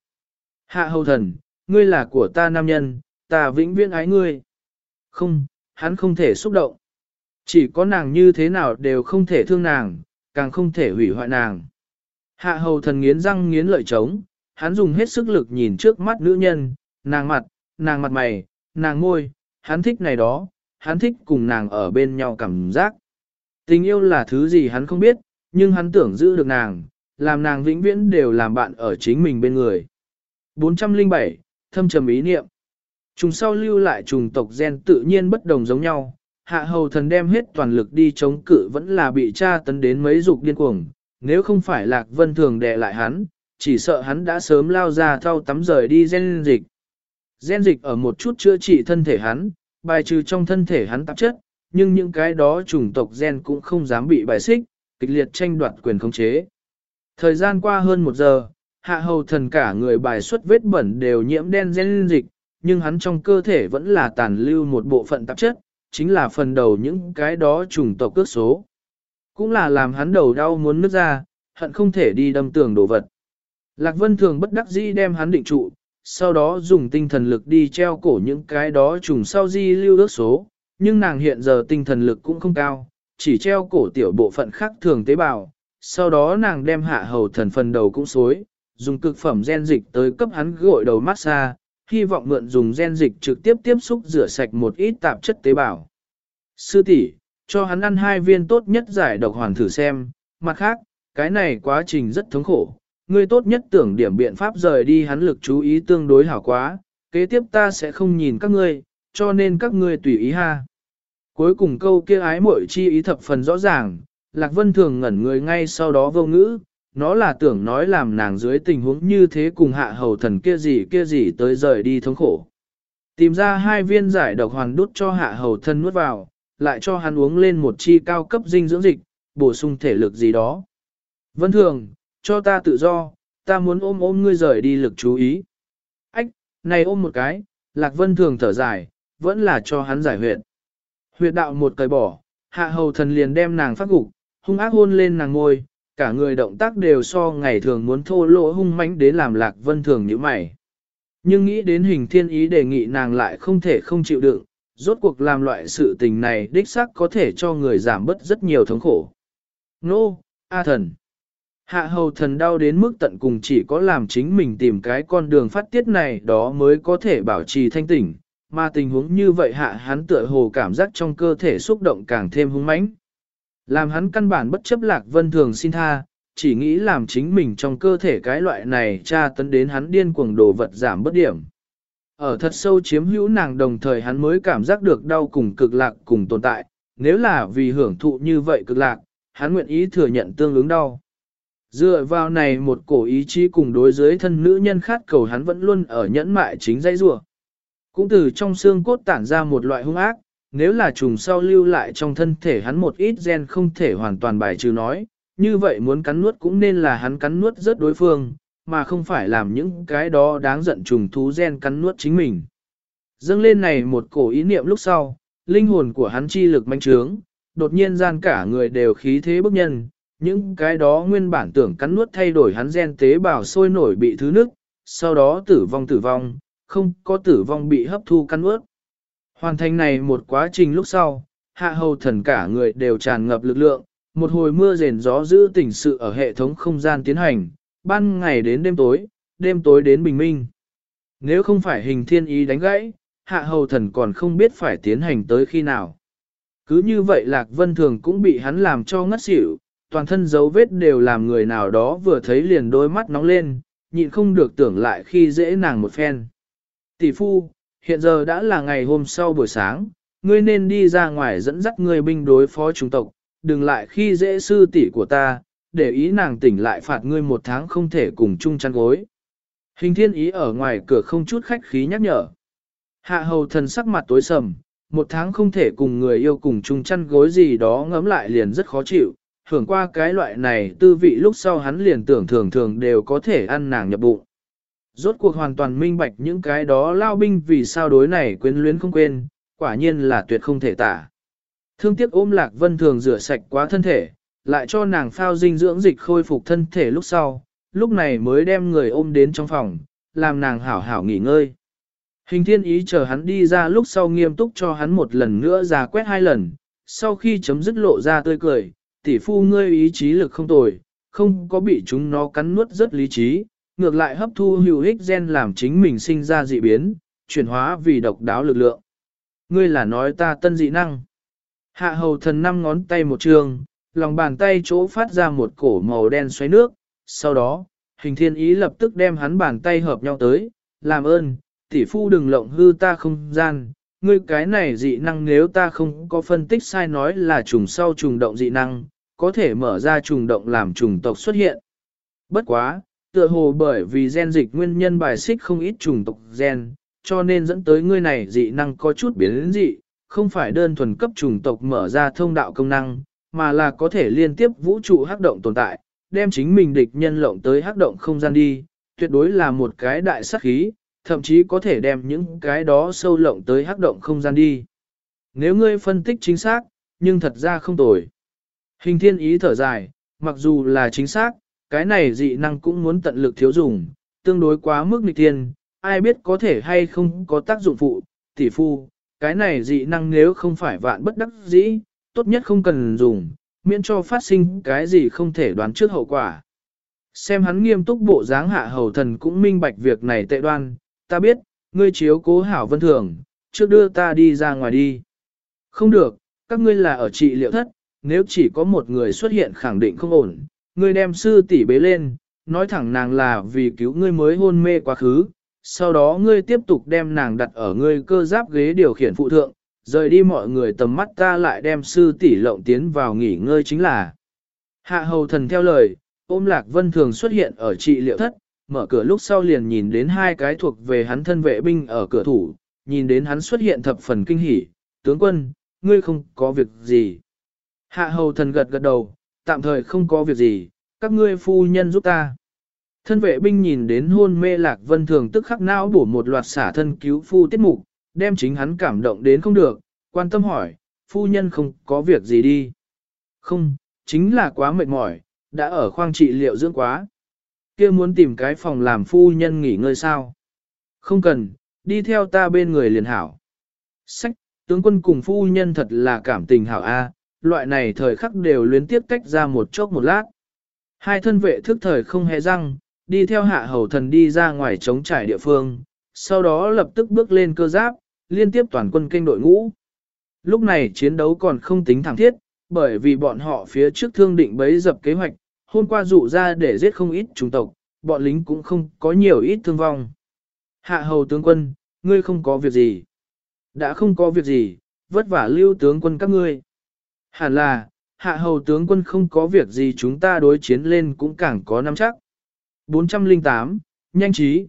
Hạ hầu thần, ngươi là của ta nam nhân, ta vĩnh viễn ái ngươi. Không, hắn không thể xúc động. Chỉ có nàng như thế nào đều không thể thương nàng, càng không thể hủy hoại nàng. Hạ hầu thần nghiến răng nghiến lợi trống, hắn dùng hết sức lực nhìn trước mắt nữ nhân, nàng mặt, nàng mặt mày, nàng môi, hắn thích này đó, hắn thích cùng nàng ở bên nhau cảm giác. Tình yêu là thứ gì hắn không biết, nhưng hắn tưởng giữ được nàng, làm nàng vĩnh viễn đều làm bạn ở chính mình bên người. 407, thâm trầm ý niệm. Trùng sau lưu lại trùng tộc gen tự nhiên bất đồng giống nhau, hạ hầu thần đem hết toàn lực đi chống cự vẫn là bị tra tấn đến mấy dục điên cuồng, nếu không phải lạc vân thường đè lại hắn, chỉ sợ hắn đã sớm lao ra thao tắm rời đi gen dịch. Gen dịch ở một chút chữa trị thân thể hắn, bài trừ trong thân thể hắn tạp chất, nhưng những cái đó chủng tộc gen cũng không dám bị bài xích, kịch liệt tranh đoạt quyền khống chế. Thời gian qua hơn một giờ, hạ hầu thần cả người bài xuất vết bẩn đều nhiễm đen gen dịch, nhưng hắn trong cơ thể vẫn là tàn lưu một bộ phận tạp chất, chính là phần đầu những cái đó trùng tộc cước số. Cũng là làm hắn đầu đau muốn nứt ra, hận không thể đi đâm tường đồ vật. Lạc Vân thường bất đắc dĩ đem hắn định trụ, sau đó dùng tinh thần lực đi treo cổ những cái đó trùng sau di lưu ước số, nhưng nàng hiện giờ tinh thần lực cũng không cao, chỉ treo cổ tiểu bộ phận khác thường tế bào, sau đó nàng đem hạ hầu thần phần đầu cũng xối, dùng cực phẩm gen dịch tới cấp hắn gội đầu massage, hy vọng mượn dùng gen dịch trực tiếp tiếp xúc rửa sạch một ít tạp chất tế bào. Sư tỷ, cho hắn ăn hai viên tốt nhất giải độc hoàn thử xem, mặt khác, cái này quá trình rất thống khổ, ngươi tốt nhất tưởng điểm biện pháp rời đi hắn lực chú ý tương đối hảo quá, kế tiếp ta sẽ không nhìn các ngươi, cho nên các ngươi tùy ý ha. Cuối cùng câu kia ái muội chi ý thập phần rõ ràng, Lạc Vân thường ngẩn người ngay sau đó vô ngữ, nó là tưởng nói làm nàng dưới tình huống như thế cùng hạ hầu thần kia gì kia gì tới rời đi thống khổ. Tìm ra hai viên giải độc hoàn đút cho hạ hầu thần nuốt vào, lại cho hắn uống lên một chi cao cấp dinh dưỡng dịch, bổ sung thể lực gì đó. Vân thường, cho ta tự do, ta muốn ôm ôm ngươi rời đi lực chú ý. Ách, này ôm một cái, Lạc Vân thường thở dài, vẫn là cho hắn giải huyệt. Huyệt đạo một cởi bỏ, hạ hầu thần liền đem nàng phát gục, hung ác hôn lên nàng ngôi, cả người động tác đều so ngày thường muốn thô lỗ hung mãnh đến làm Lạc Vân thường như mày. Nhưng nghĩ đến hình thiên ý đề nghị nàng lại không thể không chịu đựng, rốt cuộc làm loại sự tình này đích xác có thể cho người giảm bớt rất nhiều thống khổ. Nô, A thần. Hạ hầu thần đau đến mức tận cùng chỉ có làm chính mình tìm cái con đường phát tiết này đó mới có thể bảo trì thanh tỉnh, mà tình huống như vậy hạ hắn tựa hồ cảm giác trong cơ thể xúc động càng thêm hung mãnh. Làm hắn căn bản bất chấp lạc vân thường xin tha, chỉ nghĩ làm chính mình trong cơ thể cái loại này tra tấn đến hắn điên cuồng đồ vật giảm bất điểm. Ở thật sâu chiếm hữu nàng đồng thời hắn mới cảm giác được đau cùng cực lạc cùng tồn tại, nếu là vì hưởng thụ như vậy cực lạc, hắn nguyện ý thừa nhận tương ứng đau. Dựa vào này một cổ ý chí cùng đối giới thân nữ nhân khát cầu hắn vẫn luôn ở nhẫn mại chính dây rua. Cũng từ trong xương cốt tản ra một loại hung ác, nếu là trùng sau lưu lại trong thân thể hắn một ít gen không thể hoàn toàn bài trừ nói, như vậy muốn cắn nuốt cũng nên là hắn cắn nuốt rất đối phương, mà không phải làm những cái đó đáng giận trùng thú gen cắn nuốt chính mình. Dâng lên này một cổ ý niệm lúc sau, linh hồn của hắn chi lực manh trướng, đột nhiên gian cả người đều khí thế bức nhân, những cái đó nguyên bản tưởng cắn nuốt thay đổi hắn gen tế bào sôi nổi bị thứ nước, sau đó tử vong tử vong, không có tử vong bị hấp thu cắn nuốt. Hoàn thành này một quá trình lúc sau, hạ hầu thần cả người đều tràn ngập lực lượng, một hồi mưa rền gió giữ tỉnh sự ở hệ thống không gian tiến hành, ban ngày đến đêm tối, đêm tối đến bình minh. Nếu không phải hình thiên ý đánh gãy, hạ hầu thần còn không biết phải tiến hành tới khi nào. Cứ như vậy Lạc Vân Thường cũng bị hắn làm cho ngất xỉu, toàn thân dấu vết đều làm người nào đó vừa thấy liền đôi mắt nóng lên, nhịn không được tưởng lại khi dễ nàng một phen. Tỷ phu, hiện giờ đã là ngày hôm sau buổi sáng, ngươi nên đi ra ngoài dẫn dắt ngươi binh đối phó chúng tộc, đừng lại khi dễ sư tỷ của ta, để ý nàng tỉnh lại phạt ngươi một tháng không thể cùng chung chăn gối. Hình thiên ý ở ngoài cửa không chút khách khí nhắc nhở. Hạ hầu thần sắc mặt tối sầm, một tháng không thể cùng người yêu cùng chung chăn gối gì đó ngấm lại liền rất khó chịu, hưởng qua cái loại này tư vị lúc sau hắn liền tưởng thường thường đều có thể ăn nàng nhập bụng. Rốt cuộc hoàn toàn minh bạch những cái đó lao binh vì sao đối này quyến luyến không quên, quả nhiên là tuyệt không thể tả. Thương tiếc ôm lạc vân thường rửa sạch quá thân thể, lại cho nàng phao dinh dưỡng dịch khôi phục thân thể lúc sau, lúc này mới đem người ôm đến trong phòng, làm nàng hảo hảo nghỉ ngơi. Hình thiên ý chờ hắn đi ra lúc sau nghiêm túc cho hắn một lần nữa ra quét hai lần, sau khi chấm dứt lộ ra tươi cười, tỷ phu ngươi ý chí lực không tồi, không có bị chúng nó cắn nuốt rất lý trí, ngược lại hấp thu hữu ích gen làm chính mình sinh ra dị biến, chuyển hóa vì độc đáo lực lượng. Ngươi là nói ta tân dị năng. Hạ hầu thần năm ngón tay một trường, lòng bàn tay chỗ phát ra một cổ màu đen xoáy nước, sau đó, hình thiên ý lập tức đem hắn bàn tay hợp nhau tới, làm ơn, tỷ phu đừng lộng hư ta không gian, ngươi cái này dị năng nếu ta không có phân tích sai nói là trùng sau trùng động dị năng, có thể mở ra trùng động làm trùng tộc xuất hiện. Bất quá, tựa hồ bởi vì gen dịch nguyên nhân bài xích không ít chủng tộc gen, cho nên dẫn tới ngươi này dị năng có chút biến đến dị, không phải đơn thuần cấp chủng tộc mở ra thông đạo công năng, mà là có thể liên tiếp vũ trụ hắc động tồn tại, đem chính mình địch nhân lộng tới hắc động không gian đi, tuyệt đối là một cái đại sát khí, thậm chí có thể đem những cái đó sâu lộng tới hắc động không gian đi. Nếu ngươi phân tích chính xác, nhưng thật ra không tồi. Hình thiên ý thở dài, mặc dù là chính xác, cái này dị năng cũng muốn tận lực thiếu dùng, tương đối quá mức nghịch thiên, ai biết có thể hay không có tác dụng phụ, tỷ phu, cái này dị năng nếu không phải vạn bất đắc dĩ, tốt nhất không cần dùng, miễn cho phát sinh cái gì không thể đoán trước hậu quả. Xem hắn nghiêm túc bộ dáng hạ hầu thần cũng minh bạch việc này tệ đoan, ta biết, ngươi chiếu cố hảo vân thường, trước đưa ta đi ra ngoài đi. Không được, các ngươi là ở trị liệu thất, nếu chỉ có một người xuất hiện khẳng định không ổn, ngươi đem sư tỷ bế lên, nói thẳng nàng là vì cứu ngươi mới hôn mê quá khứ, sau đó ngươi tiếp tục đem nàng đặt ở ngươi cơ giáp ghế điều khiển phụ thượng, rời đi mọi người tầm mắt ta lại đem sư tỷ lộng tiến vào nghỉ ngơi chính là. Hạ hầu thần theo lời, ôm lạc vân thường xuất hiện ở trị liệu thất, mở cửa lúc sau liền nhìn đến hai cái thuộc về hắn thân vệ binh ở cửa thủ, nhìn đến hắn xuất hiện thập phần kinh hỉ, tướng quân, ngươi không có việc gì. Hạ hầu thần gật gật đầu, tạm thời không có việc gì, các ngươi phu nhân giúp ta. Thân vệ binh nhìn đến hôn mê lạc vân thường tức khắc não bổ một loạt xả thân cứu phu tiết mục, đem chính hắn cảm động đến không được, quan tâm hỏi, phu nhân không có việc gì đi. Không, chính là quá mệt mỏi, đã ở khoang trị liệu dưỡng quá. kia muốn tìm cái phòng làm phu nhân nghỉ ngơi sao? Không cần, đi theo ta bên người liền hảo. Sách, tướng quân cùng phu nhân thật là cảm tình hảo A, loại này thời khắc đều luyến tiếp tách ra một chốc một lát. Hai thân vệ thức thời không hề răng, đi theo hạ hầu thần đi ra ngoài chống trải địa phương, sau đó lập tức bước lên cơ giáp, liên tiếp toàn quân kênh đội ngũ. Lúc này chiến đấu còn không tính thẳng thiết, bởi vì bọn họ phía trước thương định bấy dập kế hoạch, hôm qua dụ ra để giết không ít chủng tộc, bọn lính cũng không có nhiều ít thương vong. Hạ hầu tướng quân, ngươi không có việc gì. Đã không có việc gì, vất vả lưu tướng quân các ngươi. Hẳn là, hạ hầu tướng quân không có việc gì chúng ta đối chiến lên cũng càng có nắm chắc. 408, nhanh trí.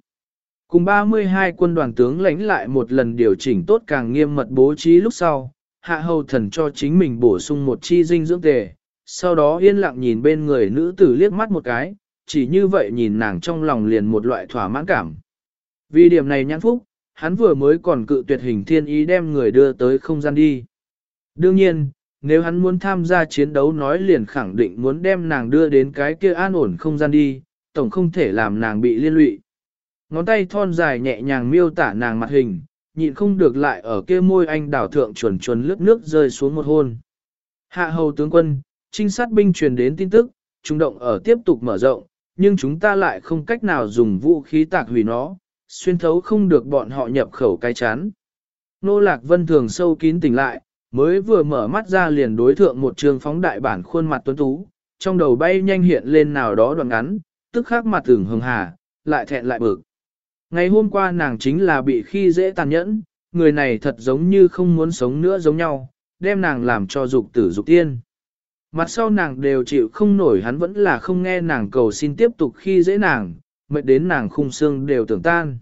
Cùng 32 quân đoàn tướng lãnh lại một lần điều chỉnh tốt càng nghiêm mật bố trí lúc sau, hạ hầu thần cho chính mình bổ sung một chi dinh dưỡng tề, sau đó yên lặng nhìn bên người nữ tử liếc mắt một cái, chỉ như vậy nhìn nàng trong lòng liền một loại thỏa mãn cảm. Vì điểm này nhãn phúc, hắn vừa mới còn cự tuyệt hình thiên ý đem người đưa tới không gian đi. Đương nhiên, nếu hắn muốn tham gia chiến đấu nói liền khẳng định muốn đem nàng đưa đến cái kia an ổn không gian đi, tổng không thể làm nàng bị liên lụy. Ngón tay thon dài nhẹ nhàng miêu tả nàng mặt hình, nhịn không được lại ở kia môi anh đảo thượng chuẩn chuẩn lướt nước rơi xuống một hôn. Hạ hầu tướng quân, trinh sát binh truyền đến tin tức, trung động ở tiếp tục mở rộng, nhưng chúng ta lại không cách nào dùng vũ khí tạc hủy nó, xuyên thấu không được bọn họ nhập khẩu cái chán. Nô Lạc Vân thường sâu kín tỉnh lại, mới vừa mở mắt ra liền đối thượng một trường phóng đại bản khuôn mặt tuấn tú, trong đầu bay nhanh hiện lên nào đó đoạn ngắn, tức khắc mặt tưởng hường hà, lại thẹn lại bực. Ngày hôm qua nàng chính là bị khi dễ tàn nhẫn, người này thật giống như không muốn sống nữa giống nhau, đem nàng làm cho dục tử dục tiên. Mặt sau nàng đều chịu không nổi hắn vẫn là không nghe nàng cầu xin tiếp tục khi dễ nàng, mệt đến nàng khung xương đều tưởng tan.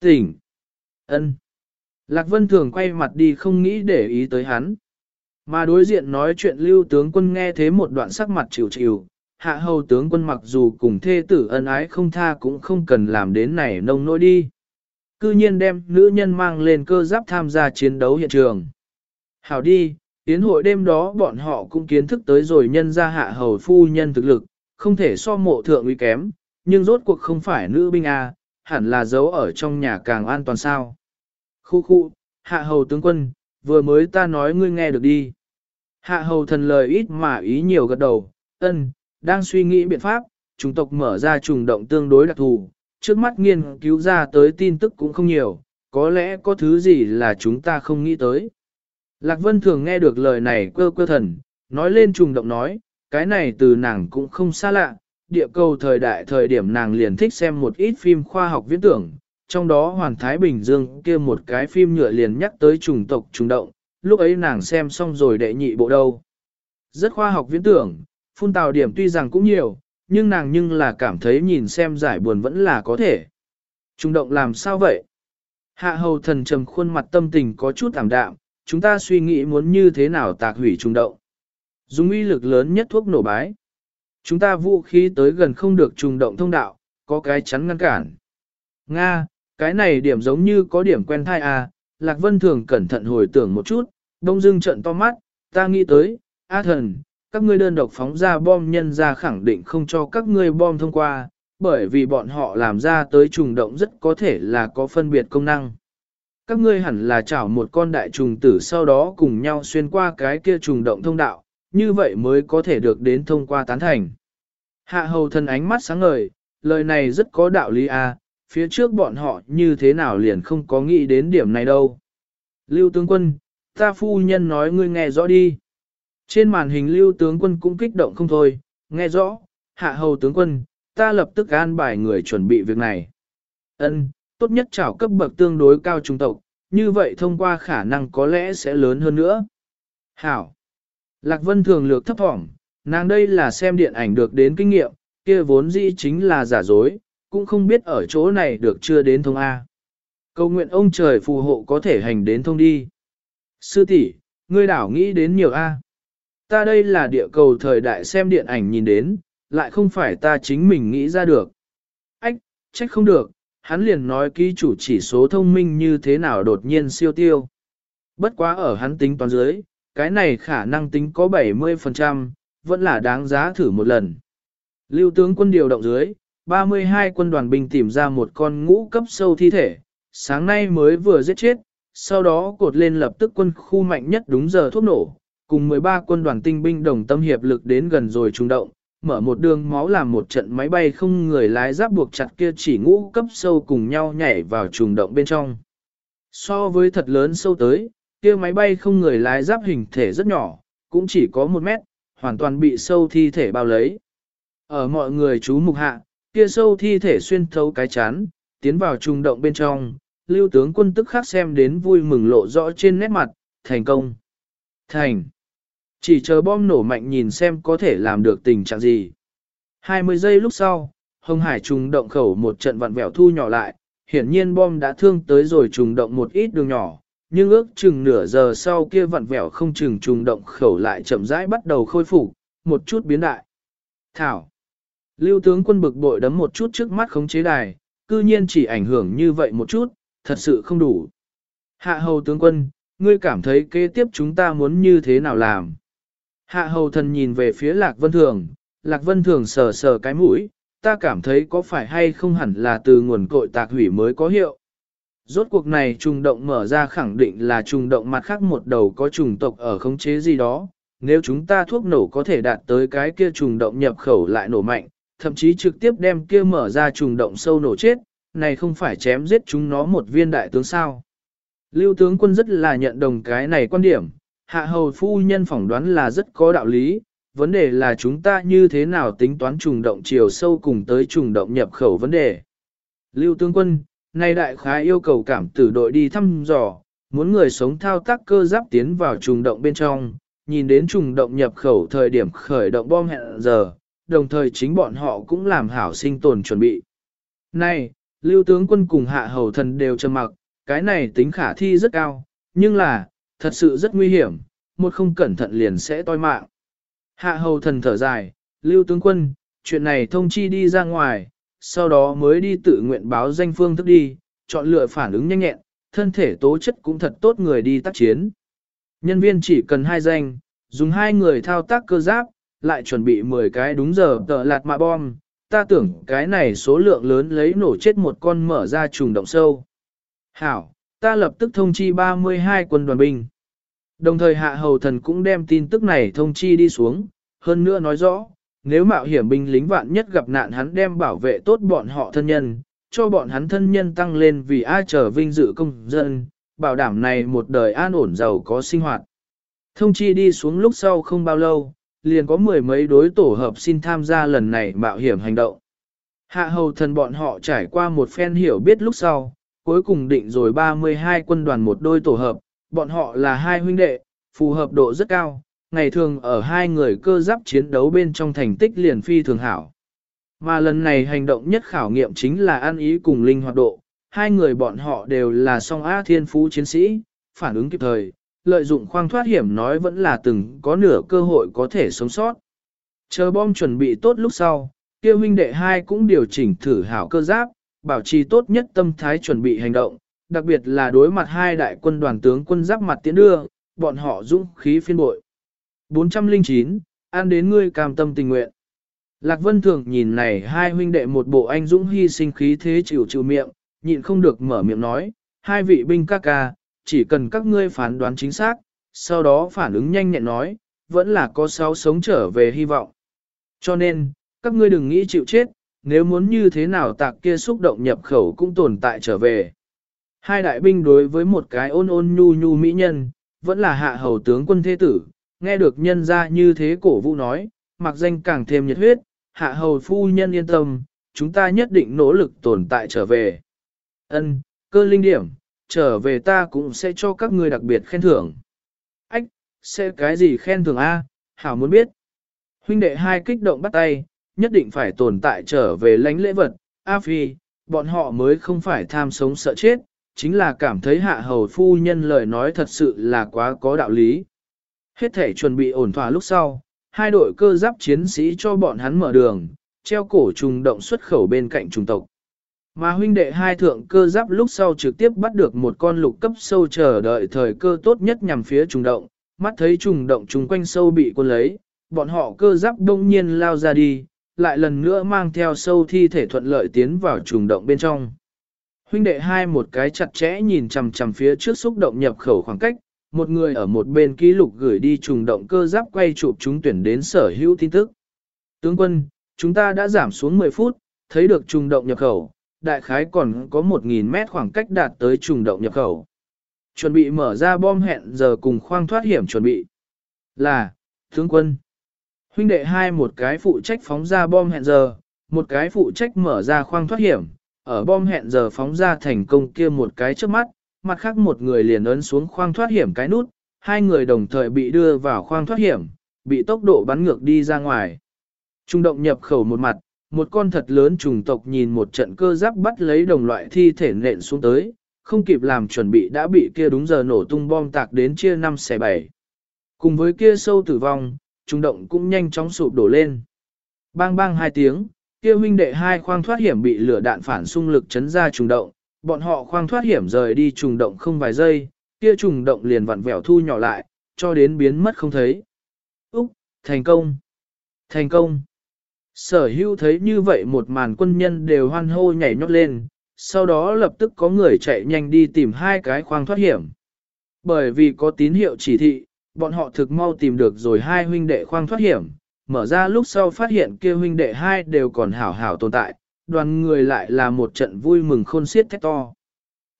Tỉnh! ân. Lạc Vân thường quay mặt đi không nghĩ để ý tới hắn. Mà đối diện nói chuyện lưu tướng quân nghe thế một đoạn sắc mặt chịu chịu, hạ hầu tướng quân mặc dù cùng thê tử ân ái không tha cũng không cần làm đến này nông nỗi đi. Cư nhiên đem nữ nhân mang lên cơ giáp tham gia chiến đấu hiện trường. Hảo đi, tiến hội đêm đó bọn họ cũng kiến thức tới rồi nhân ra hạ hầu phu nhân thực lực, không thể so mộ thượng uy kém, nhưng rốt cuộc không phải nữ binh A, hẳn là giấu ở trong nhà càng an toàn sao. Khu khu, hạ hầu tướng quân, vừa mới ta nói ngươi nghe được đi. Hạ hầu thần lời ít mà ý nhiều gật đầu, ân, đang suy nghĩ biện pháp, chủng tộc mở ra trùng động tương đối đặc thù, trước mắt nghiên cứu ra tới tin tức cũng không nhiều, có lẽ có thứ gì là chúng ta không nghĩ tới. Lạc Vân thường nghe được lời này quơ quơ thần, nói lên trùng động nói, cái này từ nàng cũng không xa lạ, địa cầu thời đại thời điểm nàng liền thích xem một ít phim khoa học viễn tưởng, trong đó Hoàn Thái Bình Dương kia một cái phim nhựa liền nhắc tới trùng tộc trùng động, lúc ấy nàng xem xong rồi đệ nhị bộ đâu. Rất khoa học viễn tưởng, phun tào điểm tuy rằng cũng nhiều, nhưng nàng nhưng là cảm thấy nhìn xem giải buồn vẫn là có thể. Trùng động làm sao vậy? Hạ hầu thần trầm khuôn mặt tâm tình có chút ảm đạm, chúng ta suy nghĩ muốn như thế nào tạc hủy trùng động. Dùng uy lực lớn nhất thuốc nổ bái. Chúng ta vũ khí tới gần không được trùng động thông đạo, có cái chắn ngăn cản. Nga, cái này điểm giống như có điểm quen thai à, Lạc Vân thường cẩn thận hồi tưởng một chút, đông dưng trận to mắt, ta nghĩ tới, A thần, các ngươi đơn độc phóng ra bom nhân ra khẳng định không cho các ngươi bom thông qua, bởi vì bọn họ làm ra tới trùng động rất có thể là có phân biệt công năng. Các ngươi hẳn là chảo một con đại trùng tử sau đó cùng nhau xuyên qua cái kia trùng động thông đạo, như vậy mới có thể được đến thông qua tán thành. Hạ hầu thần ánh mắt sáng ngời, lời này rất có đạo lý à, phía trước bọn họ như thế nào liền không có nghĩ đến điểm này đâu. Lưu tướng quân, ta phu nhân nói ngươi nghe rõ đi. Trên màn hình lưu tướng quân cũng kích động không thôi, nghe rõ, hạ hầu tướng quân, ta lập tức an bài người chuẩn bị việc này. Ân, tốt nhất trảo cấp bậc tương đối cao trung tộc, như vậy thông qua khả năng có lẽ sẽ lớn hơn nữa. Hảo. Lạc Vân thường lược thấp thỏm, nàng đây là xem điện ảnh được đến kinh nghiệm, kia vốn dĩ chính là giả dối, cũng không biết ở chỗ này được chưa đến thông A. Cầu nguyện ông trời phù hộ có thể hành đến thông đi. Sư tỷ, ngươi đảo nghĩ đến nhiều A. Ta đây là địa cầu thời đại xem điện ảnh nhìn đến, lại không phải ta chính mình nghĩ ra được. Ách, trách không được, hắn liền nói ký chủ chỉ số thông minh như thế nào đột nhiên siêu tiêu. Bất quá ở hắn tính toán dưới, cái này khả năng tính có 70%, vẫn là đáng giá thử một lần. Lưu tướng quân điều động dưới, 32 quân đoàn binh tìm ra một con ngũ cấp sâu thi thể, sáng nay mới vừa giết chết, sau đó cột lên lập tức quân khu mạnh nhất đúng giờ thuốc nổ, cùng 13 quân đoàn tinh binh đồng tâm hiệp lực đến gần rồi trung động, mở một đường máu làm một trận máy bay không người lái giáp buộc chặt kia chỉ ngũ cấp sâu cùng nhau nhảy vào trùng động bên trong. So với thật lớn sâu tới, kia máy bay không người lái giáp hình thể rất nhỏ, cũng chỉ có một mét, hoàn toàn bị sâu thi thể bao lấy. Ở mọi người chú mục hạ, kia sâu thi thể xuyên thấu cái chán, tiến vào trùng động bên trong, lưu tướng quân tức khắc xem đến vui mừng lộ rõ trên nét mặt, thành công. Thành. Chỉ chờ bom nổ mạnh nhìn xem có thể làm được tình trạng gì. 20 giây lúc sau, Hồng Hải trùng động khẩu một trận vặn vẹo thu nhỏ lại, hiển nhiên bom đã thương tới rồi trùng động một ít đường nhỏ, nhưng ước chừng nửa giờ sau kia vặn vẹo không chừng trùng động khẩu lại chậm rãi bắt đầu khôi phục, một chút biến đại. Thảo. Lưu tướng quân bực bội đấm một chút trước mắt khống chế đài, cư nhiên chỉ ảnh hưởng như vậy một chút, thật sự không đủ. Hạ hầu tướng quân, ngươi cảm thấy kế tiếp chúng ta muốn như thế nào làm? Hạ hầu thần nhìn về phía Lạc Vân Thường, Lạc Vân Thường sờ sờ cái mũi, ta cảm thấy có phải hay không hẳn là từ nguồn cội tạc hủy mới có hiệu. Rốt cuộc này trùng động mở ra khẳng định là trùng động mặt khác một đầu có trùng tộc ở khống chế gì đó, nếu chúng ta thuốc nổ có thể đạt tới cái kia trùng động nhập khẩu lại nổ mạnh, thậm chí trực tiếp đem kia mở ra trùng động sâu nổ chết, này không phải chém giết chúng nó một viên đại tướng sao. Lưu tướng quân rất là nhận đồng cái này quan điểm, hạ hầu phu nhân phỏng đoán là rất có đạo lý, vấn đề là chúng ta như thế nào tính toán trùng động chiều sâu cùng tới trùng động nhập khẩu vấn đề. Lưu tướng quân, Nay đại khái yêu cầu cảm tử đội đi thăm dò, muốn người sống thao tác cơ giáp tiến vào trùng động bên trong, nhìn đến trùng động nhập khẩu thời điểm khởi động bom hẹn giờ, đồng thời chính bọn họ cũng làm hảo sinh tồn chuẩn bị. Này, lưu tướng quân cùng hạ hầu thần đều trầm mặc, cái này tính khả thi rất cao, nhưng là, thật sự rất nguy hiểm, một không cẩn thận liền sẽ toi mạng. Hạ hầu thần thở dài, lưu tướng quân, chuyện này thông chi đi ra ngoài, sau đó mới đi tự nguyện báo danh phương thức đi, chọn lựa phản ứng nhanh nhẹn, thân thể tố chất cũng thật tốt người đi tác chiến. Nhân viên chỉ cần hai danh, dùng hai người thao tác cơ giáp, lại chuẩn bị 10 cái đúng giờ tờ lạt mạ bom, ta tưởng cái này số lượng lớn lấy nổ chết một con mở ra trùng động sâu. Hảo, ta lập tức thông chi 32 quân đoàn binh. Đồng thời hạ hầu thần cũng đem tin tức này thông chi đi xuống, hơn nữa nói rõ, nếu mạo hiểm binh lính vạn nhất gặp nạn hắn đem bảo vệ tốt bọn họ thân nhân, cho bọn hắn thân nhân tăng lên vì ai trở vinh dự công dân, bảo đảm này một đời an ổn giàu có sinh hoạt. Thông chi đi xuống lúc sau không bao lâu, liền có mười mấy đối tổ hợp xin tham gia lần này mạo hiểm hành động. Hạ hầu thần bọn họ trải qua một phen hiểu biết lúc sau, cuối cùng định rồi 32 quân đoàn một đôi tổ hợp, bọn họ là hai huynh đệ, phù hợp độ rất cao, ngày thường ở hai người cơ giáp chiến đấu bên trong thành tích liền phi thường hảo. Mà lần này hành động nhất khảo nghiệm chính là ăn ý cùng linh hoạt độ, hai người bọn họ đều là song á thiên phú chiến sĩ, phản ứng kịp thời, lợi dụng khoang thoát hiểm nói vẫn là từng có nửa cơ hội có thể sống sót. Chờ bom chuẩn bị tốt lúc sau, kia huynh đệ hai cũng điều chỉnh thử hảo cơ giáp, bảo trì tốt nhất tâm thái chuẩn bị hành động, đặc biệt là đối mặt hai đại quân đoàn tướng quân giáp mặt tiến đưa, bọn họ dũng khí phiên bội. 409, an đến ngươi cam tâm tình nguyện. Lạc Vân Thường nhìn này hai huynh đệ một bộ anh dũng hy sinh khí thế chịu chịu miệng, nhịn không được mở miệng nói, hai vị binh ca ca, chỉ cần các ngươi phán đoán chính xác, sau đó phản ứng nhanh nhẹn nói, vẫn là có sáu sống trở về hy vọng. Cho nên, các ngươi đừng nghĩ chịu chết, nếu muốn như thế nào tạc kia xúc động nhập khẩu cũng tồn tại trở về. Hai đại binh đối với một cái ôn ôn nhu nhu mỹ nhân, vẫn là hạ hầu tướng quân thế tử, nghe được nhân ra như thế cổ vũ nói, mặc danh càng thêm nhiệt huyết, hạ hầu phu nhân yên tâm, chúng ta nhất định nỗ lực tồn tại trở về. Ân, cơ linh điểm, trở về ta cũng sẽ cho các ngươi đặc biệt khen thưởng. Ách, sẽ cái gì khen thưởng A, hảo muốn biết. Huynh đệ hai kích động bắt tay, nhất định phải tồn tại trở về lánh lễ vật, A Phi, bọn họ mới không phải tham sống sợ chết, chính là cảm thấy hạ hầu phu nhân lời nói thật sự là quá có đạo lý. Hết thể chuẩn bị ổn thỏa lúc sau, hai đội cơ giáp chiến sĩ cho bọn hắn mở đường, treo cổ trùng động xuất khẩu bên cạnh trùng tộc. Mà huynh đệ hai thượng cơ giáp lúc sau trực tiếp bắt được một con lục cấp sâu chờ đợi thời cơ tốt nhất nhằm phía trùng động, mắt thấy trùng động trùng quanh sâu bị quân lấy, bọn họ cơ giáp đông nhiên lao ra đi, lại lần nữa mang theo sâu thi thể thuận lợi tiến vào trùng động bên trong. Huynh đệ hai một cái chặt chẽ nhìn chằm chằm phía trước xúc động nhập khẩu khoảng cách, một người ở một bên ký lục gửi đi trùng động cơ giáp quay chụp chúng tuyển đến sở hữu tin tức. Tướng quân, chúng ta đã giảm xuống 10 phút, thấy được trùng động nhập khẩu, đại khái còn có 1.000 mét khoảng cách đạt tới trùng động nhập khẩu. Chuẩn bị mở ra bom hẹn giờ cùng khoang thoát hiểm chuẩn bị. Là, tướng quân. Huynh đệ hai một cái phụ trách phóng ra bom hẹn giờ, một cái phụ trách mở ra khoang thoát hiểm, ở bom hẹn giờ phóng ra thành công kia một cái trước mắt, mặt khác một người liền ấn xuống khoang thoát hiểm cái nút, hai người đồng thời bị đưa vào khoang thoát hiểm, bị tốc độ bắn ngược đi ra ngoài. Trung động nhập khẩu một mặt, một con thật lớn trùng tộc nhìn một trận cơ giáp bắt lấy đồng loại thi thể nện xuống tới, không kịp làm chuẩn bị đã bị kia đúng giờ nổ tung bom tạc đến chia năm xẻ bảy. Cùng với kia sâu tử vong, trùng động cũng nhanh chóng sụp đổ lên. Bang bang hai tiếng, kia huynh đệ hai khoang thoát hiểm bị lửa đạn phản xung lực chấn ra trùng động, bọn họ khoang thoát hiểm rời đi trùng động không vài giây, kia trùng động liền vặn vẹo thu nhỏ lại, cho đến biến mất không thấy. Úc, thành công! Thành công! Sở hữu thấy như vậy một màn quân nhân đều hoan hô nhảy nhót lên, sau đó lập tức có người chạy nhanh đi tìm hai cái khoang thoát hiểm. Bởi vì có tín hiệu chỉ thị, bọn họ thực mau tìm được rồi hai huynh đệ khoang thoát hiểm, mở ra lúc sau phát hiện kia huynh đệ hai đều còn hảo hảo tồn tại, đoàn người lại là một trận vui mừng khôn xiết thét to.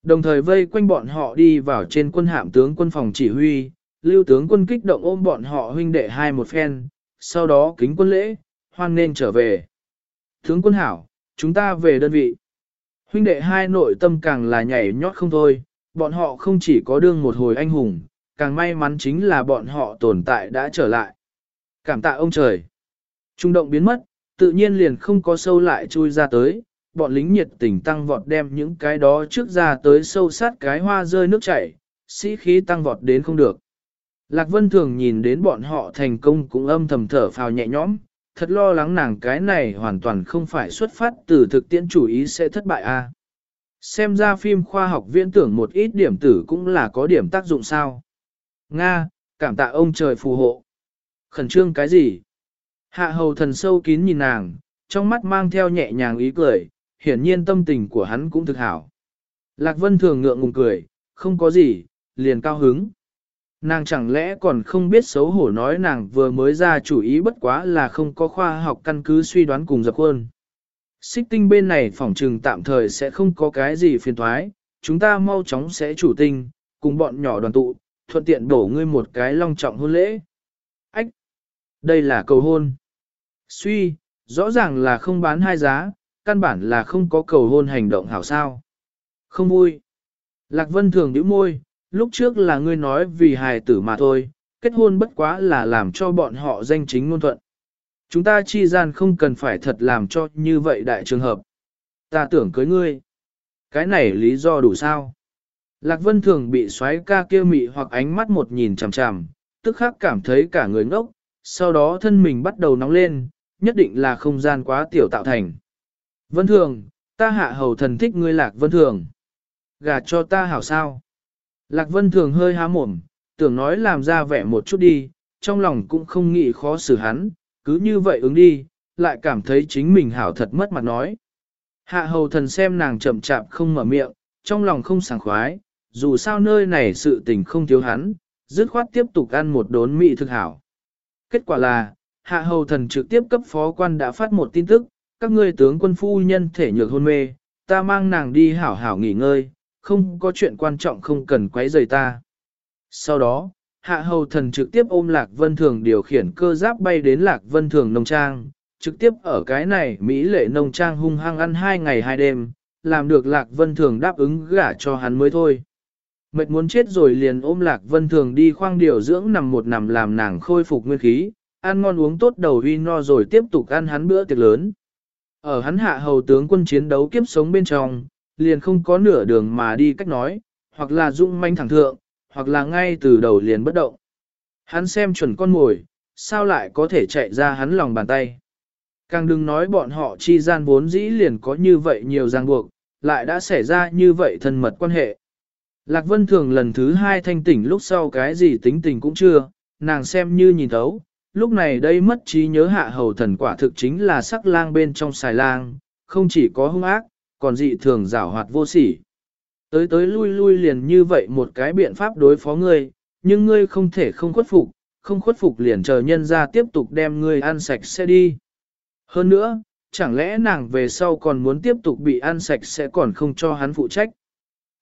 Đồng thời vây quanh bọn họ đi vào trên quân hạm tướng quân phòng chỉ huy, lưu tướng quân kích động ôm bọn họ huynh đệ hai một phen, sau đó kính quân lễ, hoan nên trở về. Thướng quân hảo, chúng ta về đơn vị. Huynh đệ hai nội tâm càng là nhảy nhót không thôi, bọn họ không chỉ có đương một hồi anh hùng, càng may mắn chính là bọn họ tồn tại đã trở lại. Cảm tạ ông trời. Trung động biến mất, tự nhiên liền không có sâu lại chui ra tới, bọn lính nhiệt tình tăng vọt đem những cái đó trước ra tới sâu sát cái hoa rơi nước chảy, sĩ khí tăng vọt đến không được. Lạc Vân thường nhìn đến bọn họ thành công cũng âm thầm thở phào nhẹ nhõm, thật lo lắng nàng cái này hoàn toàn không phải xuất phát từ thực tiễn chủ ý sẽ thất bại a. À. Xem ra phim khoa học viễn tưởng một ít điểm tử cũng là có điểm tác dụng sao. Nga, cảm tạ ông trời phù hộ. Khẩn trương cái gì? Hạ hầu thần sâu kín nhìn nàng, trong mắt mang theo nhẹ nhàng ý cười, hiển nhiên tâm tình của hắn cũng thực hảo. Lạc Vân thường ngượng ngùng cười, không có gì, liền cao hứng. Nàng chẳng lẽ còn không biết xấu hổ nói nàng vừa mới ra chủ ý bất quá là không có khoa học căn cứ suy đoán cùng dập hơn. Xích tinh bên này phỏng trừng tạm thời sẽ không có cái gì phiền thoái, chúng ta mau chóng sẽ chủ tinh, cùng bọn nhỏ đoàn tụ, thuận tiện đổ ngươi một cái long trọng hôn lễ. Ách! Đây là cầu hôn. Suy, rõ ràng là không bán hai giá, căn bản là không có cầu hôn hành động hảo sao. Không vui. Lạc Vân thường nhíu môi, lúc trước là ngươi nói vì hài tử mà thôi, kết hôn bất quá là làm cho bọn họ danh chính ngôn thuận. Chúng ta chi gian không cần phải thật làm cho như vậy đại trường hợp. Ta tưởng cưới ngươi. Cái này lý do đủ sao? Lạc Vân thường bị xoáy ca kia mị hoặc ánh mắt một nhìn chằm chằm, tức khắc cảm thấy cả người ngốc, sau đó thân mình bắt đầu nóng lên, nhất định là không gian quá tiểu tạo thành. Vân thường, ta hạ hầu thần thích ngươi Lạc Vân thường. Gà cho ta hảo sao? Lạc Vân thường hơi há mồm, tưởng nói làm ra vẻ một chút đi, trong lòng cũng không nghĩ khó xử hắn, cứ như vậy ứng đi, lại cảm thấy chính mình hảo thật mất mặt nói. Hạ hầu thần xem nàng chậm chạp không mở miệng, trong lòng không sảng khoái, dù sao nơi này sự tình không thiếu hắn, dứt khoát tiếp tục ăn một đốn mị thực hảo. Kết quả là, hạ hầu thần trực tiếp cấp phó quan đã phát một tin tức, các ngươi tướng quân phu nhân thể nhược hôn mê, ta mang nàng đi hảo hảo nghỉ ngơi, không có chuyện quan trọng không cần quấy rầy ta. Sau đó, hạ hầu thần trực tiếp ôm Lạc Vân Thường điều khiển cơ giáp bay đến Lạc Vân Thường nông trang, trực tiếp ở cái này Mỹ lệ nông trang hung hăng ăn hai ngày hai đêm, làm được Lạc Vân Thường đáp ứng gả cho hắn mới thôi. Mệt muốn chết rồi liền ôm Lạc Vân Thường đi khoang điều dưỡng nằm một nằm làm nàng khôi phục nguyên khí, ăn ngon uống tốt đầu uy no rồi tiếp tục ăn hắn bữa tiệc lớn. Ở hắn hạ hầu tướng quân chiến đấu kiếp sống bên trong, liền không có nửa đường mà đi cách nói, hoặc là dũng manh thẳng thượng, hoặc là ngay từ đầu liền bất động. Hắn xem chuẩn con mồi, sao lại có thể chạy ra hắn lòng bàn tay. Càng đừng nói bọn họ chi gian vốn dĩ liền có như vậy nhiều ràng buộc, lại đã xảy ra như vậy thân mật quan hệ. Lạc Vân Thường lần thứ hai thanh tỉnh lúc sau cái gì tính tình cũng chưa, nàng xem như nhìn thấu, lúc này đây mất trí nhớ hạ hầu thần quả thực chính là sắc lang bên trong xài lang, không chỉ có hung ác, còn dị thường giảo hoạt vô sỉ. Tới tới lui lui liền như vậy một cái biện pháp đối phó ngươi, nhưng ngươi không thể không khuất phục, không khuất phục liền chờ nhân ra tiếp tục đem ngươi ăn sạch sẽ đi. Hơn nữa, chẳng lẽ nàng về sau còn muốn tiếp tục bị ăn sạch sẽ còn không cho hắn phụ trách?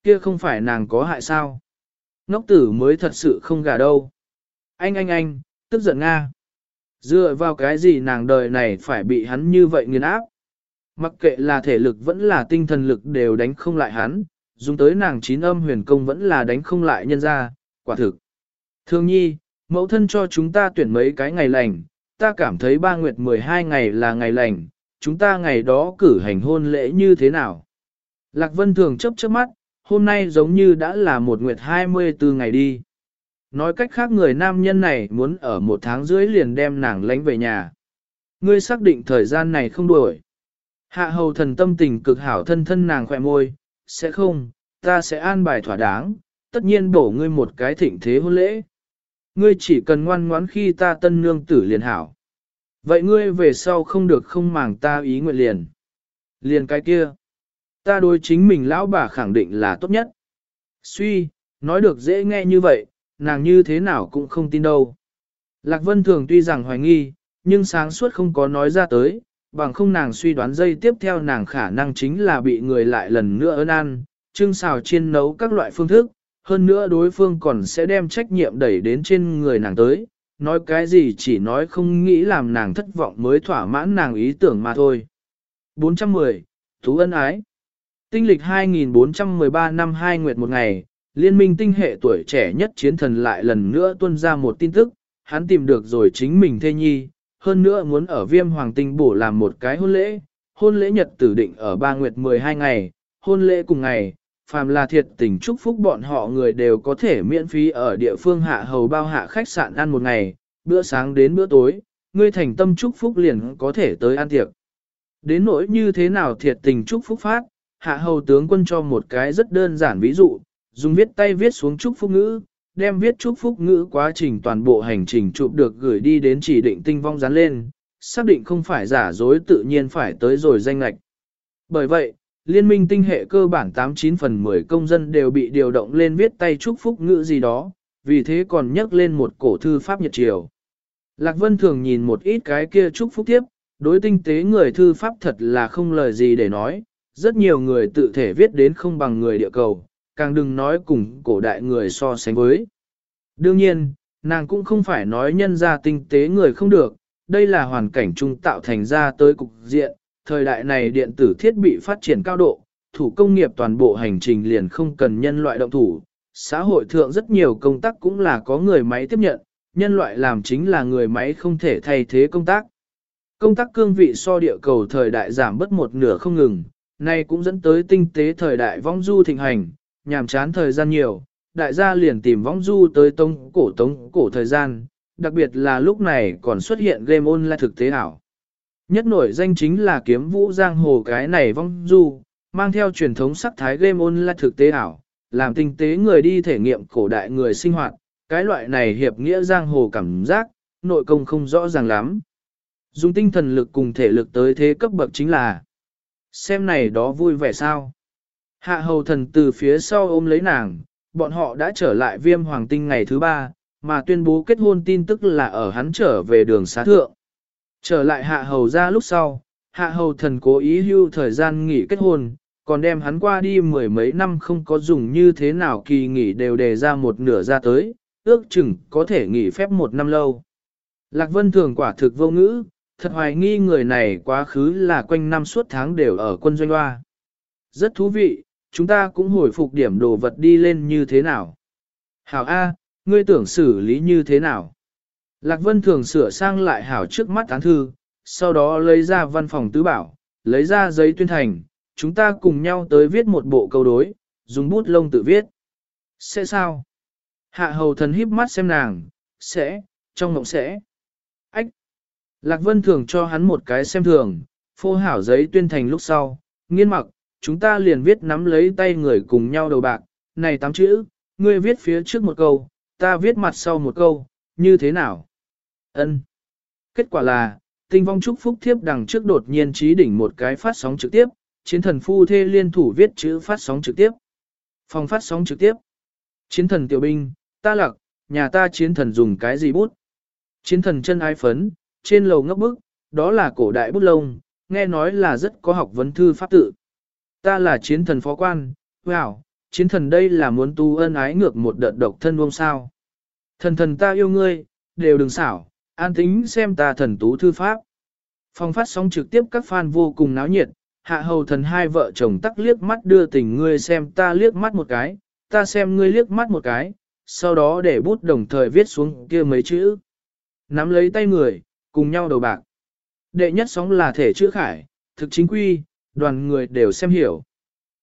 Kia không phải nàng có hại sao? Ngốc tử mới thật sự không gả đâu. Anh anh anh, tức giận Nga. Dựa vào cái gì nàng đời này phải bị hắn như vậy nghiền áp? Mặc kệ là thể lực vẫn là tinh thần lực đều đánh không lại hắn, dùng tới nàng chín âm huyền công vẫn là đánh không lại nhân ra, quả thực. Thương nhi, mẫu thân cho chúng ta tuyển mấy cái ngày lành, ta cảm thấy ba nguyệt 12 ngày là ngày lành, chúng ta ngày đó cử hành hôn lễ như thế nào? Lạc Vân thường chấp chớp mắt, hôm nay giống như đã là một nguyệt 24 ngày đi. Nói cách khác người nam nhân này muốn ở một tháng rưỡi liền đem nàng lánh về nhà. Ngươi xác định thời gian này không đuổi. Hạ hầu thần tâm tình cực hảo thân thân nàng khỏe môi, sẽ không, ta sẽ an bài thỏa đáng, tất nhiên bổ ngươi một cái thịnh thế hôn lễ. Ngươi chỉ cần ngoan ngoãn khi ta tân nương tử liền hảo. Vậy ngươi về sau không được không màng ta ý nguyện liền. Liền cái kia. Ta đối chính mình lão bà khẳng định là tốt nhất. Suy, nói được dễ nghe như vậy, nàng như thế nào cũng không tin đâu. Lạc Vân Thường tuy rằng hoài nghi, nhưng sáng suốt không có nói ra tới, bằng không nàng suy đoán dây tiếp theo nàng khả năng chính là bị người lại lần nữa ơn ăn, trưng xào chiên nấu các loại phương thức, hơn nữa đối phương còn sẽ đem trách nhiệm đẩy đến trên người nàng tới, nói cái gì chỉ nói không nghĩ làm nàng thất vọng mới thỏa mãn nàng ý tưởng mà thôi. 410. Thú ân ái Tinh lịch 2413 năm 2 nguyệt một ngày, liên minh tinh hệ tuổi trẻ nhất chiến thần lại lần nữa tuân ra một tin tức, hắn tìm được rồi chính mình thê nhi, hơn nữa muốn ở viêm hoàng tinh bổ làm một cái hôn lễ, hôn lễ nhật tử định ở ba nguyệt 12 ngày, hôn lễ cùng ngày, phàm là thiệt tình chúc phúc bọn họ người đều có thể miễn phí ở địa phương hạ hầu bao hạ khách sạn ăn một ngày, bữa sáng đến bữa tối, ngươi thành tâm chúc phúc liền có thể tới ăn tiệc. Đến nỗi như thế nào thiệt tình chúc phúc phát, hạ hầu tướng quân cho một cái rất đơn giản ví dụ, dùng viết tay viết xuống chúc phúc ngữ, đem viết chúc phúc ngữ quá trình toàn bộ hành trình chụp được gửi đi đến chỉ định tinh vong dán lên, xác định không phải giả dối tự nhiên phải tới rồi danh lạch. Bởi vậy, liên minh tinh hệ cơ bản 89 phần 10 công dân đều bị điều động lên viết tay chúc phúc ngữ gì đó, vì thế còn nhắc lên một cổ thư pháp nhật triều. Lạc Vân thường nhìn một ít cái kia chúc phúc tiếp, đối tinh tế người thư pháp thật là không lời gì để nói, rất nhiều người tự thể viết đến không bằng người địa cầu, càng đừng nói cùng cổ đại người so sánh với. Đương nhiên, nàng cũng không phải nói nhân ra tinh tế người không được, đây là hoàn cảnh trung tạo thành ra tới cục diện, thời đại này điện tử thiết bị phát triển cao độ, thủ công nghiệp toàn bộ hành trình liền không cần nhân loại động thủ, xã hội thượng rất nhiều công tác cũng là có người máy tiếp nhận, nhân loại làm chính là người máy không thể thay thế công tác. Công tác cương vị so địa cầu thời đại giảm bất một nửa không ngừng, nay cũng dẫn tới tinh tế thời đại vong du thịnh hành, nhàm chán thời gian nhiều, đại gia liền tìm vong du tới tông cổ tống cổ thời gian, đặc biệt là lúc này còn xuất hiện game online thực tế ảo. Nhất nổi danh chính là kiếm vũ giang hồ cái này vong du, mang theo truyền thống sắc thái game online thực tế ảo, làm tinh tế người đi thể nghiệm cổ đại người sinh hoạt, cái loại này hiệp nghĩa giang hồ cảm giác, nội công không rõ ràng lắm. Dùng tinh thần lực cùng thể lực tới thế cấp bậc chính là xem này đó vui vẻ sao. Hạ hầu thần từ phía sau ôm lấy nàng, bọn họ đã trở lại viêm hoàng tinh ngày thứ ba, mà tuyên bố kết hôn tin tức là ở hắn trở về đường xá thượng. Trở lại hạ hầu ra lúc sau, hạ hầu thần cố ý hưu thời gian nghỉ kết hôn, còn đem hắn qua đi mười mấy năm không có dùng như thế nào kỳ nghỉ đều đề ra một nửa ra tới, ước chừng có thể nghỉ phép một năm lâu. Lạc Vân thường quả thực vô ngữ, thật hoài nghi người này quá khứ là quanh năm suốt tháng đều ở quân doanh hoa. Rất thú vị, chúng ta cũng hồi phục điểm đồ vật đi lên như thế nào. Hảo A, ngươi tưởng xử lý như thế nào? Lạc Vân thường sửa sang lại hảo trước mắt án thư, sau đó lấy ra văn phòng tứ bảo, lấy ra giấy tuyên thành, chúng ta cùng nhau tới viết một bộ câu đối, dùng bút lông tự viết. Sẽ sao? Hạ hầu thần híp mắt xem nàng, sẽ, trong mộng sẽ. Ách! Lạc Vân thường cho hắn một cái xem thường, phô hảo giấy tuyên thành lúc sau, nghiên mặc, chúng ta liền viết nắm lấy tay người cùng nhau đầu bạc, này tám chữ, ngươi viết phía trước một câu, ta viết mặt sau một câu, như thế nào? Ân. Kết quả là, tinh vong chúc phúc thiếp đằng trước đột nhiên trí đỉnh một cái phát sóng trực tiếp, chiến thần phu thê liên thủ viết chữ phát sóng trực tiếp. Phòng phát sóng trực tiếp. Chiến thần tiểu binh, ta lặc, nhà ta chiến thần dùng cái gì bút? Chiến thần chân ai phấn, trên lầu ngốc bức, đó là cổ đại bút lông, nghe nói là rất có học vấn thư pháp tự. Ta là chiến thần phó quan, wow, chiến thần đây là muốn tu ân ái ngược một đợt độc thân vông sao. Thần thần ta yêu ngươi, đều đừng xảo, an tính xem ta thần tú thư pháp. Phòng phát sóng trực tiếp các fan vô cùng náo nhiệt, hạ hầu thần hai vợ chồng tắc liếc mắt đưa tình ngươi xem ta liếc mắt một cái, ta xem ngươi liếc mắt một cái, sau đó để bút đồng thời viết xuống kia mấy chữ. Nắm lấy tay người, cùng nhau đầu bạc. Đệ nhất sóng là thể chữ khải, thực chính quy, đoàn người đều xem hiểu.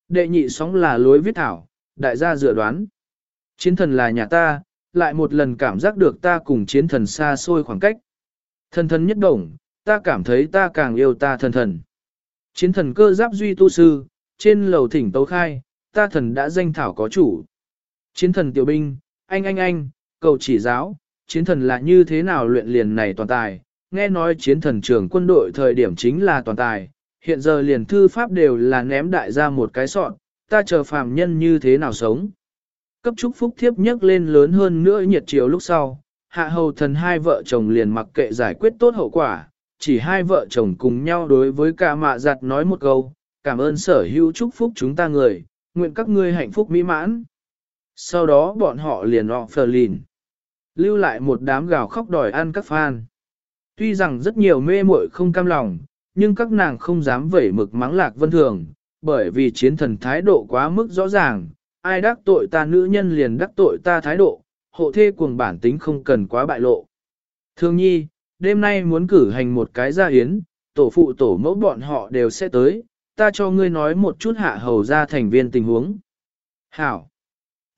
Đệ nhị sóng là lối viết thảo, đại gia dự đoán. Chiến thần là nhà ta, lại một lần cảm giác được ta cùng chiến thần xa xôi khoảng cách. Thần thần nhất đồng, ta cảm thấy ta càng yêu ta thần thần. Chiến thần cơ giáp duy tu sư, trên lầu thỉnh tấu khai, ta thần đã danh thảo có chủ. Chiến thần tiểu binh, anh anh anh, cầu chỉ giáo, chiến thần là như thế nào luyện liền này toàn tài, nghe nói chiến thần trưởng quân đội thời điểm chính là toàn tài, hiện giờ liền thư pháp đều là ném đại ra một cái sọn, ta chờ phàm nhân như thế nào sống. Cấp chúc phúc thiếp nhấc lên lớn hơn nữa nhiệt chiều lúc sau, hạ hầu thần hai vợ chồng liền mặc kệ giải quyết tốt hậu quả, chỉ hai vợ chồng cùng nhau đối với cả mạ giặt nói một câu, cảm ơn sở hữu chúc phúc chúng ta người, nguyện các ngươi hạnh phúc mỹ mãn. Sau đó bọn họ liền họ phờ lìn, lưu lại một đám gào khóc đòi ăn các fan. Tuy rằng rất nhiều mê muội không cam lòng, nhưng các nàng không dám vẩy mực mắng lạc vân thường, bởi vì chiến thần thái độ quá mức rõ ràng, ai đắc tội ta nữ nhân liền đắc tội ta thái độ, hộ thê cuồng bản tính không cần quá bại lộ. Thương nhi, đêm nay muốn cử hành một cái gia hiến, tổ phụ tổ mẫu bọn họ đều sẽ tới, ta cho ngươi nói một chút hạ hầu ra thành viên tình huống. Hảo!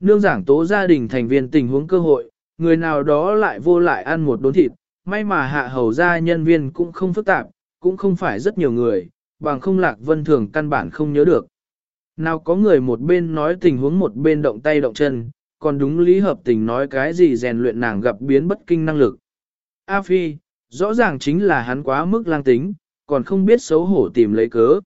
Nương giảng tố gia đình thành viên tình huống cơ hội, người nào đó lại vô lại ăn một đốn thịt, may mà hạ hầu ra nhân viên cũng không phức tạp, cũng không phải rất nhiều người, bằng không lạc vân thường căn bản không nhớ được. Nào có người một bên nói tình huống một bên động tay động chân, còn đúng lý hợp tình nói cái gì rèn luyện nàng gặp biến bất kinh năng lực. A Phi, rõ ràng chính là hắn quá mức lang tính, còn không biết xấu hổ tìm lấy cớ.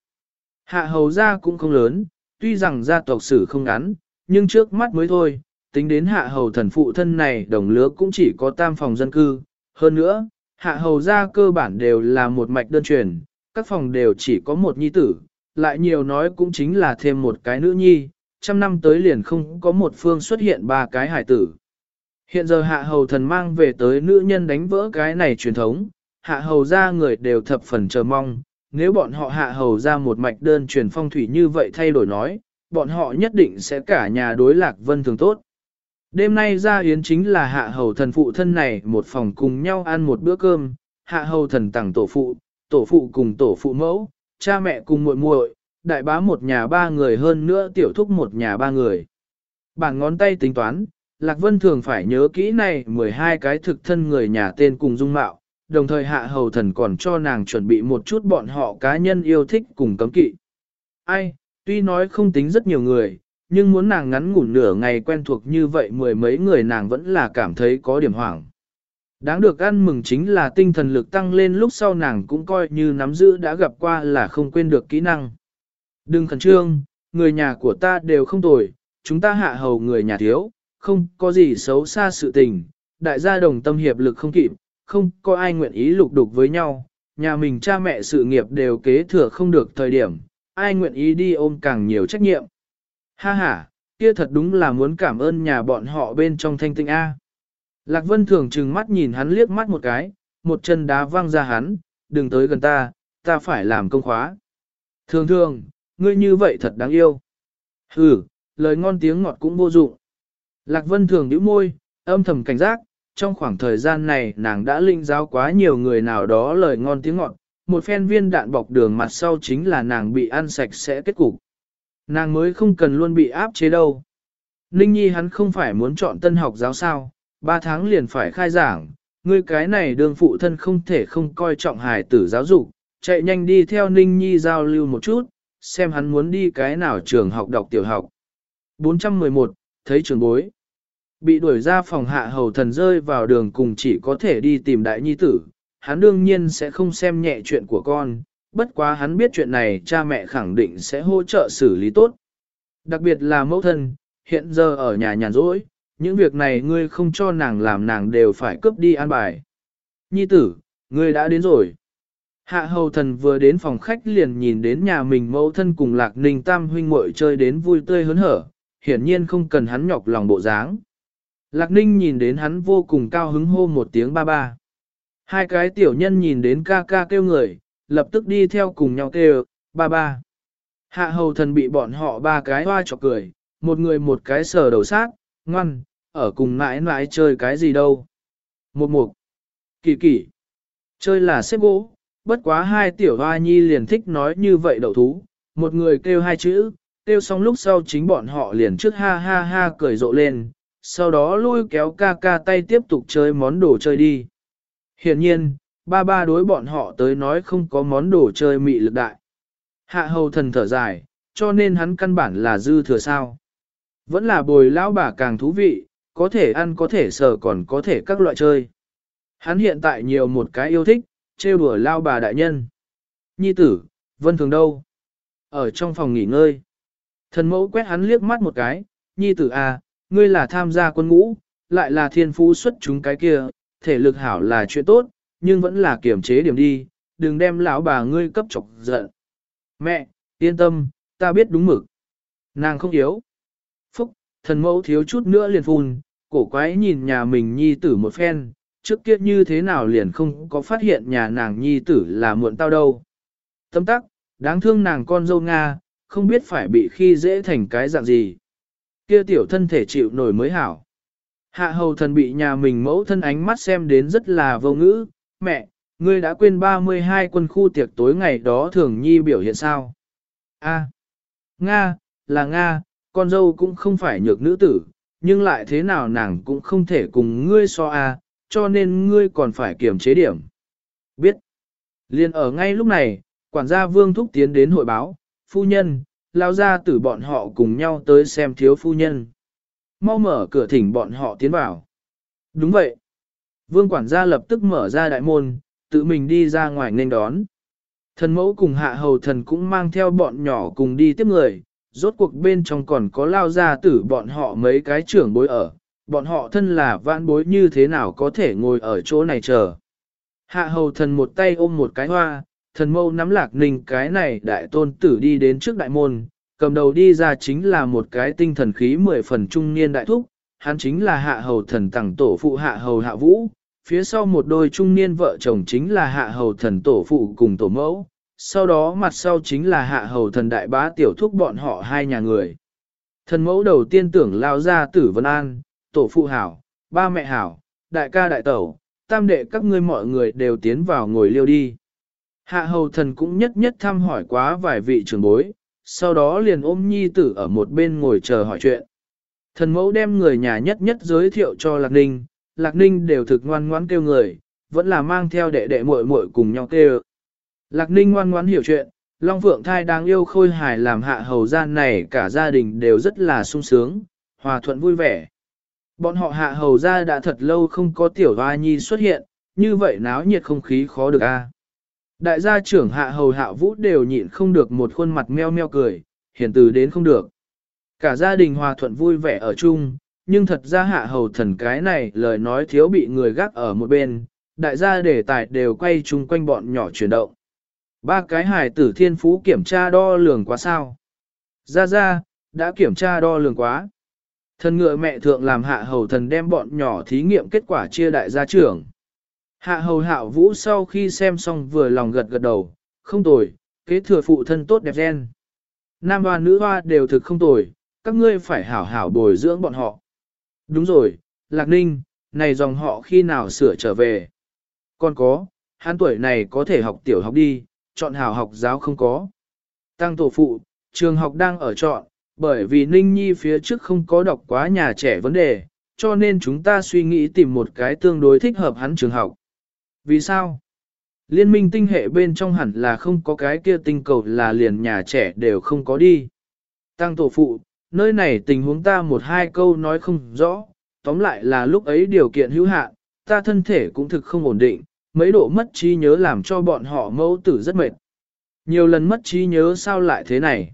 Hạ hầu gia cũng không lớn, tuy rằng gia tộc sử không ngắn, nhưng trước mắt mới thôi, tính đến hạ hầu thần phụ thân này đồng lứa cũng chỉ có tam phòng dân cư. Hơn nữa, hạ hầu gia cơ bản đều là một mạch đơn truyền, các phòng đều chỉ có một nhi tử, lại nhiều nói cũng chính là thêm một cái nữ nhi, trăm năm tới liền không có một phương xuất hiện ba cái hải tử. Hiện giờ hạ hầu thần mang về tới nữ nhân đánh vỡ cái này truyền thống, hạ hầu ra người đều thập phần chờ mong, nếu bọn họ hạ hầu ra một mạch đơn truyền phong thủy như vậy thay đổi nói, bọn họ nhất định sẽ cả nhà đối lạc vân thường tốt. Đêm nay ra yến chính là hạ hầu thần phụ thân này một phòng cùng nhau ăn một bữa cơm, hạ hầu thần tặng tổ phụ, tổ phụ cùng tổ phụ mẫu, cha mẹ cùng muội muội, đại bá một nhà ba người hơn nữa tiểu thúc một nhà ba người. Bảng ngón tay tính toán, Lạc Vân thường phải nhớ kỹ này 12 cái thực thân người nhà tên cùng dung mạo, đồng thời hạ hầu thần còn cho nàng chuẩn bị một chút bọn họ cá nhân yêu thích cùng cấm kỵ. Ai, tuy nói không tính rất nhiều người, nhưng muốn nàng ngắn ngủn nửa ngày quen thuộc như vậy mười mấy người nàng vẫn là cảm thấy có điểm hoảng. Đáng được ăn mừng chính là tinh thần lực tăng lên lúc sau nàng cũng coi như nắm giữ đã gặp qua là không quên được kỹ năng. Đừng khẩn trương, người nhà của ta đều không tồi, chúng ta hạ hầu người nhà thiếu, không có gì xấu xa sự tình, đại gia đồng tâm hiệp lực không kịp, không có ai nguyện ý lục đục với nhau, nhà mình cha mẹ sự nghiệp đều kế thừa không được thời điểm, ai nguyện ý đi ôm càng nhiều trách nhiệm. Ha ha, kia thật đúng là muốn cảm ơn nhà bọn họ bên trong thanh tinh A. Lạc Vân thường trừng mắt nhìn hắn liếc mắt một cái, một chân đá văng ra hắn, đừng tới gần ta, ta phải làm công khóa. Thường thường, ngươi như vậy thật đáng yêu. Hừ, lời ngon tiếng ngọt cũng vô dụng. Lạc Vân thường nhíu môi, âm thầm cảnh giác, trong khoảng thời gian này nàng đã linh giáo quá nhiều người nào đó lời ngon tiếng ngọt, một phen viên đạn bọc đường mặt sau chính là nàng bị ăn sạch sẽ kết cục. Nàng mới không cần luôn bị áp chế đâu. Ninh Nhi hắn không phải muốn chọn tân học giáo sao, ba tháng liền phải khai giảng, ngươi cái này đường phụ thân không thể không coi trọng hài tử giáo dục, chạy nhanh đi theo Ninh Nhi giao lưu một chút, xem hắn muốn đi cái nào trường học đọc tiểu học. 411, thấy trường bối. Bị đuổi ra phòng hạ hầu thần rơi vào đường cùng chỉ có thể đi tìm đại nhi tử, hắn đương nhiên sẽ không xem nhẹ chuyện của con, bất quá hắn biết chuyện này cha mẹ khẳng định sẽ hỗ trợ xử lý tốt. Đặc biệt là mẫu thân, hiện giờ ở nhà nhàn rỗi, những việc này ngươi không cho nàng làm nàng đều phải cướp đi an bài. Nhi tử, ngươi đã đến rồi. Hạ hầu thần vừa đến phòng khách liền nhìn đến nhà mình mẫu thân cùng lạc ninh tam huynh muội chơi đến vui tươi hớn hở, hiển nhiên không cần hắn nhọc lòng bộ dáng. Lạc ninh nhìn đến hắn vô cùng cao hứng hô một tiếng ba ba. Hai cái tiểu nhân nhìn đến ca ca kêu người, lập tức đi theo cùng nhau kêu, ba ba. Hạ hầu thần bị bọn họ ba cái hoa chọc cười, một người một cái sờ đầu sát, ngoan, ở cùng mãi mãi chơi cái gì đâu. Một mục, kỳ kỳ, chơi là xếp gỗ, bất quá hai tiểu hoa nhi liền thích nói như vậy đậu thú, một người kêu hai chữ, kêu xong lúc sau chính bọn họ liền trước ha ha ha cười rộ lên, sau đó lôi kéo ca ca tay tiếp tục chơi món đồ chơi đi. Hiện nhiên, ba ba đối bọn họ tới nói không có món đồ chơi mị lực đại. Hạ hầu thần thở dài, cho nên hắn căn bản là dư thừa sao. Vẫn là bồi lão bà càng thú vị, có thể ăn có thể sờ còn có thể các loại chơi. Hắn hiện tại nhiều một cái yêu thích, trêu đùa lao bà đại nhân. Nhi tử, vân thường đâu? Ở trong phòng nghỉ ngơi. Thần mẫu quét hắn liếc mắt một cái, nhi tử à, ngươi là tham gia quân ngũ, lại là thiên phú xuất chúng cái kia, thể lực hảo là chuyện tốt, nhưng vẫn là kiểm chế điểm đi, đừng đem lão bà ngươi cấp chọc giận. Mẹ, yên tâm, ta biết đúng mực. Nàng không yếu. Phúc, thần mẫu thiếu chút nữa liền phun, cổ quái nhìn nhà mình nhi tử một phen, trước kia như thế nào liền không có phát hiện nhà nàng nhi tử là muộn tao đâu. Tâm tắc, đáng thương nàng con dâu Nga, không biết phải bị khi dễ thành cái dạng gì. Kia tiểu thân thể chịu nổi mới hảo. Hạ hầu thần bị nhà mình mẫu thân ánh mắt xem đến rất là vô ngữ, mẹ, ngươi đã quên 32 quân khu tiệc tối ngày đó thường nhi biểu hiện sao? A, Nga, là Nga, con dâu cũng không phải nhược nữ tử, nhưng lại thế nào nàng cũng không thể cùng ngươi so A, cho nên ngươi còn phải kiểm chế điểm. Biết. Liên ở ngay lúc này, quản gia Vương Thúc tiến đến hội báo, phu nhân, lao ra tử bọn họ cùng nhau tới xem thiếu phu nhân. Mau mở cửa thỉnh bọn họ tiến vào. Đúng vậy. Vương quản gia lập tức mở ra đại môn, tự mình đi ra ngoài nên đón. Thần mẫu cùng hạ hầu thần cũng mang theo bọn nhỏ cùng đi tiếp người, rốt cuộc bên trong còn có lao ra tử bọn họ mấy cái trưởng bối ở, bọn họ thân là vãn bối như thế nào có thể ngồi ở chỗ này chờ. Hạ hầu thần một tay ôm một cái hoa, thần mâu nắm lạc ninh cái này đại tôn tử đi đến trước đại môn, cầm đầu đi ra chính là một cái tinh thần khí mười phần trung niên đại thúc, hắn chính là hạ hầu thần tặng tổ phụ hạ hầu hạ vũ, phía sau một đôi trung niên vợ chồng chính là hạ hầu thần tổ phụ cùng tổ mẫu, sau đó mặt sau chính là hạ hầu thần đại bá tiểu thúc bọn họ hai nhà người. Thần mẫu đầu tiên tưởng lao ra tử vân an, tổ phụ hảo, ba mẹ hảo, đại ca đại tẩu, tam đệ các ngươi mọi người đều tiến vào ngồi liêu đi. Hạ hầu thần cũng nhất nhất thăm hỏi quá vài vị trưởng bối, sau đó liền ôm nhi tử ở một bên ngồi chờ hỏi chuyện. Thần mẫu đem người nhà nhất nhất giới thiệu cho Lạc Ninh, Lạc Ninh đều thực ngoan ngoãn kêu người, vẫn là mang theo đệ đệ muội muội cùng nhau kêu. Lạc Ninh ngoan ngoãn hiểu chuyện, Long Phượng thai đáng yêu khôi hài làm hạ hầu gian này cả gia đình đều rất là sung sướng, hòa thuận vui vẻ. Bọn họ hạ hầu ra đã thật lâu không có tiểu hoa nhi xuất hiện, như vậy náo nhiệt không khí khó được a. Đại gia trưởng hạ hầu hạ vũ đều nhịn không được một khuôn mặt meo meo cười, hiển từ đến không được. Cả gia đình hòa thuận vui vẻ ở chung, nhưng thật ra hạ hầu thần cái này lời nói thiếu bị người gác ở một bên, đại gia đề tài đều quay chung quanh bọn nhỏ chuyển động. Ba cái hài tử thiên phú kiểm tra đo lường quá sao? Ra ra, đã kiểm tra đo lường quá. Thần ngựa mẹ thượng làm hạ hầu thần đem bọn nhỏ thí nghiệm kết quả chia đại gia trưởng. Hạ hầu hạo vũ sau khi xem xong vừa lòng gật gật đầu, không tồi, kế thừa phụ thân tốt đẹp gen. Nam hoa nữ hoa đều thực không tồi, các ngươi phải hảo hảo bồi dưỡng bọn họ. Đúng rồi, Lạc Ninh, này dòng họ khi nào sửa trở về. Còn có, hắn tuổi này có thể học tiểu học đi, chọn hảo học giáo không có. Tăng tổ phụ, trường học đang ở chọn, bởi vì Ninh Nhi phía trước không có đọc quá nhà trẻ vấn đề, cho nên chúng ta suy nghĩ tìm một cái tương đối thích hợp hắn trường học. Vì sao? Liên minh tinh hệ bên trong hẳn là không có cái kia tinh cầu là liền nhà trẻ đều không có đi. Tăng tổ phụ, nơi này tình huống ta một hai câu nói không rõ, tóm lại là lúc ấy điều kiện hữu hạn, ta thân thể cũng thực không ổn định, mấy độ mất trí nhớ làm cho bọn họ mẫu tử rất mệt. Nhiều lần mất trí nhớ sao lại thế này?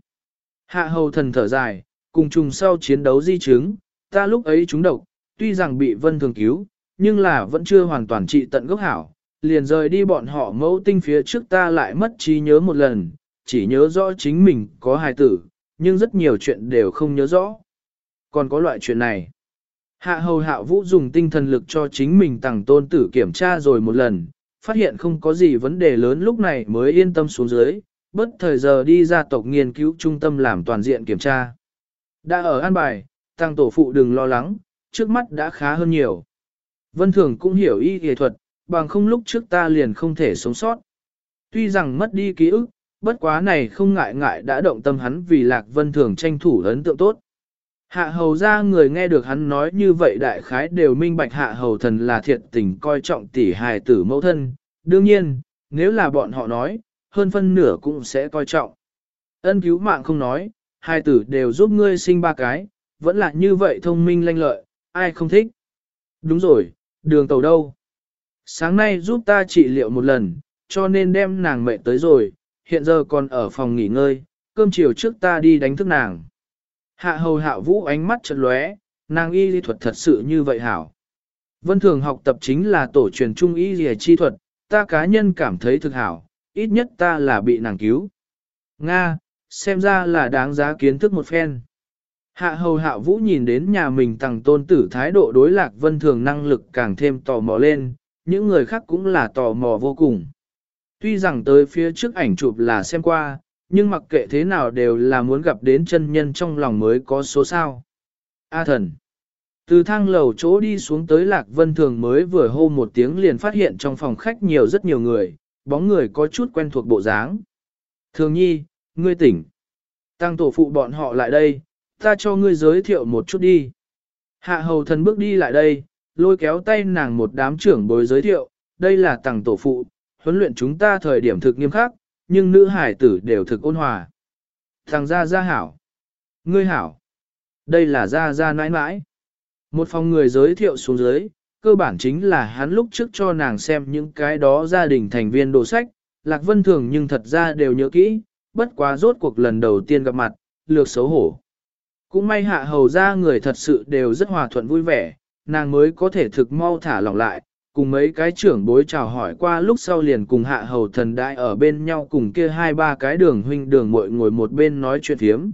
Hạ hầu thần thở dài, cùng trùng sau chiến đấu di chứng, ta lúc ấy trúng độc, tuy rằng bị vân thường cứu, nhưng là vẫn chưa hoàn toàn trị tận gốc hảo, liền rời đi bọn họ mẫu tinh phía trước ta lại mất trí nhớ một lần, chỉ nhớ rõ chính mình có hài tử, nhưng rất nhiều chuyện đều không nhớ rõ. Còn có loại chuyện này. Hạ hầu hạ vũ dùng tinh thần lực cho chính mình tặng tôn tử kiểm tra rồi một lần, phát hiện không có gì vấn đề lớn lúc này mới yên tâm xuống dưới, bất thời giờ đi ra tộc nghiên cứu trung tâm làm toàn diện kiểm tra. Đã ở an bài, tăng tổ phụ đừng lo lắng, trước mắt đã khá hơn nhiều. Vân Thường cũng hiểu y y thuật, bằng không lúc trước ta liền không thể sống sót. Tuy rằng mất đi ký ức, bất quá này không ngại ngại đã động tâm hắn vì Lạc Vân Thường tranh thủ ấn tượng tốt. Hạ hầu ra người nghe được hắn nói như vậy đại khái đều minh bạch hạ hầu thần là thiệt tình coi trọng tỷ hài tử mẫu thân. Đương nhiên, nếu là bọn họ nói, hơn phân nửa cũng sẽ coi trọng. Ân cứu mạng không nói, hai tử đều giúp ngươi sinh ba cái, vẫn là như vậy thông minh lanh lợi, ai không thích. Đúng rồi, đường tàu đâu? Sáng nay giúp ta trị liệu một lần, cho nên đem nàng mẹ tới rồi, hiện giờ còn ở phòng nghỉ ngơi, cơm chiều trước ta đi đánh thức nàng. Hạ hầu hạ vũ ánh mắt chật lóe, nàng y lý thuật thật sự như vậy hảo. Vân thường học tập chính là tổ truyền trung y lý chi thuật, ta cá nhân cảm thấy thực hảo, ít nhất ta là bị nàng cứu. Nga, xem ra là đáng giá kiến thức một phen. Hạ hầu hạ vũ nhìn đến nhà mình tăng tôn tử thái độ đối lạc vân thường năng lực càng thêm tò mò lên, những người khác cũng là tò mò vô cùng. Tuy rằng tới phía trước ảnh chụp là xem qua, nhưng mặc kệ thế nào đều là muốn gặp đến chân nhân trong lòng mới có số sao. A thần. Từ thang lầu chỗ đi xuống tới Lạc Vân Thường mới vừa hô một tiếng liền phát hiện trong phòng khách nhiều rất nhiều người, bóng người có chút quen thuộc bộ dáng. Thường nhi, ngươi tỉnh. Tăng tổ phụ bọn họ lại đây, ta cho ngươi giới thiệu một chút đi. Hạ hầu thần bước đi lại đây, lôi kéo tay nàng một đám trưởng bối giới thiệu, đây là tăng tổ phụ, huấn luyện chúng ta thời điểm thực nghiêm khắc, nhưng nữ hải tử đều thực ôn hòa. Thằng gia gia hảo. Ngươi hảo. Đây là gia gia nãi nãi. Một phòng người giới thiệu xuống dưới, cơ bản chính là hắn lúc trước cho nàng xem những cái đó gia đình thành viên đồ sách, Lạc Vân Thường nhưng thật ra đều nhớ kỹ, bất quá rốt cuộc lần đầu tiên gặp mặt, lược xấu hổ. Cũng may hạ hầu ra người thật sự đều rất hòa thuận vui vẻ, nàng mới có thể thực mau thả lỏng lại, cùng mấy cái trưởng bối chào hỏi qua lúc sau liền cùng hạ hầu thần đại ở bên nhau cùng kia hai ba cái đường huynh đường muội ngồi một bên nói chuyện thiếm.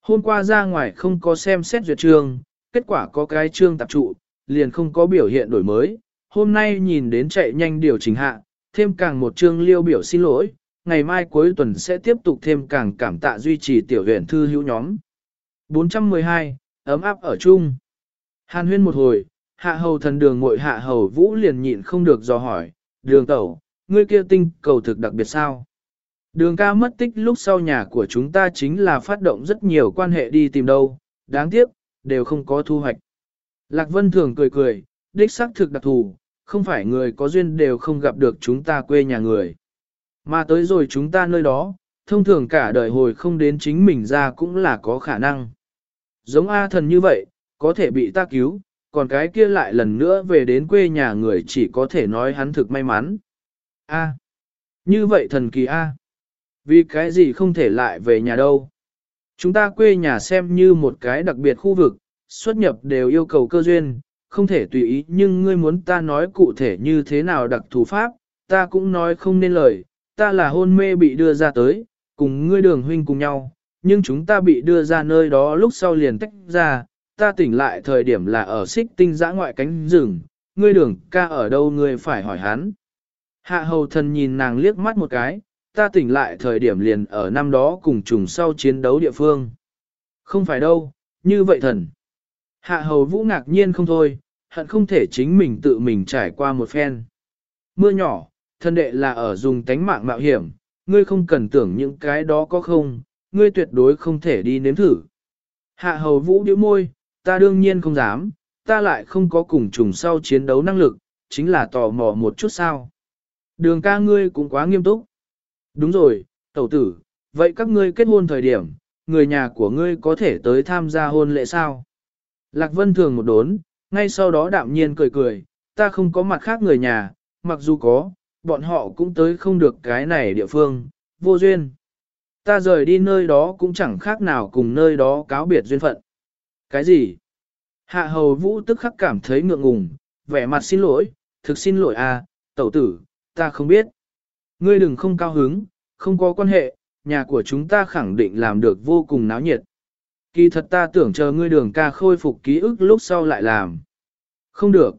Hôm qua ra ngoài không có xem xét duyệt trường, kết quả có cái trương tạp trụ, liền không có biểu hiện đổi mới. Hôm nay nhìn đến chạy nhanh điều chỉnh hạ, thêm càng một chương liêu biểu xin lỗi, ngày mai cuối tuần sẽ tiếp tục thêm càng cảm tạ duy trì tiểu huyện thư hữu nhóm. 412, ấm áp ở chung. Hàn huyên một hồi, hạ hầu thần đường ngội hạ hầu vũ liền nhịn không được do hỏi, đường tẩu, ngươi kia tinh cầu thực đặc biệt sao? Đường ca mất tích lúc sau nhà của chúng ta chính là phát động rất nhiều quan hệ đi tìm đâu, đáng tiếc, đều không có thu hoạch. Lạc Vân thường cười cười, đích xác thực đặc thù, không phải người có duyên đều không gặp được chúng ta quê nhà người. Mà tới rồi chúng ta nơi đó, thông thường cả đời hồi không đến chính mình ra cũng là có khả năng. Giống A thần như vậy, có thể bị ta cứu, còn cái kia lại lần nữa về đến quê nhà người chỉ có thể nói hắn thực may mắn. A. Như vậy thần kỳ A. Vì cái gì không thể lại về nhà đâu. Chúng ta quê nhà xem như một cái đặc biệt khu vực, xuất nhập đều yêu cầu cơ duyên, không thể tùy ý nhưng ngươi muốn ta nói cụ thể như thế nào đặc thù pháp, ta cũng nói không nên lời, ta là hôn mê bị đưa ra tới, cùng ngươi đường huynh cùng nhau, nhưng chúng ta bị đưa ra nơi đó lúc sau liền tách ra, ta tỉnh lại thời điểm là ở xích tinh giã ngoại cánh rừng, ngươi đường ca ở đâu ngươi phải hỏi hắn. Hạ hầu thần nhìn nàng liếc mắt một cái, ta tỉnh lại thời điểm liền ở năm đó cùng trùng sau chiến đấu địa phương. Không phải đâu, như vậy thần. Hạ hầu vũ ngạc nhiên không thôi, hận không thể chính mình tự mình trải qua một phen. Mưa nhỏ, thân đệ là ở dùng tánh mạng mạo hiểm, ngươi không cần tưởng những cái đó có không, ngươi tuyệt đối không thể đi nếm thử. Hạ hầu vũ điếu môi, ta đương nhiên không dám, ta lại không có cùng trùng sau chiến đấu năng lực, chính là tò mò một chút sao. Đường ca ngươi cũng quá nghiêm túc. Đúng rồi, tẩu tử, vậy các ngươi kết hôn thời điểm, người nhà của ngươi có thể tới tham gia hôn lễ sao? Lạc Vân thường một đốn, ngay sau đó đạm nhiên cười cười, ta không có mặt khác người nhà, mặc dù có, bọn họ cũng tới không được cái này địa phương, vô duyên. Ta rời đi nơi đó cũng chẳng khác nào cùng nơi đó cáo biệt duyên phận. Cái gì? Hạ hầu vũ tức khắc cảm thấy ngượng ngùng, vẻ mặt xin lỗi, thực xin lỗi à, tẩu tử, ta không biết. Ngươi đừng không cao hứng, không có quan hệ, nhà của chúng ta khẳng định làm được vô cùng náo nhiệt. Kỳ thật ta tưởng chờ ngươi đường ca khôi phục ký ức lúc sau lại làm. Không được.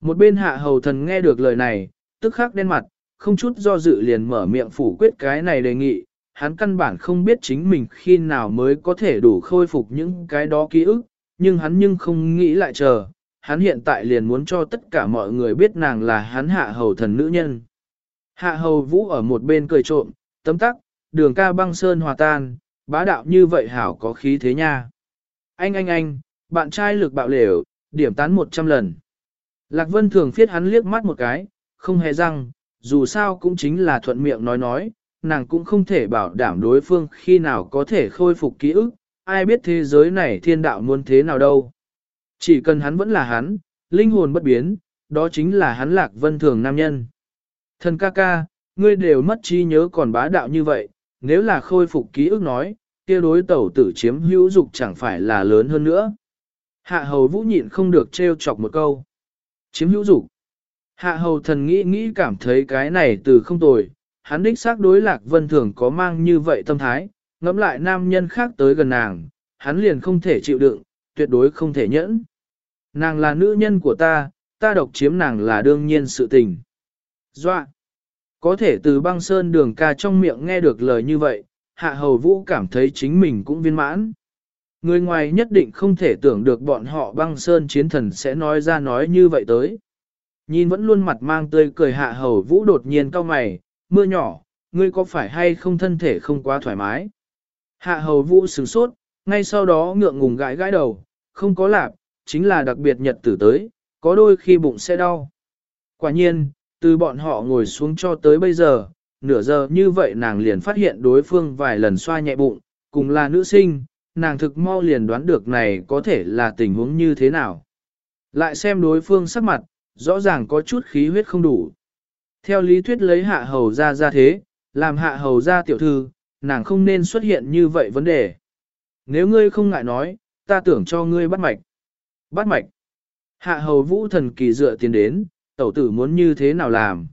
Một bên hạ hầu thần nghe được lời này, tức khắc đen mặt, không chút do dự liền mở miệng phủ quyết cái này đề nghị. Hắn căn bản không biết chính mình khi nào mới có thể đủ khôi phục những cái đó ký ức, nhưng hắn nhưng không nghĩ lại chờ. Hắn hiện tại liền muốn cho tất cả mọi người biết nàng là hắn hạ hầu thần nữ nhân. Hạ hầu vũ ở một bên cười trộm, tấm tắc, đường ca băng sơn hòa tan, bá đạo như vậy hảo có khí thế nha. Anh anh anh, bạn trai lực bạo lều, điểm tán 100 lần. Lạc Vân thường phiết hắn liếc mắt một cái, không hề răng, dù sao cũng chính là thuận miệng nói nói, nàng cũng không thể bảo đảm đối phương khi nào có thể khôi phục ký ức, ai biết thế giới này thiên đạo muốn thế nào đâu. Chỉ cần hắn vẫn là hắn, linh hồn bất biến, đó chính là hắn Lạc Vân thường nam nhân. Thần ca ca, ngươi đều mất trí nhớ còn bá đạo như vậy, nếu là khôi phục ký ức nói, kia đối tẩu tử chiếm hữu dục chẳng phải là lớn hơn nữa. Hạ hầu vũ nhịn không được trêu chọc một câu. Chiếm hữu dục. Hạ hầu thần nghĩ nghĩ cảm thấy cái này từ không tồi, hắn đích xác đối lạc vân thường có mang như vậy tâm thái, ngẫm lại nam nhân khác tới gần nàng, hắn liền không thể chịu đựng, tuyệt đối không thể nhẫn. Nàng là nữ nhân của ta, ta độc chiếm nàng là đương nhiên sự tình. Doa! Có thể từ băng sơn đường ca trong miệng nghe được lời như vậy, hạ hầu vũ cảm thấy chính mình cũng viên mãn. Người ngoài nhất định không thể tưởng được bọn họ băng sơn chiến thần sẽ nói ra nói như vậy tới. Nhìn vẫn luôn mặt mang tươi cười hạ hầu vũ đột nhiên cao mày, mưa nhỏ, ngươi có phải hay không thân thể không quá thoải mái? Hạ hầu vũ sửng sốt, ngay sau đó ngượng ngùng gãi gãi đầu, không có lạp, chính là đặc biệt nhật tử tới, có đôi khi bụng sẽ đau. Quả nhiên, từ bọn họ ngồi xuống cho tới bây giờ, nửa giờ như vậy nàng liền phát hiện đối phương vài lần xoa nhẹ bụng, cùng là nữ sinh, nàng thực mau liền đoán được này có thể là tình huống như thế nào. Lại xem đối phương sắc mặt, rõ ràng có chút khí huyết không đủ. Theo lý thuyết lấy hạ hầu ra ra thế, làm hạ hầu ra tiểu thư, nàng không nên xuất hiện như vậy vấn đề. Nếu ngươi không ngại nói, ta tưởng cho ngươi bắt mạch. Bắt mạch. Hạ hầu vũ thần kỳ dựa tiến đến, tẩu tử muốn như thế nào làm.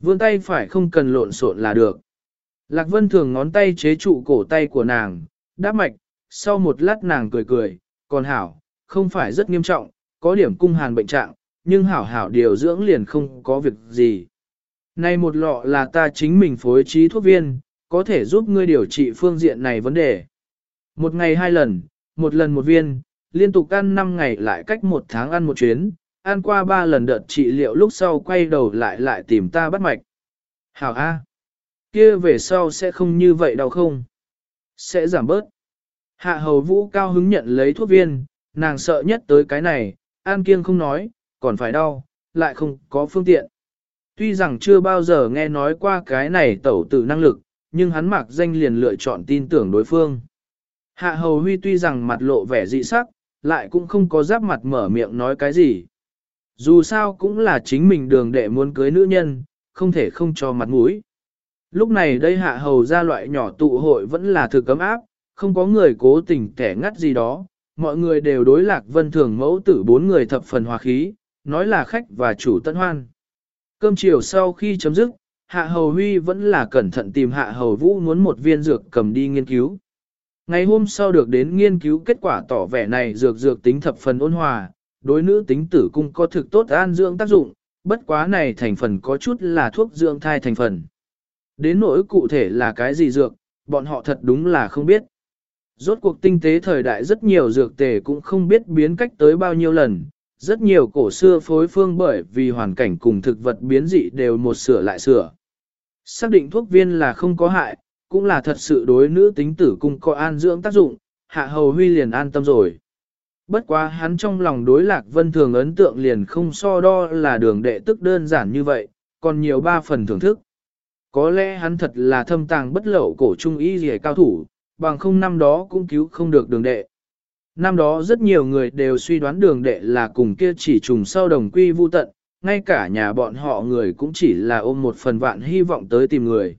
Vươn tay phải không cần lộn xộn là được. Lạc vân thường ngón tay chế trụ cổ tay của nàng, đáp mạch, sau một lát nàng cười cười, còn hảo, không phải rất nghiêm trọng, có điểm cung hàn bệnh trạng, nhưng hảo hảo điều dưỡng liền không có việc gì. Này một lọ là ta chính mình phối trí thuốc viên, có thể giúp ngươi điều trị phương diện này vấn đề. Một ngày hai lần, một lần một viên, liên tục ăn 5 ngày lại cách một tháng ăn một chuyến, ăn qua ba lần đợt trị liệu lúc sau quay đầu lại lại tìm ta bắt mạch. Hảo A. kia về sau sẽ không như vậy đâu không? Sẽ giảm bớt. Hạ hầu vũ cao hứng nhận lấy thuốc viên, nàng sợ nhất tới cái này, an kiêng không nói, còn phải đau, lại không có phương tiện. Tuy rằng chưa bao giờ nghe nói qua cái này tẩu tử năng lực, nhưng hắn mặc danh liền lựa chọn tin tưởng đối phương. Hạ hầu huy tuy rằng mặt lộ vẻ dị sắc, lại cũng không có giáp mặt mở miệng nói cái gì. Dù sao cũng là chính mình đường đệ muốn cưới nữ nhân, không thể không cho mặt mũi. Lúc này đây hạ hầu ra loại nhỏ tụ hội vẫn là thực cấm áp, không có người cố tình kẻ ngắt gì đó, mọi người đều đối lạc vân thường mẫu tử bốn người thập phần hòa khí, nói là khách và chủ tân hoan. Cơm chiều sau khi chấm dứt, Hạ Hầu Huy vẫn là cẩn thận tìm Hạ Hầu Vũ muốn một viên dược cầm đi nghiên cứu. Ngày hôm sau được đến nghiên cứu kết quả tỏ vẻ này dược dược tính thập phần ôn hòa, đối nữ tính tử cung có thực tốt an dưỡng tác dụng, bất quá này thành phần có chút là thuốc dưỡng thai thành phần. Đến nỗi cụ thể là cái gì dược, bọn họ thật đúng là không biết. Rốt cuộc tinh tế thời đại rất nhiều dược tề cũng không biết biến cách tới bao nhiêu lần, rất nhiều cổ xưa phối phương bởi vì hoàn cảnh cùng thực vật biến dị đều một sửa lại sửa. Xác định thuốc viên là không có hại, cũng là thật sự đối nữ tính tử cung có an dưỡng tác dụng, hạ hầu huy liền an tâm rồi. Bất quá hắn trong lòng đối lạc vân thường ấn tượng liền không so đo là đường đệ tức đơn giản như vậy, còn nhiều ba phần thưởng thức. Có lẽ hắn thật là thâm tàng bất lậu cổ trung y gì cao thủ, bằng không năm đó cũng cứu không được đường đệ. Năm đó rất nhiều người đều suy đoán đường đệ là cùng kia chỉ trùng sau đồng quy vu tận, ngay cả nhà bọn họ người cũng chỉ là ôm một phần vạn hy vọng tới tìm người.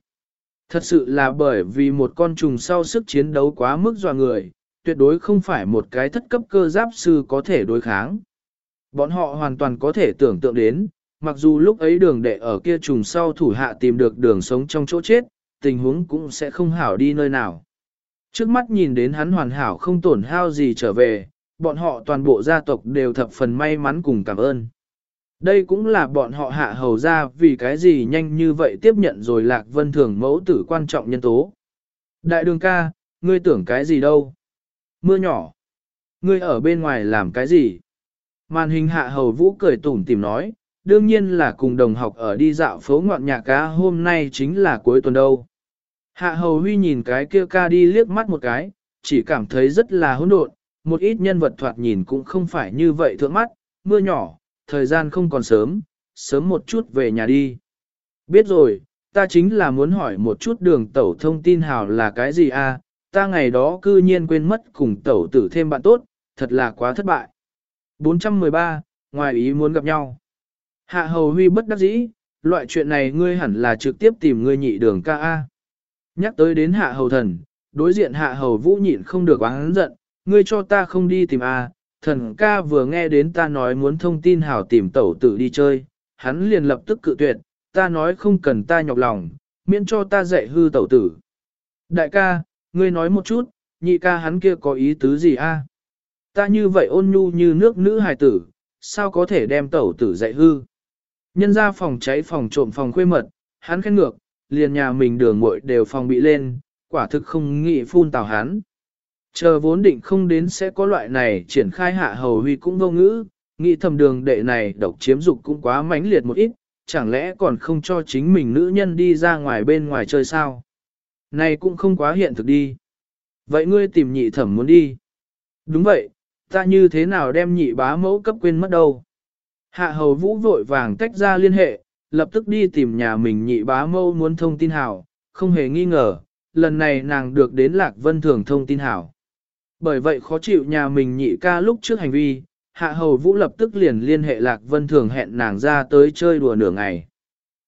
Thật sự là bởi vì một con trùng sau sức chiến đấu quá mức dọa người, tuyệt đối không phải một cái thất cấp cơ giáp sư có thể đối kháng. Bọn họ hoàn toàn có thể tưởng tượng đến, mặc dù lúc ấy đường đệ ở kia trùng sau thủ hạ tìm được đường sống trong chỗ chết, tình huống cũng sẽ không hảo đi nơi nào. Trước mắt nhìn đến hắn hoàn hảo không tổn hao gì trở về, bọn họ toàn bộ gia tộc đều thập phần may mắn cùng cảm ơn. Đây cũng là bọn họ hạ hầu ra vì cái gì nhanh như vậy tiếp nhận rồi lạc vân thường mẫu tử quan trọng nhân tố. Đại đường ca, ngươi tưởng cái gì đâu? Mưa nhỏ. Ngươi ở bên ngoài làm cái gì? Màn hình hạ hầu vũ cười tủm tìm nói, đương nhiên là cùng đồng học ở đi dạo phố ngoạn nhà cá hôm nay chính là cuối tuần đâu. Hạ hầu huy nhìn cái kia ca đi liếc mắt một cái, chỉ cảm thấy rất là hỗn độn, một ít nhân vật thoạt nhìn cũng không phải như vậy thượng mắt, mưa nhỏ, thời gian không còn sớm, sớm một chút về nhà đi. Biết rồi, ta chính là muốn hỏi một chút đường tẩu thông tin hào là cái gì a? À? ta ngày đó cư nhiên quên mất cùng tẩu tử thêm bạn tốt, thật là quá thất bại. 413, ngoài ý muốn gặp nhau. Hạ hầu huy bất đắc dĩ, loại chuyện này ngươi hẳn là trực tiếp tìm ngươi nhị đường ca A. Nhắc tới đến hạ hầu thần, đối diện hạ hầu vũ nhịn không được oán giận, ngươi cho ta không đi tìm A, thần ca vừa nghe đến ta nói muốn thông tin hảo tìm tẩu tử đi chơi, hắn liền lập tức cự tuyệt, ta nói không cần ta nhọc lòng, miễn cho ta dạy hư tẩu tử. Đại ca, ngươi nói một chút, nhị ca hắn kia có ý tứ gì a? Ta như vậy ôn nhu như nước nữ hài tử, sao có thể đem tẩu tử dạy hư? Nhân ra phòng cháy phòng trộm phòng khuê mật, hắn khen ngược, liền nhà mình đường muội đều phòng bị lên, quả thực không nghĩ phun tào hắn. Chờ vốn định không đến sẽ có loại này triển khai hạ hầu huy cũng vô ngữ, nghĩ thầm đường đệ này độc chiếm dục cũng quá mãnh liệt một ít, chẳng lẽ còn không cho chính mình nữ nhân đi ra ngoài bên ngoài chơi sao? Này cũng không quá hiện thực đi. Vậy ngươi tìm nhị thẩm muốn đi. Đúng vậy, ta như thế nào đem nhị bá mẫu cấp quên mất đâu. Hạ hầu vũ vội vàng tách ra liên hệ, lập tức đi tìm nhà mình nhị bá mâu muốn thông tin hảo, không hề nghi ngờ, lần này nàng được đến Lạc Vân Thường thông tin hảo. Bởi vậy khó chịu nhà mình nhị ca lúc trước hành vi, Hạ Hầu Vũ lập tức liền liên hệ Lạc Vân Thường hẹn nàng ra tới chơi đùa nửa ngày.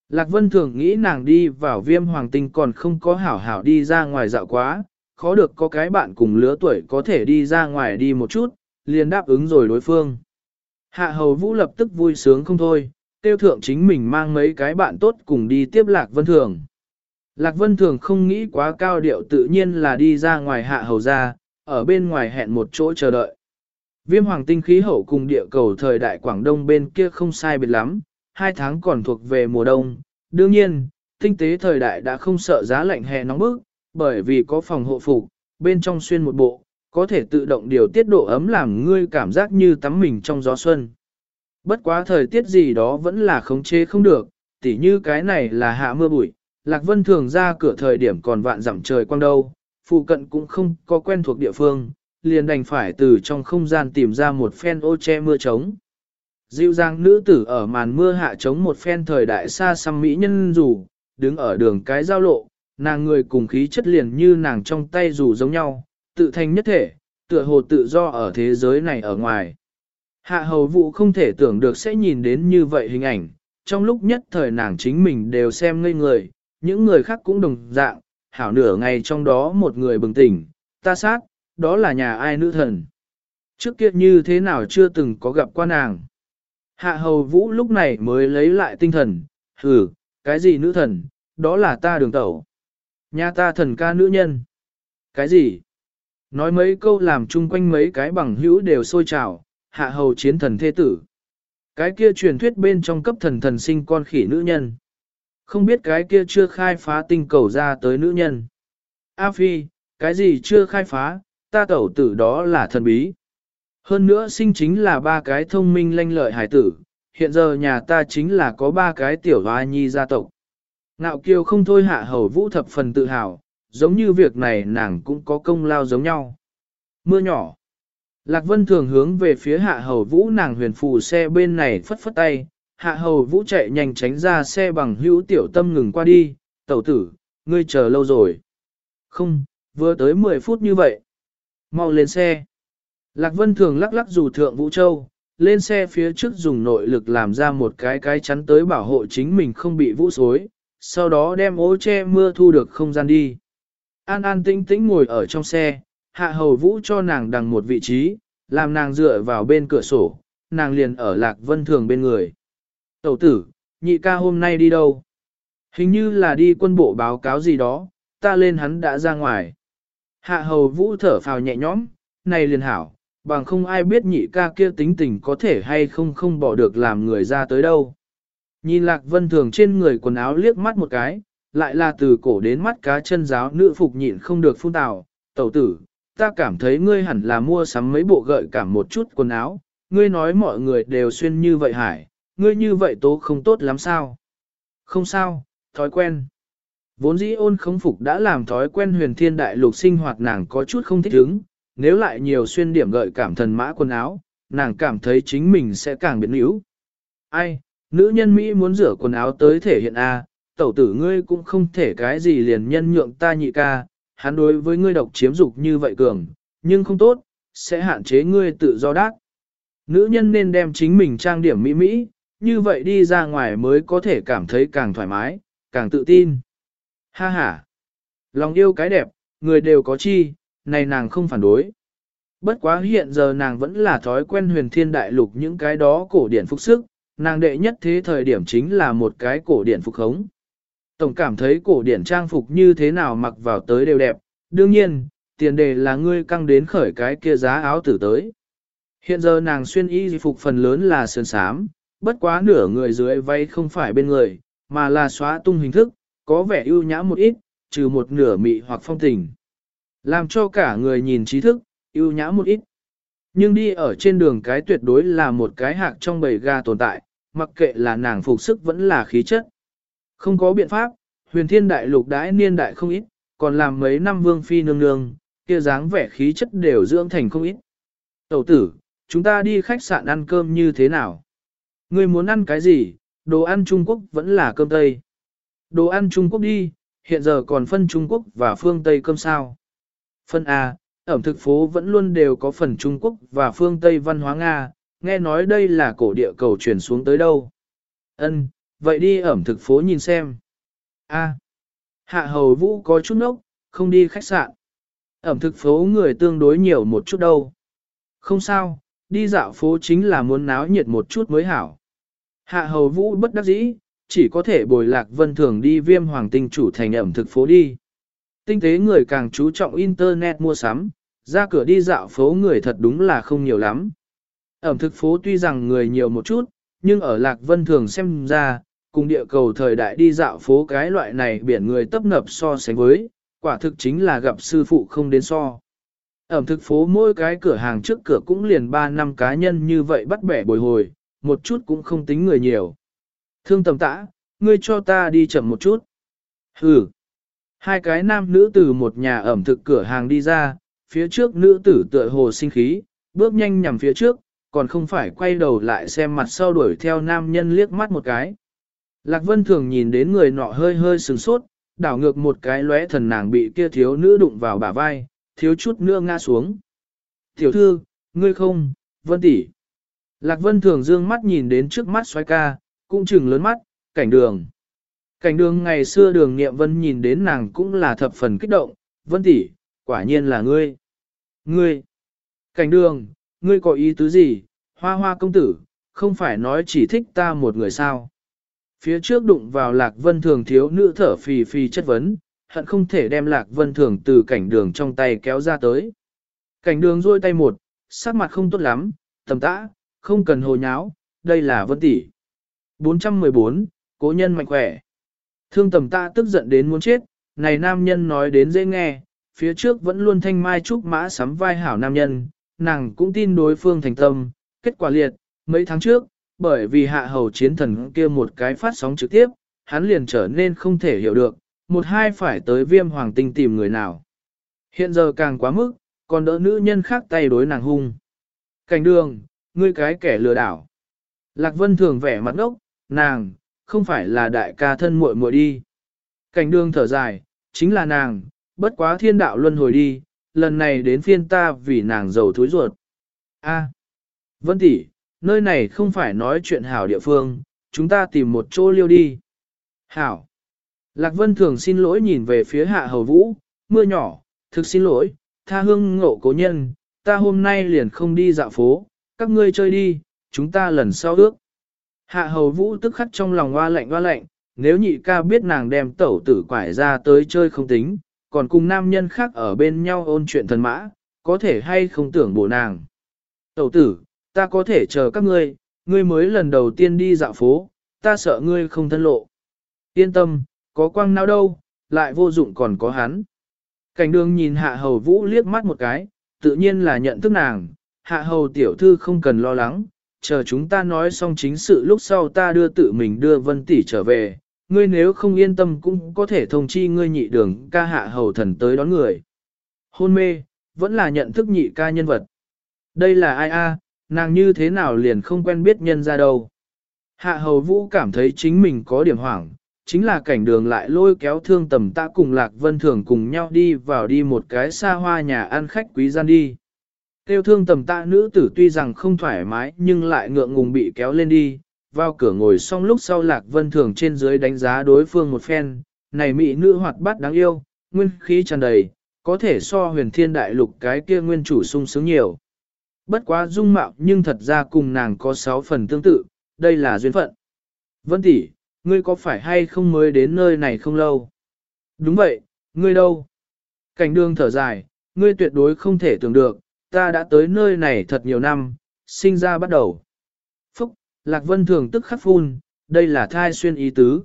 Lạc Vân Thường nghĩ nàng đi vào viêm hoàng tinh còn không có hảo hảo đi ra ngoài dạo quá, khó được có cái bạn cùng lứa tuổi có thể đi ra ngoài đi một chút, liền đáp ứng rồi đối phương. Hạ Hầu Vũ lập tức vui sướng không thôi, tiêu thượng chính mình mang mấy cái bạn tốt cùng đi tiếp Lạc Vân Thường. Lạc Vân Thường không nghĩ quá cao điệu tự nhiên là đi ra ngoài Hạ Hầu ra, ở bên ngoài hẹn một chỗ chờ đợi. Viêm hoàng tinh khí hậu cùng địa cầu thời đại Quảng Đông bên kia không sai biệt lắm, hai tháng còn thuộc về mùa đông. Đương nhiên, tinh tế thời đại đã không sợ giá lạnh hè nóng bức, bởi vì có phòng hộ phục, bên trong xuyên một bộ, có thể tự động điều tiết độ ấm làm ngươi cảm giác như tắm mình trong gió xuân. Bất quá thời tiết gì đó vẫn là khống chế không được, tỉ như cái này là hạ mưa bụi, Lạc Vân thường ra cửa thời điểm còn vạn dặm trời quang đâu, phụ cận cũng không có quen thuộc địa phương, liền đành phải từ trong không gian tìm ra một phen ô che mưa trống. Dịu dàng nữ tử ở màn mưa hạ trống một phen thời đại xa xăm mỹ nhân rủ, đứng ở đường cái giao lộ, nàng người cùng khí chất liền như nàng trong tay rủ giống nhau, tự thành nhất thể, tựa hồ tự do ở thế giới này ở ngoài. Hạ hầu vụ không thể tưởng được sẽ nhìn đến như vậy hình ảnh, trong lúc nhất thời nàng chính mình đều xem ngây người, những người khác cũng đồng dạng, hảo nửa ngày trong đó một người bừng tỉnh, ta sát, đó là nhà ai nữ thần. Trước kia như thế nào chưa từng có gặp qua nàng. Hạ hầu vũ lúc này mới lấy lại tinh thần, hừ, cái gì nữ thần, đó là ta đường tẩu. Nhà ta thần ca nữ nhân. Cái gì? Nói mấy câu làm chung quanh mấy cái bằng hữu đều sôi trào, hạ hầu chiến thần thế tử. Cái kia truyền thuyết bên trong cấp thần thần sinh con khỉ nữ nhân. Không biết cái kia chưa khai phá tinh cầu ra tới nữ nhân. A Phi, cái gì chưa khai phá, ta tẩu tử đó là thần bí. Hơn nữa sinh chính là ba cái thông minh lanh lợi hải tử, hiện giờ nhà ta chính là có ba cái tiểu hoa nhi gia tộc. Nạo kiều không thôi hạ hầu vũ thập phần tự hào, giống như việc này nàng cũng có công lao giống nhau. Mưa nhỏ. Lạc Vân thường hướng về phía hạ hầu vũ nàng huyền phù xe bên này phất phất tay, hạ hầu vũ chạy nhanh tránh ra xe bằng hữu tiểu tâm ngừng qua đi, tẩu tử, ngươi chờ lâu rồi. Không, vừa tới 10 phút như vậy. Mau lên xe. Lạc Vân thường lắc lắc dù thượng Vũ Châu, lên xe phía trước dùng nội lực làm ra một cái cái chắn tới bảo hộ chính mình không bị vũ xối, sau đó đem ố che mưa thu được không gian đi. An an tĩnh tĩnh ngồi ở trong xe, hạ hầu vũ cho nàng đằng một vị trí, làm nàng dựa vào bên cửa sổ, nàng liền ở Lạc Vân thường bên người. Tẩu tử, nhị ca hôm nay đi đâu? Hình như là đi quân bộ báo cáo gì đó, ta lên hắn đã ra ngoài. Hạ hầu vũ thở phào nhẹ nhõm, này liền hảo, bằng không ai biết nhị ca kia tính tình có thể hay không không bỏ được làm người ra tới đâu. Nhìn lạc vân thường trên người quần áo liếc mắt một cái, lại là từ cổ đến mắt cá chân giáo nữ phục nhịn không được phun tào, tẩu tử, ta cảm thấy ngươi hẳn là mua sắm mấy bộ gợi cảm một chút quần áo, ngươi nói mọi người đều xuyên như vậy hải, ngươi như vậy tố không tốt lắm sao? Không sao, thói quen. Vốn dĩ ôn không phục đã làm thói quen huyền thiên đại lục sinh hoạt nàng có chút không thích ứng, nếu lại nhiều xuyên điểm gợi cảm thần mã quần áo, nàng cảm thấy chính mình sẽ càng biến yếu. Ai, nữ nhân Mỹ muốn rửa quần áo tới thể hiện A, tẩu tử ngươi cũng không thể cái gì liền nhân nhượng ta nhị ca, hắn đối với ngươi độc chiếm dục như vậy cường, nhưng không tốt, sẽ hạn chế ngươi tự do đắc. Nữ nhân nên đem chính mình trang điểm mỹ mỹ, như vậy đi ra ngoài mới có thể cảm thấy càng thoải mái, càng tự tin. Ha ha! Lòng yêu cái đẹp, người đều có chi, này nàng không phản đối. Bất quá hiện giờ nàng vẫn là thói quen huyền thiên đại lục những cái đó cổ điển phục sức, nàng đệ nhất thế thời điểm chính là một cái cổ điển phục hống. Tổng cảm thấy cổ điển trang phục như thế nào mặc vào tới đều đẹp, đương nhiên, tiền đề là ngươi căng đến khởi cái kia giá áo tử tới. Hiện giờ nàng xuyên y phục phần lớn là sơn sám, bất quá nửa người dưới váy không phải bên người, mà là xóa tung hình thức, có vẻ ưu nhã một ít, trừ một nửa mị hoặc phong tình. Làm cho cả người nhìn trí thức, yêu nhã một ít. Nhưng đi ở trên đường cái tuyệt đối là một cái hạc trong bầy ga tồn tại, mặc kệ là nàng phục sức vẫn là khí chất. Không có biện pháp, huyền thiên đại lục đãi niên đại không ít, còn làm mấy năm vương phi nương nương, kia dáng vẻ khí chất đều dưỡng thành không ít. Tẩu tử, chúng ta đi khách sạn ăn cơm như thế nào? Ngươi muốn ăn cái gì? Đồ ăn Trung Quốc vẫn là cơm Tây. Đồ ăn Trung Quốc đi, hiện giờ còn phân Trung Quốc và phương Tây cơm sao. Phân A, ẩm thực phố vẫn luôn đều có phần Trung Quốc và phương Tây văn hóa Nga, nghe nói đây là cổ địa cầu chuyển xuống tới đâu. Ân, vậy đi ẩm thực phố nhìn xem. A, hạ hầu vũ có chút nốc, không đi khách sạn. Ẩm thực phố người tương đối nhiều một chút đâu. Không sao, đi dạo phố chính là muốn náo nhiệt một chút mới hảo. Hạ hầu vũ bất đắc dĩ, chỉ có thể bồi lạc vân thường đi viêm hoàng tinh chủ thành ẩm thực phố đi. Tinh tế người càng chú trọng internet mua sắm, ra cửa đi dạo phố người thật đúng là không nhiều lắm. Ẩm thực phố tuy rằng người nhiều một chút, nhưng ở lạc vân thường xem ra, cùng địa cầu thời đại đi dạo phố cái loại này biển người tấp nập so sánh với, quả thực chính là gặp sư phụ không đến so. Ẩm thực phố mỗi cái cửa hàng trước cửa cũng liền 3 năm cá nhân như vậy bắt bẻ bồi hồi, một chút cũng không tính người nhiều. Thương tầm tã, ngươi cho ta đi chậm một chút. Hừ. Hai cái nam nữ từ một nhà ẩm thực cửa hàng đi ra, phía trước nữ tử tựa hồ sinh khí, bước nhanh nhằm phía trước, còn không phải quay đầu lại xem mặt sau đuổi theo nam nhân liếc mắt một cái. Lạc Vân thường nhìn đến người nọ hơi hơi sừng sốt, đảo ngược một cái lóe thần nàng bị kia thiếu nữ đụng vào bả vai, thiếu chút nữa ngã xuống. Tiểu thư, ngươi không, Vân tỷ. Lạc Vân thường dương mắt nhìn đến trước mắt xoay ca, cũng chừng lớn mắt, cảnh đường. Cảnh đường ngày xưa đường nghiệm vân nhìn đến nàng cũng là thập phần kích động, vân tỷ, quả nhiên là ngươi. Ngươi, cảnh đường, ngươi có ý tứ gì, hoa hoa công tử, không phải nói chỉ thích ta một người sao. Phía trước đụng vào lạc vân thường thiếu nữ thở phì phì chất vấn, hận không thể đem lạc vân thường từ cảnh đường trong tay kéo ra tới. Cảnh đường rôi tay một, sắc mặt không tốt lắm, tầm tã, không cần hồ nháo, đây là vân tỷ. 414, cố nhân mạnh khỏe. Thương tầm ta tức giận đến muốn chết, này nam nhân nói đến dễ nghe, phía trước vẫn luôn thanh mai trúc mã sắm vai hảo nam nhân, nàng cũng tin đối phương thành tâm, kết quả liệt, mấy tháng trước, bởi vì hạ hầu chiến thần kia một cái phát sóng trực tiếp, hắn liền trở nên không thể hiểu được, một hai phải tới viêm hoàng tinh tìm người nào. Hiện giờ càng quá mức, còn đỡ nữ nhân khác tay đối nàng hung. Cảnh đường, ngươi cái kẻ lừa đảo. Lạc Vân thường vẻ mặt ngốc, nàng, không phải là đại ca thân muội muội đi. Cảnh đường thở dài, chính là nàng, bất quá thiên đạo luân hồi đi, lần này đến phiên ta vì nàng giàu thối ruột. A, Vân tỷ, nơi này không phải nói chuyện hảo địa phương, chúng ta tìm một chỗ liêu đi. Hảo. Lạc Vân thường xin lỗi nhìn về phía hạ hầu vũ, mưa nhỏ, thực xin lỗi, tha hương ngộ cố nhân, ta hôm nay liền không đi dạo phố, các ngươi chơi đi, chúng ta lần sau ước. Hạ hầu vũ tức khắc trong lòng hoa lạnh hoa lạnh, nếu nhị ca biết nàng đem tẩu tử quải ra tới chơi không tính, còn cùng nam nhân khác ở bên nhau ôn chuyện thần mã, có thể hay không tưởng bổ nàng. Tẩu tử, ta có thể chờ các ngươi, ngươi mới lần đầu tiên đi dạo phố, ta sợ ngươi không thân lộ. Yên tâm, có quang nào đâu, lại vô dụng còn có hắn. Cảnh đường nhìn hạ hầu vũ liếc mắt một cái, tự nhiên là nhận thức nàng, hạ hầu tiểu thư không cần lo lắng, chờ chúng ta nói xong chính sự lúc sau ta đưa tự mình đưa vân tỷ trở về, ngươi nếu không yên tâm cũng có thể thông chi ngươi nhị đường ca hạ hầu thần tới đón người. Hôn mê, vẫn là nhận thức nhị ca nhân vật. Đây là ai a? Nàng như thế nào liền không quen biết nhân ra đâu. Hạ hầu vũ cảm thấy chính mình có điểm hoảng, chính là cảnh đường lại lôi kéo thương tầm tạ cùng lạc vân thường cùng nhau đi vào đi một cái xa hoa nhà ăn khách quý gian đi. Tiêu thương tầm tạ nữ tử tuy rằng không thoải mái nhưng lại ngượng ngùng bị kéo lên đi, vào cửa ngồi xong lúc sau lạc vân thường trên dưới đánh giá đối phương một phen, này mỹ nữ hoạt bát đáng yêu, nguyên khí tràn đầy, có thể so huyền thiên đại lục cái kia nguyên chủ sung sướng nhiều. Bất quá dung mạo nhưng thật ra cùng nàng có sáu phần tương tự, đây là duyên phận. Vân tỷ, ngươi có phải hay không mới đến nơi này không lâu? Đúng vậy, ngươi đâu? Cảnh đường thở dài, ngươi tuyệt đối không thể tưởng được, ta đã tới nơi này thật nhiều năm, sinh ra bắt đầu. Phúc, Lạc Vân thường tức khắc phun, đây là thai xuyên ý tứ.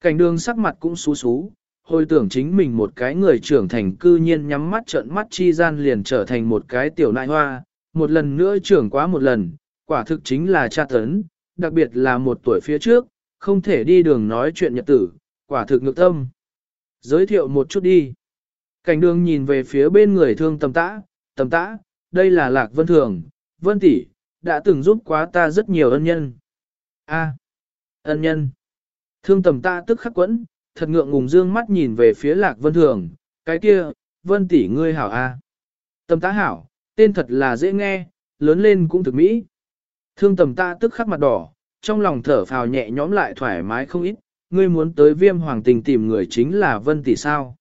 Cảnh đường sắc mặt cũng xú xú, hồi tưởng chính mình một cái người trưởng thành cư nhiên nhắm mắt trợn mắt chi gian liền trở thành một cái tiểu nại hoa, một lần nữa trưởng quá một lần, quả thực chính là cha tấn, đặc biệt là một tuổi phía trước, không thể đi đường nói chuyện nhật tử, quả thực ngược tâm. Giới thiệu một chút đi. Cảnh đường nhìn về phía bên người thương tầm tã, tầm tã, đây là Lạc Vân Thường, Vân tỷ đã từng giúp quá ta rất nhiều ân nhân. A, ân nhân. Thương tầm ta tức khắc quẫn, thật ngượng ngùng dương mắt nhìn về phía Lạc Vân Thường, cái kia, Vân tỷ ngươi hảo A. Tầm tá hảo, tên thật là dễ nghe, lớn lên cũng thực mỹ. Thương tầm ta tức khắc mặt đỏ, trong lòng thở phào nhẹ nhõm lại thoải mái không ít, ngươi muốn tới viêm hoàng tình tìm người chính là Vân Tỷ sao.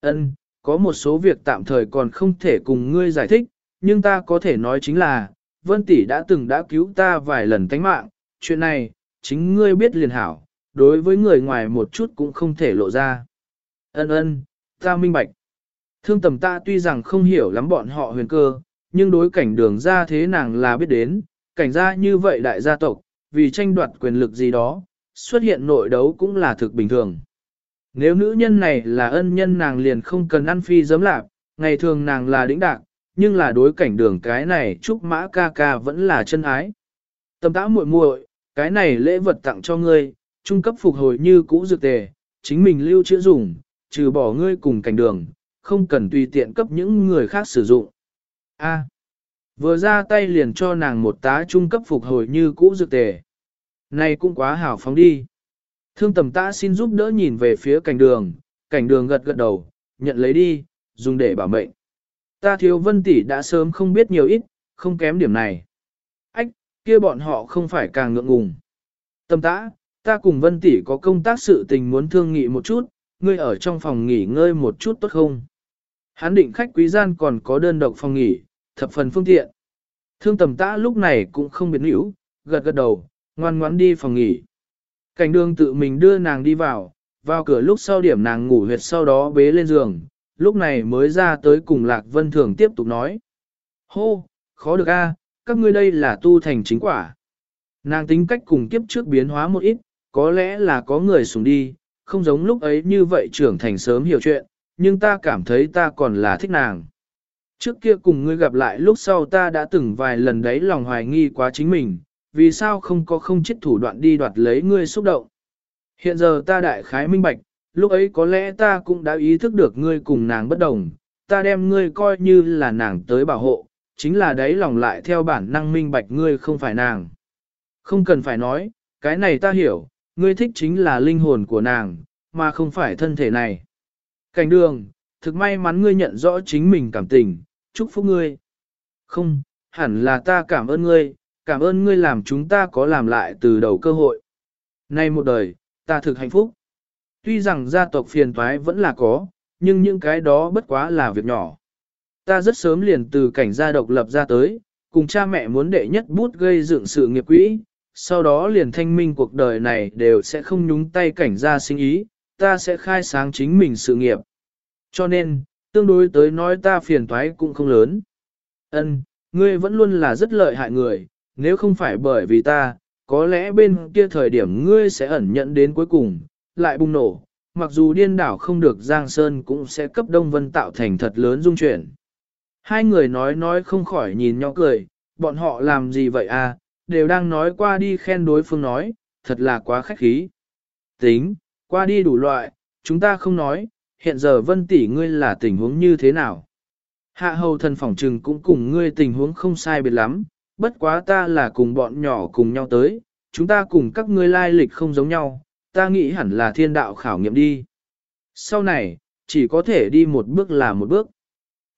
Ân, có một số việc tạm thời còn không thể cùng ngươi giải thích, nhưng ta có thể nói chính là, Vân Tỷ đã từng đã cứu ta vài lần tánh mạng, chuyện này, chính ngươi biết liền hảo, đối với người ngoài một chút cũng không thể lộ ra. Ân ân, ta minh bạch. Thương tầm ta tuy rằng không hiểu lắm bọn họ huyền cơ, nhưng đối cảnh đường ra thế nàng là biết đến, cảnh gia như vậy đại gia tộc, vì tranh đoạt quyền lực gì đó, xuất hiện nội đấu cũng là thực bình thường. Nếu nữ nhân này là ân nhân nàng liền không cần ăn phi giấm lạc, ngày thường nàng là đĩnh đạc, nhưng là đối cảnh đường cái này chúc mã ca ca vẫn là chân ái. Tâm tã muội muội, cái này lễ vật tặng cho ngươi, trung cấp phục hồi như cũ dược tề, chính mình lưu trữ dùng, trừ bỏ ngươi cùng cảnh đường, không cần tùy tiện cấp những người khác sử dụng. A. Vừa ra tay liền cho nàng một tá trung cấp phục hồi như cũ dược tề. Này cũng quá hảo phóng đi. Thương tầm ta xin giúp đỡ nhìn về phía cảnh đường, cảnh đường gật gật đầu, nhận lấy đi, dùng để bảo mệnh. Ta thiếu vân tỷ đã sớm không biết nhiều ít, không kém điểm này. Ách, kia bọn họ không phải càng ngượng ngùng. Tầm tã, ta cùng vân tỷ có công tác sự tình muốn thương nghị một chút, ngươi ở trong phòng nghỉ ngơi một chút tốt không? Hán định khách quý gian còn có đơn độc phòng nghỉ, thập phần phương tiện. Thương tầm tã lúc này cũng không biến hữu, gật gật đầu, ngoan ngoãn đi phòng nghỉ. Cảnh đường tự mình đưa nàng đi vào, vào cửa lúc sau điểm nàng ngủ huyệt sau đó bế lên giường, lúc này mới ra tới cùng Lạc Vân Thường tiếp tục nói. Hô, khó được a, các ngươi đây là tu thành chính quả. Nàng tính cách cùng kiếp trước biến hóa một ít, có lẽ là có người xuống đi, không giống lúc ấy như vậy trưởng thành sớm hiểu chuyện, nhưng ta cảm thấy ta còn là thích nàng. Trước kia cùng ngươi gặp lại lúc sau ta đã từng vài lần đấy lòng hoài nghi quá chính mình, vì sao không có không chết thủ đoạn đi đoạt lấy ngươi xúc động. Hiện giờ ta đại khái minh bạch, lúc ấy có lẽ ta cũng đã ý thức được ngươi cùng nàng bất đồng, ta đem ngươi coi như là nàng tới bảo hộ, chính là đấy lòng lại theo bản năng minh bạch ngươi không phải nàng. Không cần phải nói, cái này ta hiểu, ngươi thích chính là linh hồn của nàng, mà không phải thân thể này. Cảnh đường, thực may mắn ngươi nhận rõ chính mình cảm tình, chúc phúc ngươi. Không, hẳn là ta cảm ơn ngươi, cảm ơn ngươi làm chúng ta có làm lại từ đầu cơ hội. Nay một đời, ta thực hạnh phúc. Tuy rằng gia tộc phiền toái vẫn là có, nhưng những cái đó bất quá là việc nhỏ. Ta rất sớm liền từ cảnh gia độc lập ra tới, cùng cha mẹ muốn đệ nhất bút gây dựng sự nghiệp quỹ, sau đó liền thanh minh cuộc đời này đều sẽ không nhúng tay cảnh gia sinh ý, ta sẽ khai sáng chính mình sự nghiệp. Cho nên, tương đối tới nói ta phiền toái cũng không lớn. Ân, ngươi vẫn luôn là rất lợi hại người, nếu không phải bởi vì ta, có lẽ bên kia thời điểm ngươi sẽ ẩn nhận đến cuối cùng, lại bùng nổ, mặc dù điên đảo không được Giang Sơn cũng sẽ cấp Đông Vân tạo thành thật lớn dung chuyển. Hai người nói nói không khỏi nhìn nhau cười, bọn họ làm gì vậy à, đều đang nói qua đi khen đối phương nói, thật là quá khách khí. Tính, qua đi đủ loại, chúng ta không nói, hiện giờ vân tỷ ngươi là tình huống như thế nào? Hạ hầu thần phỏng trừng cũng cùng ngươi tình huống không sai biệt lắm, bất quá ta là cùng bọn nhỏ cùng nhau tới, chúng ta cùng các ngươi lai lịch không giống nhau, ta nghĩ hẳn là thiên đạo khảo nghiệm đi. Sau này, chỉ có thể đi một bước là một bước.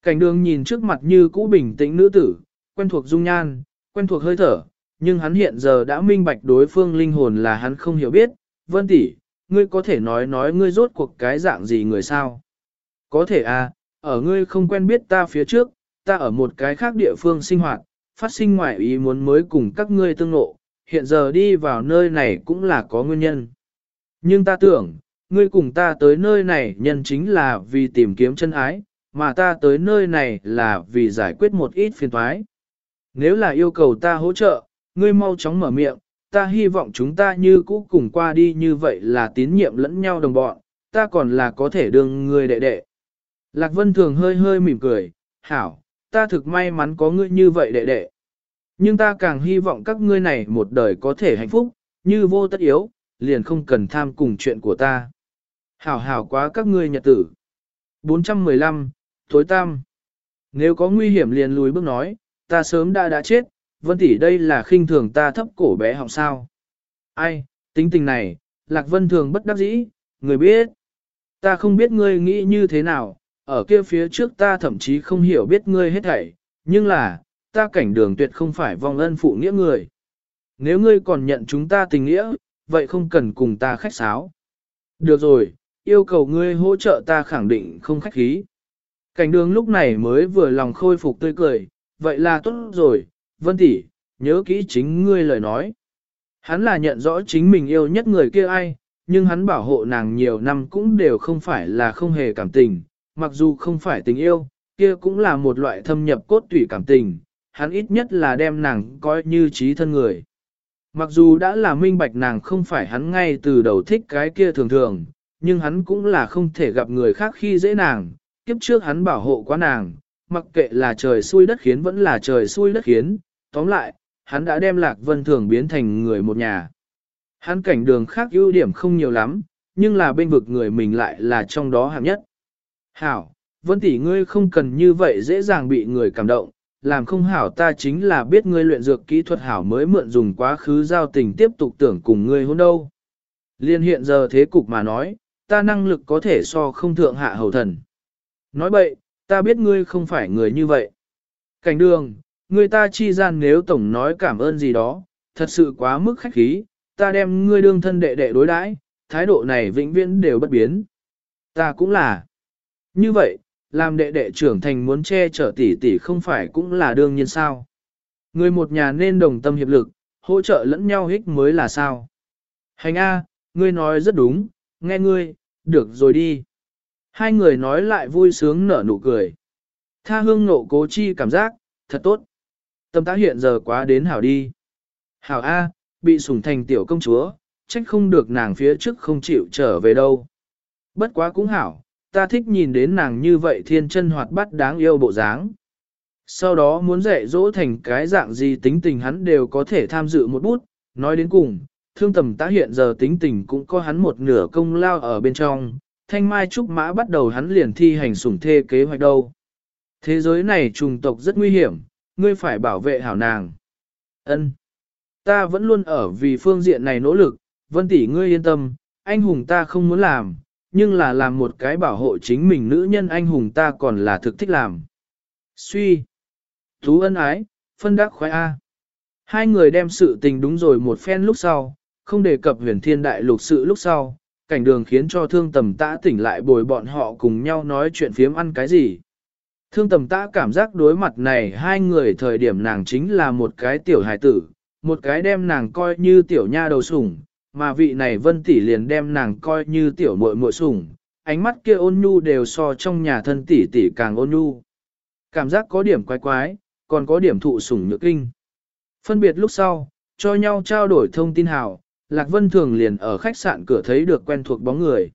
Cảnh đường nhìn trước mặt như cũ bình tĩnh nữ tử, quen thuộc dung nhan, quen thuộc hơi thở, nhưng hắn hiện giờ đã minh bạch đối phương linh hồn là hắn không hiểu biết. Vân tỷ, ngươi có thể nói nói ngươi rốt cuộc cái dạng gì người sao? Có thể à, ở ngươi không quen biết ta phía trước, ta ở một cái khác địa phương sinh hoạt, phát sinh ngoại ý muốn mới cùng các ngươi tương ngộ, hiện giờ đi vào nơi này cũng là có nguyên nhân. Nhưng ta tưởng, ngươi cùng ta tới nơi này nhân chính là vì tìm kiếm chân ái, mà ta tới nơi này là vì giải quyết một ít phiền toái. Nếu là yêu cầu ta hỗ trợ, ngươi mau chóng mở miệng, ta hy vọng chúng ta như cũ cùng qua đi như vậy là tín nhiệm lẫn nhau đồng bọn, ta còn là có thể đương người đệ đệ. Lạc Vân Thường hơi hơi mỉm cười, hảo, ta thực may mắn có ngươi như vậy đệ đệ. Nhưng ta càng hy vọng các ngươi này một đời có thể hạnh phúc, như vô tất yếu, liền không cần tham cùng chuyện của ta. Hảo hảo quá các ngươi nhật tử. 415, Thối Tam. Nếu có nguy hiểm liền lùi bước nói, ta sớm đã đã chết, Vân tỷ đây là khinh thường ta thấp cổ bé họng sao. Ai, tính tình này, Lạc Vân thường bất đắc dĩ, người biết. Ta không biết ngươi nghĩ như thế nào, ở kia phía trước ta thậm chí không hiểu biết ngươi hết thảy, nhưng là, ta cảnh đường tuyệt không phải vong ân phụ nghĩa người. Nếu ngươi còn nhận chúng ta tình nghĩa, vậy không cần cùng ta khách sáo. Được rồi, yêu cầu ngươi hỗ trợ ta khẳng định không khách khí. Cảnh đường lúc này mới vừa lòng khôi phục tươi cười, vậy là tốt rồi, Vân tỷ, nhớ kỹ chính ngươi lời nói. Hắn là nhận rõ chính mình yêu nhất người kia ai, nhưng hắn bảo hộ nàng nhiều năm cũng đều không phải là không hề cảm tình, mặc dù không phải tình yêu, kia cũng là một loại thâm nhập cốt tủy cảm tình, hắn ít nhất là đem nàng coi như trí thân người. Mặc dù đã là minh bạch nàng không phải hắn ngay từ đầu thích cái kia thường thường, nhưng hắn cũng là không thể gặp người khác khi dễ nàng, kiếp trước hắn bảo hộ quá nàng, mặc kệ là trời xui đất khiến vẫn là trời xui đất khiến, tóm lại, hắn đã đem lạc vân thường biến thành người một nhà. Hắn cảnh đường khác ưu điểm không nhiều lắm, nhưng là bên vực người mình lại là trong đó hạng nhất. Hảo, vân tỷ ngươi không cần như vậy dễ dàng bị người cảm động, làm không hảo ta chính là biết ngươi luyện dược kỹ thuật hảo mới mượn dùng quá khứ giao tình tiếp tục tưởng cùng ngươi hôn đâu. Liên hiện giờ thế cục mà nói, ta năng lực có thể so không thượng hạ hầu thần. Nói bậy, ta biết ngươi không phải người như vậy. Cảnh đường, người ta chi gian nếu tổng nói cảm ơn gì đó, thật sự quá mức khách khí, ta đem ngươi đương thân đệ đệ đối đãi, thái độ này vĩnh viễn đều bất biến. Ta cũng là. Như vậy, làm đệ đệ trưởng thành muốn che chở tỷ tỷ không phải cũng là đương nhiên sao. Người một nhà nên đồng tâm hiệp lực, hỗ trợ lẫn nhau hích mới là sao. Hành A, ngươi nói rất đúng, nghe ngươi, được rồi đi. Hai người nói lại vui sướng nở nụ cười. Tha hương nộ cố chi cảm giác, thật tốt. Tâm tá hiện giờ quá đến hảo đi. Hảo A, bị sủng thành tiểu công chúa, trách không được nàng phía trước không chịu trở về đâu. Bất quá cũng hảo, ta thích nhìn đến nàng như vậy thiên chân hoạt bát đáng yêu bộ dáng. Sau đó muốn dạy dỗ thành cái dạng gì tính tình hắn đều có thể tham dự một bút, nói đến cùng, thương tầm tá hiện giờ tính tình cũng có hắn một nửa công lao ở bên trong, thanh mai trúc mã bắt đầu hắn liền thi hành sủng thê kế hoạch đâu. Thế giới này trùng tộc rất nguy hiểm, ngươi phải bảo vệ hảo nàng. Ân, Ta vẫn luôn ở vì phương diện này nỗ lực, vân tỷ ngươi yên tâm, anh hùng ta không muốn làm, nhưng là làm một cái bảo hộ chính mình nữ nhân anh hùng ta còn là thực thích làm. Suy. Thú ân ái, phân đắc khoái A. Hai người đem sự tình đúng rồi một phen lúc sau, không đề cập huyền thiên đại lục sự lúc sau, cảnh đường khiến cho thương tầm tã tỉnh lại bồi bọn họ cùng nhau nói chuyện phiếm ăn cái gì. Thương tầm tã cảm giác đối mặt này hai người thời điểm nàng chính là một cái tiểu hài tử, một cái đem nàng coi như tiểu nha đầu sủng, mà vị này vân tỷ liền đem nàng coi như tiểu muội muội sủng, ánh mắt kia ôn nhu đều so trong nhà thân tỷ tỷ càng ôn nhu. Cảm giác có điểm quái quái, còn có điểm thụ sủng nhược kinh. Phân biệt lúc sau, cho nhau trao đổi thông tin hào, Lạc Vân Thường liền ở khách sạn cửa thấy được quen thuộc bóng người.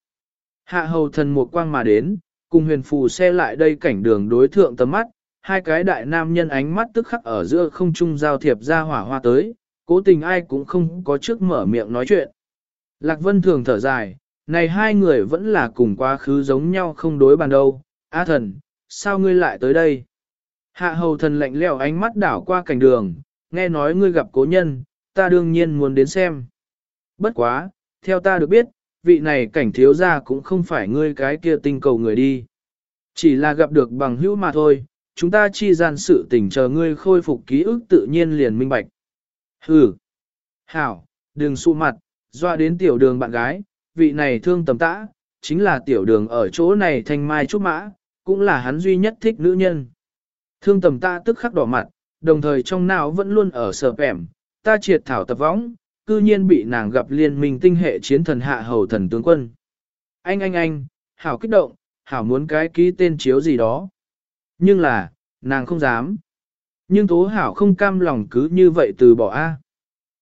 Hạ hầu thần một quang mà đến, cùng huyền phù xe lại đây cảnh đường đối thượng tầm mắt, hai cái đại nam nhân ánh mắt tức khắc ở giữa không trung giao thiệp ra hỏa hoa tới, cố tình ai cũng không có trước mở miệng nói chuyện. Lạc Vân thường thở dài, này hai người vẫn là cùng quá khứ giống nhau không đối bàn đâu, A thần, sao ngươi lại tới đây? Hạ hầu thần lạnh lẽo ánh mắt đảo qua cảnh đường, nghe nói ngươi gặp cố nhân, ta đương nhiên muốn đến xem. Bất quá, theo ta được biết, vị này cảnh thiếu gia cũng không phải ngươi cái kia tinh cầu người đi. Chỉ là gặp được bằng hữu mà thôi, chúng ta chi gian sự tình chờ ngươi khôi phục ký ức tự nhiên liền minh bạch. Hừ. Hảo, đừng sụ mặt, doa đến tiểu đường bạn gái, vị này thương tầm tã, chính là tiểu đường ở chỗ này thanh mai trúc mã, cũng là hắn duy nhất thích nữ nhân. Thương tầm ta tức khắc đỏ mặt, đồng thời trong não vẫn luôn ở sờ pẻm, ta triệt thảo tập võng, cư nhiên bị nàng gặp liên minh tinh hệ chiến thần hạ hầu thần tướng quân. Anh anh anh, hảo kích động, hảo muốn cái ký tên chiếu gì đó. Nhưng là, nàng không dám. Nhưng tố hảo không cam lòng cứ như vậy từ bỏ A.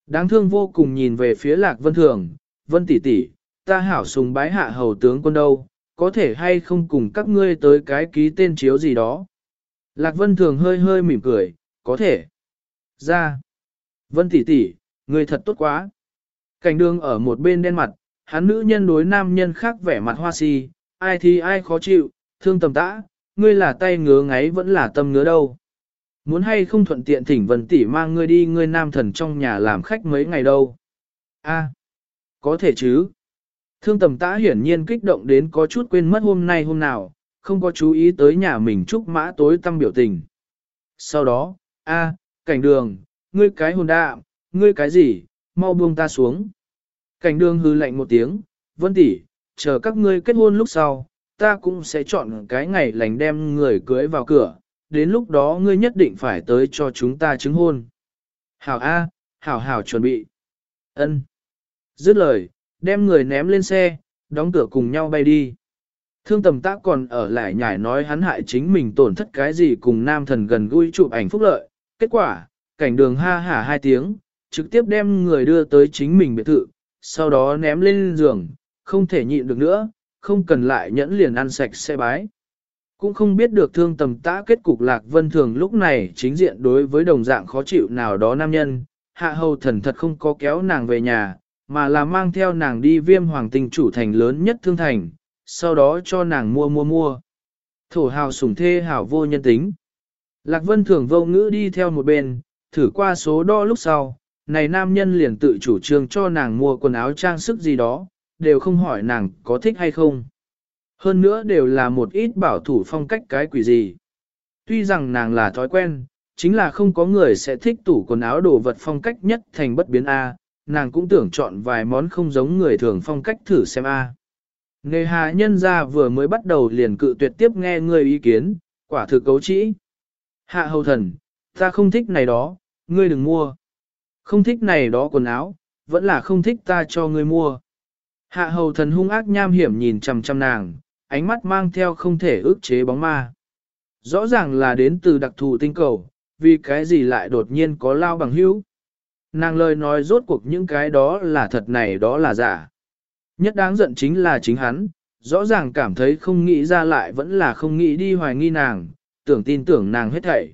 Đáng thương vô cùng nhìn về phía lạc vân thường, vân tỷ tỷ, ta hảo sùng bái hạ hầu tướng quân đâu, có thể hay không cùng các ngươi tới cái ký tên chiếu gì đó. Lạc Vân Thường hơi hơi mỉm cười, có thể. Ra. Vân tỷ tỷ, người thật tốt quá. Cảnh đường ở một bên đen mặt, hắn nữ nhân đối nam nhân khác vẻ mặt hoa si, ai thì ai khó chịu, thương tầm tã, ngươi là tay ngứa ngáy vẫn là tâm ngứa đâu. Muốn hay không thuận tiện thỉnh Vân tỷ mang ngươi đi ngươi nam thần trong nhà làm khách mấy ngày đâu. A, có thể chứ. Thương tầm tã hiển nhiên kích động đến có chút quên mất hôm nay hôm nào, không có chú ý tới nhà mình chúc mã tối tâm biểu tình. Sau đó, a, cảnh đường, ngươi cái hồn đạm ngươi cái gì, mau buông ta xuống. Cảnh đường hư lạnh một tiếng, vân tỷ, chờ các ngươi kết hôn lúc sau, ta cũng sẽ chọn cái ngày lành đem người cưới vào cửa, đến lúc đó ngươi nhất định phải tới cho chúng ta chứng hôn. Hảo A, hảo hảo chuẩn bị. ân Dứt lời, đem người ném lên xe, đóng cửa cùng nhau bay đi. Thương tầm tác còn ở lại nhải nói hắn hại chính mình tổn thất cái gì cùng nam thần gần gũi chụp ảnh phúc lợi. Kết quả, cảnh đường ha hả hai tiếng, trực tiếp đem người đưa tới chính mình biệt thự, sau đó ném lên giường, không thể nhịn được nữa, không cần lại nhẫn liền ăn sạch xe bái. Cũng không biết được thương tầm tã kết cục lạc vân thường lúc này chính diện đối với đồng dạng khó chịu nào đó nam nhân, hạ hầu thần thật không có kéo nàng về nhà, mà là mang theo nàng đi viêm hoàng tinh chủ thành lớn nhất thương thành, sau đó cho nàng mua mua mua. Thổ hào sủng thê hào vô nhân tính. Lạc vân thường vô ngữ đi theo một bên, thử qua số đo lúc sau, này nam nhân liền tự chủ trương cho nàng mua quần áo trang sức gì đó, đều không hỏi nàng có thích hay không. Hơn nữa đều là một ít bảo thủ phong cách cái quỷ gì. Tuy rằng nàng là thói quen, chính là không có người sẽ thích tủ quần áo đồ vật phong cách nhất thành bất biến A, nàng cũng tưởng chọn vài món không giống người thường phong cách thử xem A. Nghề hà nhân ra vừa mới bắt đầu liền cự tuyệt tiếp nghe người ý kiến, quả thực cấu trĩ. Hạ hầu thần, ta không thích này đó, ngươi đừng mua. Không thích này đó quần áo, vẫn là không thích ta cho ngươi mua. Hạ hầu thần hung ác nham hiểm nhìn chằm chằm nàng, ánh mắt mang theo không thể ước chế bóng ma. Rõ ràng là đến từ đặc thù tinh cầu, vì cái gì lại đột nhiên có lao bằng hữu. Nàng lời nói rốt cuộc những cái đó là thật này đó là giả. Nhất đáng giận chính là chính hắn, rõ ràng cảm thấy không nghĩ ra lại vẫn là không nghĩ đi hoài nghi nàng, tưởng tin tưởng nàng hết thảy.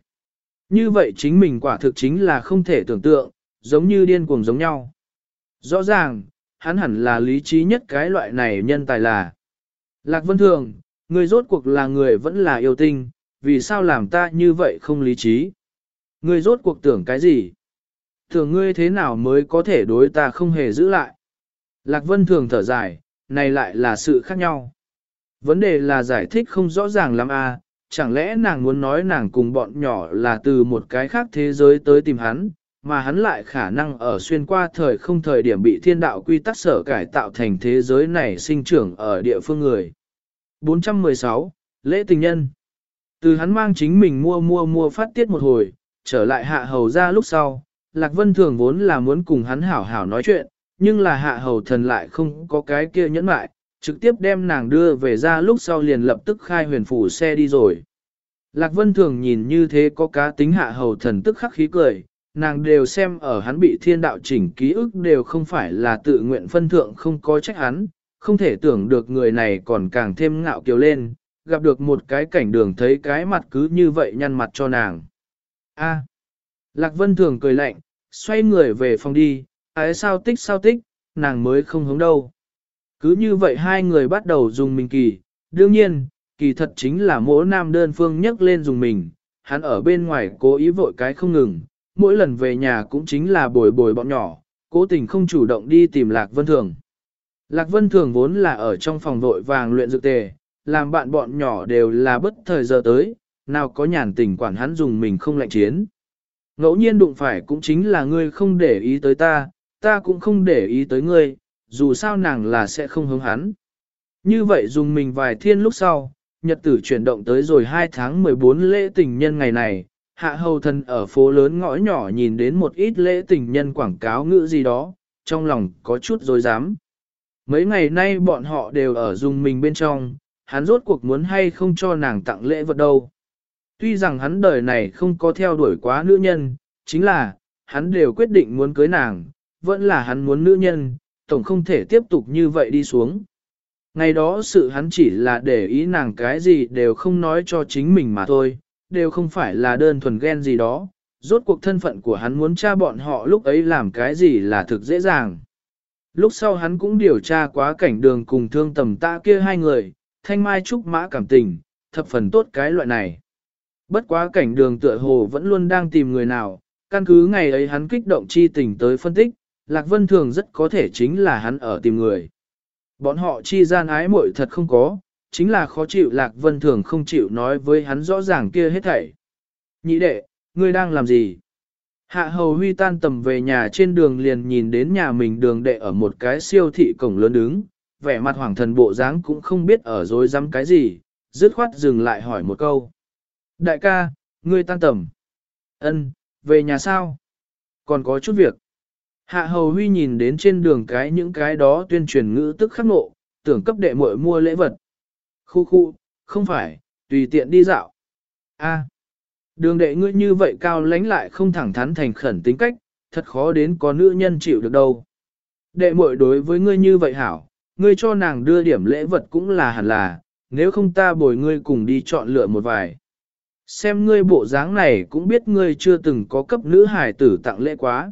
Như vậy chính mình quả thực chính là không thể tưởng tượng, giống như điên cuồng giống nhau. Rõ ràng, hắn hẳn là lý trí nhất cái loại này nhân tài là. Lạc Vân Thường, người rốt cuộc là người vẫn là yêu tinh, vì sao làm ta như vậy không lý trí? Người rốt cuộc tưởng cái gì? Thường ngươi thế nào mới có thể đối ta không hề giữ lại? Lạc Vân Thường thở dài, này lại là sự khác nhau. Vấn đề là giải thích không rõ ràng lắm à, chẳng lẽ nàng muốn nói nàng cùng bọn nhỏ là từ một cái khác thế giới tới tìm hắn, mà hắn lại khả năng ở xuyên qua thời không thời điểm bị thiên đạo quy tắc sở cải tạo thành thế giới này sinh trưởng ở địa phương người. 416. Lễ tình nhân Từ hắn mang chính mình mua mua mua phát tiết một hồi, trở lại hạ hầu ra lúc sau, Lạc Vân Thường vốn là muốn cùng hắn hảo hảo nói chuyện, nhưng là hạ hầu thần lại không có cái kia nhẫn mại, trực tiếp đem nàng đưa về ra lúc sau liền lập tức khai huyền phủ xe đi rồi. Lạc Vân Thường nhìn như thế có cá tính hạ hầu thần tức khắc khí cười, nàng đều xem ở hắn bị thiên đạo chỉnh ký ức đều không phải là tự nguyện phân thượng không có trách hắn, không thể tưởng được người này còn càng thêm ngạo kiều lên, gặp được một cái cảnh đường thấy cái mặt cứ như vậy nhăn mặt cho nàng. A. Lạc Vân Thường cười lạnh, xoay người về phòng đi, ái sao tích sao tích, nàng mới không hướng đâu. Cứ như vậy hai người bắt đầu dùng mình kỳ, đương nhiên, kỳ thật chính là mỗi nam đơn phương nhắc lên dùng mình, hắn ở bên ngoài cố ý vội cái không ngừng, mỗi lần về nhà cũng chính là bồi bồi bọn nhỏ, cố tình không chủ động đi tìm Lạc Vân Thường. Lạc Vân Thường vốn là ở trong phòng vội vàng luyện dược tề, làm bạn bọn nhỏ đều là bất thời giờ tới, nào có nhàn tình quản hắn dùng mình không lạnh chiến. Ngẫu nhiên đụng phải cũng chính là ngươi không để ý tới ta, ta cũng không để ý tới ngươi, dù sao nàng là sẽ không hướng hắn. Như vậy dùng mình vài thiên lúc sau, nhật tử chuyển động tới rồi 2 tháng 14 lễ tình nhân ngày này, hạ hầu thần ở phố lớn ngõ nhỏ nhìn đến một ít lễ tình nhân quảng cáo ngữ gì đó, trong lòng có chút dối dám. Mấy ngày nay bọn họ đều ở dùng mình bên trong, hắn rốt cuộc muốn hay không cho nàng tặng lễ vật đâu. Tuy rằng hắn đời này không có theo đuổi quá nữ nhân, chính là, hắn đều quyết định muốn cưới nàng, vẫn là hắn muốn nữ nhân, tổng không thể tiếp tục như vậy đi xuống. Ngày đó sự hắn chỉ là để ý nàng cái gì đều không nói cho chính mình mà thôi, đều không phải là đơn thuần ghen gì đó, rốt cuộc thân phận của hắn muốn tra bọn họ lúc ấy làm cái gì là thực dễ dàng. Lúc sau hắn cũng điều tra quá cảnh đường cùng thương tầm tạ kia hai người, thanh mai trúc mã cảm tình, thập phần tốt cái loại này. Bất quá cảnh đường tựa hồ vẫn luôn đang tìm người nào, căn cứ ngày ấy hắn kích động chi tình tới phân tích, Lạc Vân Thường rất có thể chính là hắn ở tìm người. Bọn họ chi gian ái muội thật không có, chính là khó chịu Lạc Vân Thường không chịu nói với hắn rõ ràng kia hết thảy. Nhị đệ, ngươi đang làm gì? Hạ hầu huy tan tầm về nhà trên đường liền nhìn đến nhà mình đường đệ ở một cái siêu thị cổng lớn đứng, vẻ mặt hoàng thần bộ dáng cũng không biết ở dối rắm cái gì, dứt khoát dừng lại hỏi một câu. Đại ca, ngươi tan tầm. Ân, về nhà sao? Còn có chút việc. Hạ hầu huy nhìn đến trên đường cái những cái đó tuyên truyền ngữ tức khắc nộ, tưởng cấp đệ muội mua lễ vật. Khu khu, không phải, tùy tiện đi dạo. A, đường đệ ngươi như vậy cao lánh lại không thẳng thắn thành khẩn tính cách, thật khó đến có nữ nhân chịu được đâu. Đệ muội đối với ngươi như vậy hảo, ngươi cho nàng đưa điểm lễ vật cũng là hẳn là, nếu không ta bồi ngươi cùng đi chọn lựa một vài. Xem ngươi bộ dáng này cũng biết ngươi chưa từng có cấp nữ hải tử tặng lễ quá.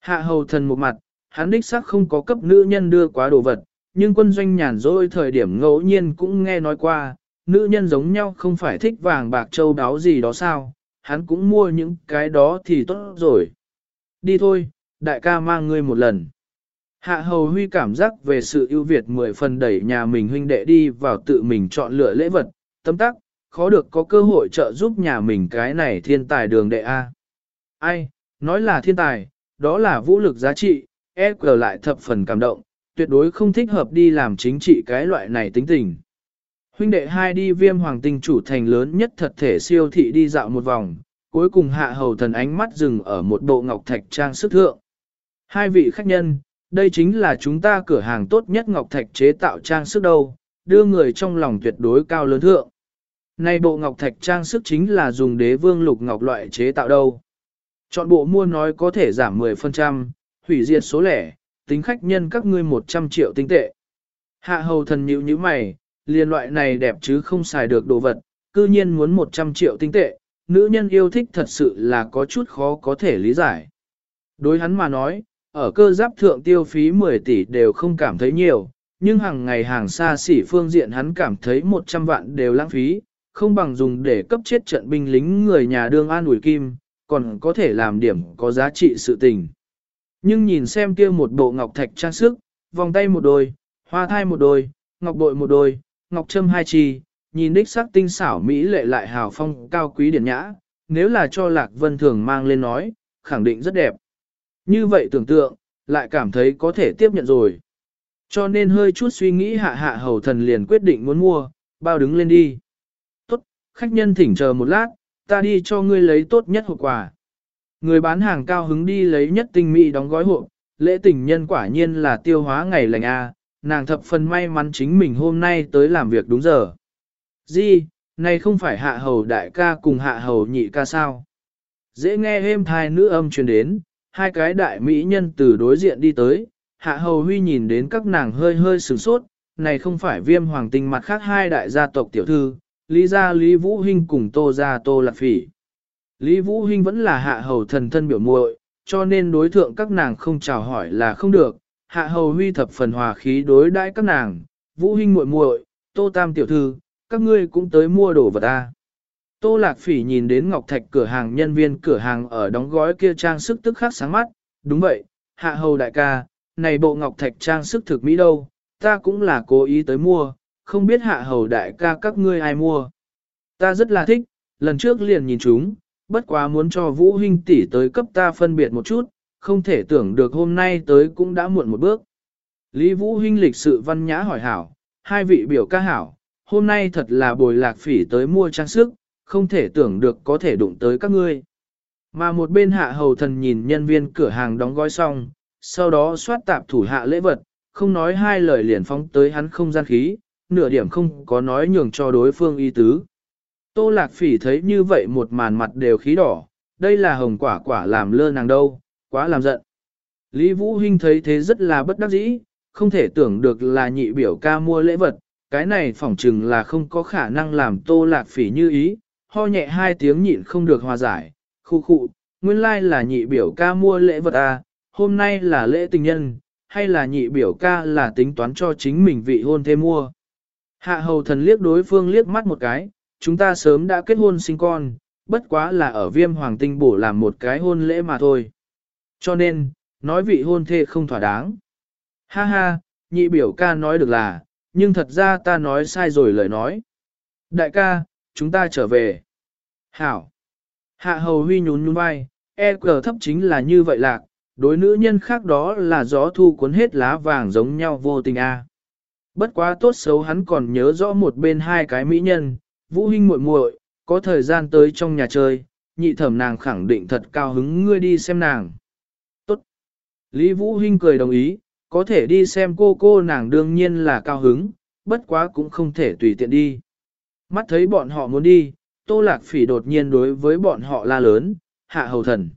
Hạ hầu thần một mặt, hắn đích xác không có cấp nữ nhân đưa quá đồ vật, nhưng quân doanh nhàn rỗi thời điểm ngẫu nhiên cũng nghe nói qua, nữ nhân giống nhau không phải thích vàng bạc châu đáo gì đó sao, hắn cũng mua những cái đó thì tốt rồi. Đi thôi, đại ca mang ngươi một lần. Hạ hầu huy cảm giác về sự ưu việt mười phần đẩy nhà mình huynh đệ đi vào tự mình chọn lựa lễ vật, tâm tắc, khó được có cơ hội trợ giúp nhà mình cái này thiên tài đường đệ A. Ai, nói là thiên tài, đó là vũ lực giá trị, e lại thập phần cảm động, tuyệt đối không thích hợp đi làm chính trị cái loại này tính tình. Huynh đệ hai đi viêm hoàng tinh chủ thành lớn nhất thật thể siêu thị đi dạo một vòng, cuối cùng hạ hầu thần ánh mắt dừng ở một bộ ngọc thạch trang sức thượng. Hai vị khách nhân, đây chính là chúng ta cửa hàng tốt nhất ngọc thạch chế tạo trang sức đâu, đưa người trong lòng tuyệt đối cao lớn thượng. Này bộ ngọc thạch trang sức chính là dùng đế vương lục ngọc loại chế tạo đâu. Chọn bộ mua nói có thể giảm 10%, hủy diệt số lẻ, tính khách nhân các ngươi 100 triệu tinh tệ. Hạ hầu thần nhíu như mày, liên loại này đẹp chứ không xài được đồ vật, cư nhiên muốn 100 triệu tinh tệ, nữ nhân yêu thích thật sự là có chút khó có thể lý giải. Đối hắn mà nói, ở cơ giáp thượng tiêu phí 10 tỷ đều không cảm thấy nhiều, nhưng hàng ngày hàng xa xỉ phương diện hắn cảm thấy 100 vạn đều lãng phí, không bằng dùng để cấp chết trận binh lính người nhà đương an ủi kim, còn có thể làm điểm có giá trị sự tình. Nhưng nhìn xem kia một bộ ngọc thạch trang sức, vòng tay một đôi, hoa thai một đôi, ngọc bội một đôi, ngọc trâm hai chi, nhìn đích sắc tinh xảo mỹ lệ lại hào phong cao quý điển nhã, nếu là cho Lạc Vân Thường mang lên nói, khẳng định rất đẹp. Như vậy tưởng tượng, lại cảm thấy có thể tiếp nhận rồi. Cho nên hơi chút suy nghĩ hạ hạ hầu thần liền quyết định muốn mua, bao đứng lên đi. Tốt, khách nhân thỉnh chờ một lát, ta đi cho ngươi lấy tốt nhất hộp quà. Người bán hàng cao hứng đi lấy nhất tinh mỹ đóng gói hộp, lễ tình nhân quả nhiên là tiêu hóa ngày lành A, nàng thập phần may mắn chính mình hôm nay tới làm việc đúng giờ. Di, này không phải hạ hầu đại ca cùng hạ hầu nhị ca sao? Dễ nghe êm thai nữ âm truyền đến, hai cái đại mỹ nhân từ đối diện đi tới, hạ hầu huy nhìn đến các nàng hơi hơi sửng sốt, này không phải viêm hoàng tinh mặt khác hai đại gia tộc tiểu thư, Lý gia Lý Vũ Hinh cùng Tô gia Tô Lạc Phỉ. Lý Vũ Hinh vẫn là hạ hầu thần thân biểu muội, cho nên đối thượng các nàng không chào hỏi là không được. Hạ hầu huy thập phần hòa khí đối đãi các nàng, Vũ Hinh muội muội, Tô Tam tiểu thư, các ngươi cũng tới mua đồ vật ta. Tô Lạc Phỉ nhìn đến Ngọc Thạch cửa hàng nhân viên cửa hàng ở đóng gói kia trang sức tức khắc sáng mắt, đúng vậy, hạ hầu đại ca, này bộ Ngọc Thạch trang sức thực mỹ đâu, ta cũng là cố ý tới mua, không biết hạ hầu đại ca các ngươi ai mua. Ta rất là thích, lần trước liền nhìn chúng, bất quá muốn cho Vũ Hinh tỷ tới cấp ta phân biệt một chút, không thể tưởng được hôm nay tới cũng đã muộn một bước. Lý Vũ Hinh lịch sự văn nhã hỏi hảo, hai vị biểu ca hảo, hôm nay thật là bồi lạc phỉ tới mua trang sức, không thể tưởng được có thể đụng tới các ngươi. Mà một bên hạ hầu thần nhìn nhân viên cửa hàng đóng gói xong, sau đó soát tạp thủ hạ lễ vật, không nói hai lời liền phóng tới hắn không gian khí, nửa điểm không có nói nhường cho đối phương y tứ. Tô lạc phỉ thấy như vậy một màn mặt đều khí đỏ, đây là hồng quả quả làm lơ nàng đâu, quá làm giận. Lý Vũ Hinh thấy thế rất là bất đắc dĩ, không thể tưởng được là nhị biểu ca mua lễ vật, cái này phỏng chừng là không có khả năng làm tô lạc phỉ như ý, ho nhẹ hai tiếng nhịn không được hòa giải, khu khu, nguyên lai là nhị biểu ca mua lễ vật à, hôm nay là lễ tình nhân, hay là nhị biểu ca là tính toán cho chính mình vị hôn thêm mua. Hạ hầu thần liếc đối phương liếc mắt một cái, chúng ta sớm đã kết hôn sinh con, bất quá là ở viêm hoàng tinh bổ làm một cái hôn lễ mà thôi. Cho nên, nói vị hôn thê không thỏa đáng. Ha ha, nhị biểu ca nói được là, nhưng thật ra ta nói sai rồi lời nói. Đại ca, chúng ta trở về. Hảo. Hạ hầu huy nhún nhún vai, e cờ thấp chính là như vậy lạc, đối nữ nhân khác đó là gió thu cuốn hết lá vàng giống nhau vô tình a. Bất quá tốt xấu hắn còn nhớ rõ một bên hai cái mỹ nhân, vũ Hinh muội muội, có thời gian tới trong nhà chơi, nhị thẩm nàng khẳng định thật cao hứng ngươi đi xem nàng. Tốt. Lý Vũ Hinh cười đồng ý, có thể đi xem cô cô nàng đương nhiên là cao hứng, bất quá cũng không thể tùy tiện đi. Mắt thấy bọn họ muốn đi, Tô Lạc Phỉ đột nhiên đối với bọn họ la lớn, hạ hầu thần.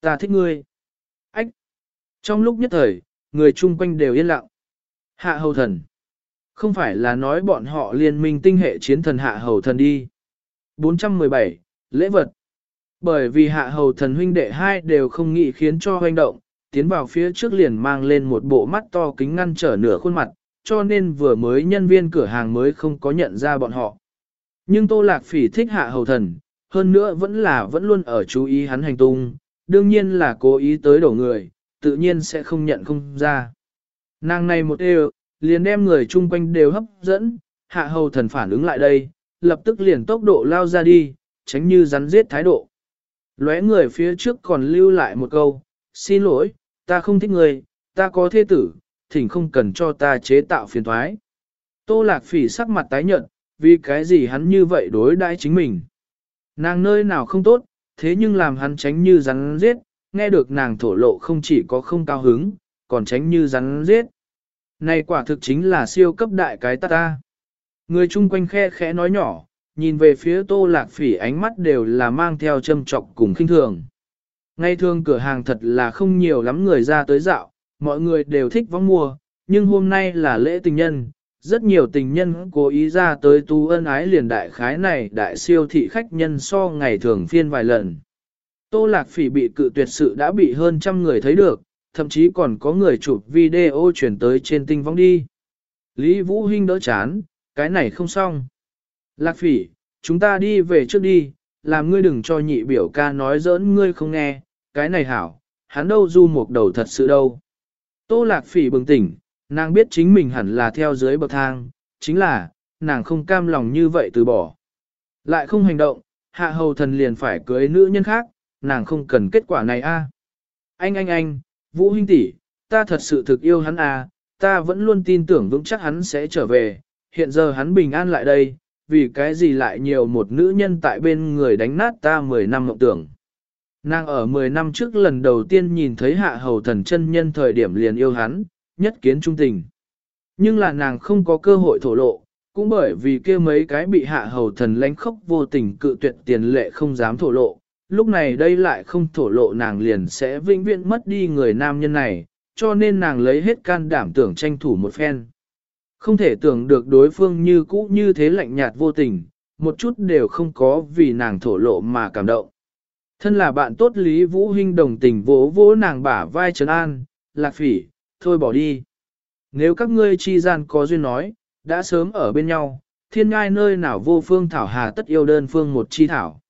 Ta thích ngươi. Ách. Trong lúc nhất thời, người chung quanh đều yên lặng. Hạ hầu thần. Không phải là nói bọn họ liên minh tinh hệ chiến thần hạ hầu thần đi. 417. Lễ vật. Bởi vì hạ hầu thần huynh đệ hai đều không nghĩ khiến cho hoành động, tiến vào phía trước liền mang lên một bộ mắt to kính ngăn trở nửa khuôn mặt, cho nên vừa mới nhân viên cửa hàng mới không có nhận ra bọn họ. Nhưng Tô Lạc Phỉ thích hạ hầu thần, hơn nữa vẫn là vẫn luôn ở chú ý hắn hành tung, đương nhiên là cố ý tới đổ người, tự nhiên sẽ không nhận không ra. Nàng này một đều, liền đem người chung quanh đều hấp dẫn, hạ hầu thần phản ứng lại đây, lập tức liền tốc độ lao ra đi, tránh như rắn giết thái độ. Lóe người phía trước còn lưu lại một câu, xin lỗi, ta không thích người, ta có thế tử, thỉnh không cần cho ta chế tạo phiền thoái. Tô lạc phỉ sắc mặt tái nhợt, vì cái gì hắn như vậy đối đãi chính mình. Nàng nơi nào không tốt, thế nhưng làm hắn tránh như rắn giết, nghe được nàng thổ lộ không chỉ có không cao hứng, còn tránh như rắn giết. Này quả thực chính là siêu cấp đại cái ta ta. Người chung quanh khe khẽ nói nhỏ, nhìn về phía tô lạc phỉ ánh mắt đều là mang theo châm trọc cùng khinh thường. Ngay thường cửa hàng thật là không nhiều lắm người ra tới dạo, mọi người đều thích vắng mua, nhưng hôm nay là lễ tình nhân, rất nhiều tình nhân cố ý ra tới tu ân ái liền đại khái này đại siêu thị khách nhân so ngày thường phiên vài lần. Tô Lạc Phỉ bị cự tuyệt sự đã bị hơn trăm người thấy được, thậm chí còn có người chụp video chuyển tới trên tinh vong đi. Lý Vũ Hinh đỡ chán, cái này không xong. Lạc Phỉ, chúng ta đi về trước đi, làm ngươi đừng cho nhị biểu ca nói giỡn ngươi không nghe, cái này hảo, hắn đâu du một đầu thật sự đâu. Tô Lạc Phỉ bừng tỉnh, nàng biết chính mình hẳn là theo dưới bậc thang, chính là, nàng không cam lòng như vậy từ bỏ. Lại không hành động, hạ hầu thần liền phải cưới nữ nhân khác, nàng không cần kết quả này a. Anh anh anh, Vũ Hinh tỷ, ta thật sự thực yêu hắn à? ta vẫn luôn tin tưởng vững chắc hắn sẽ trở về, hiện giờ hắn bình an lại đây, vì cái gì lại nhiều một nữ nhân tại bên người đánh nát ta 10 năm mộng tưởng. Nàng ở 10 năm trước lần đầu tiên nhìn thấy hạ hầu thần chân nhân thời điểm liền yêu hắn, nhất kiến trung tình. Nhưng là nàng không có cơ hội thổ lộ, cũng bởi vì kia mấy cái bị hạ hầu thần lánh khóc vô tình cự tuyệt tiền lệ không dám thổ lộ. Lúc này đây lại không thổ lộ nàng liền sẽ vĩnh viễn mất đi người nam nhân này, cho nên nàng lấy hết can đảm tưởng tranh thủ một phen. Không thể tưởng được đối phương như cũ như thế lạnh nhạt vô tình, một chút đều không có vì nàng thổ lộ mà cảm động. Thân là bạn tốt Lý Vũ Hinh đồng tình vỗ vỗ nàng bả vai trấn an, lạc phỉ, thôi bỏ đi. Nếu các ngươi chi gian có duyên nói, đã sớm ở bên nhau, thiên ngai nơi nào vô phương thảo hà tất yêu đơn phương một chi thảo.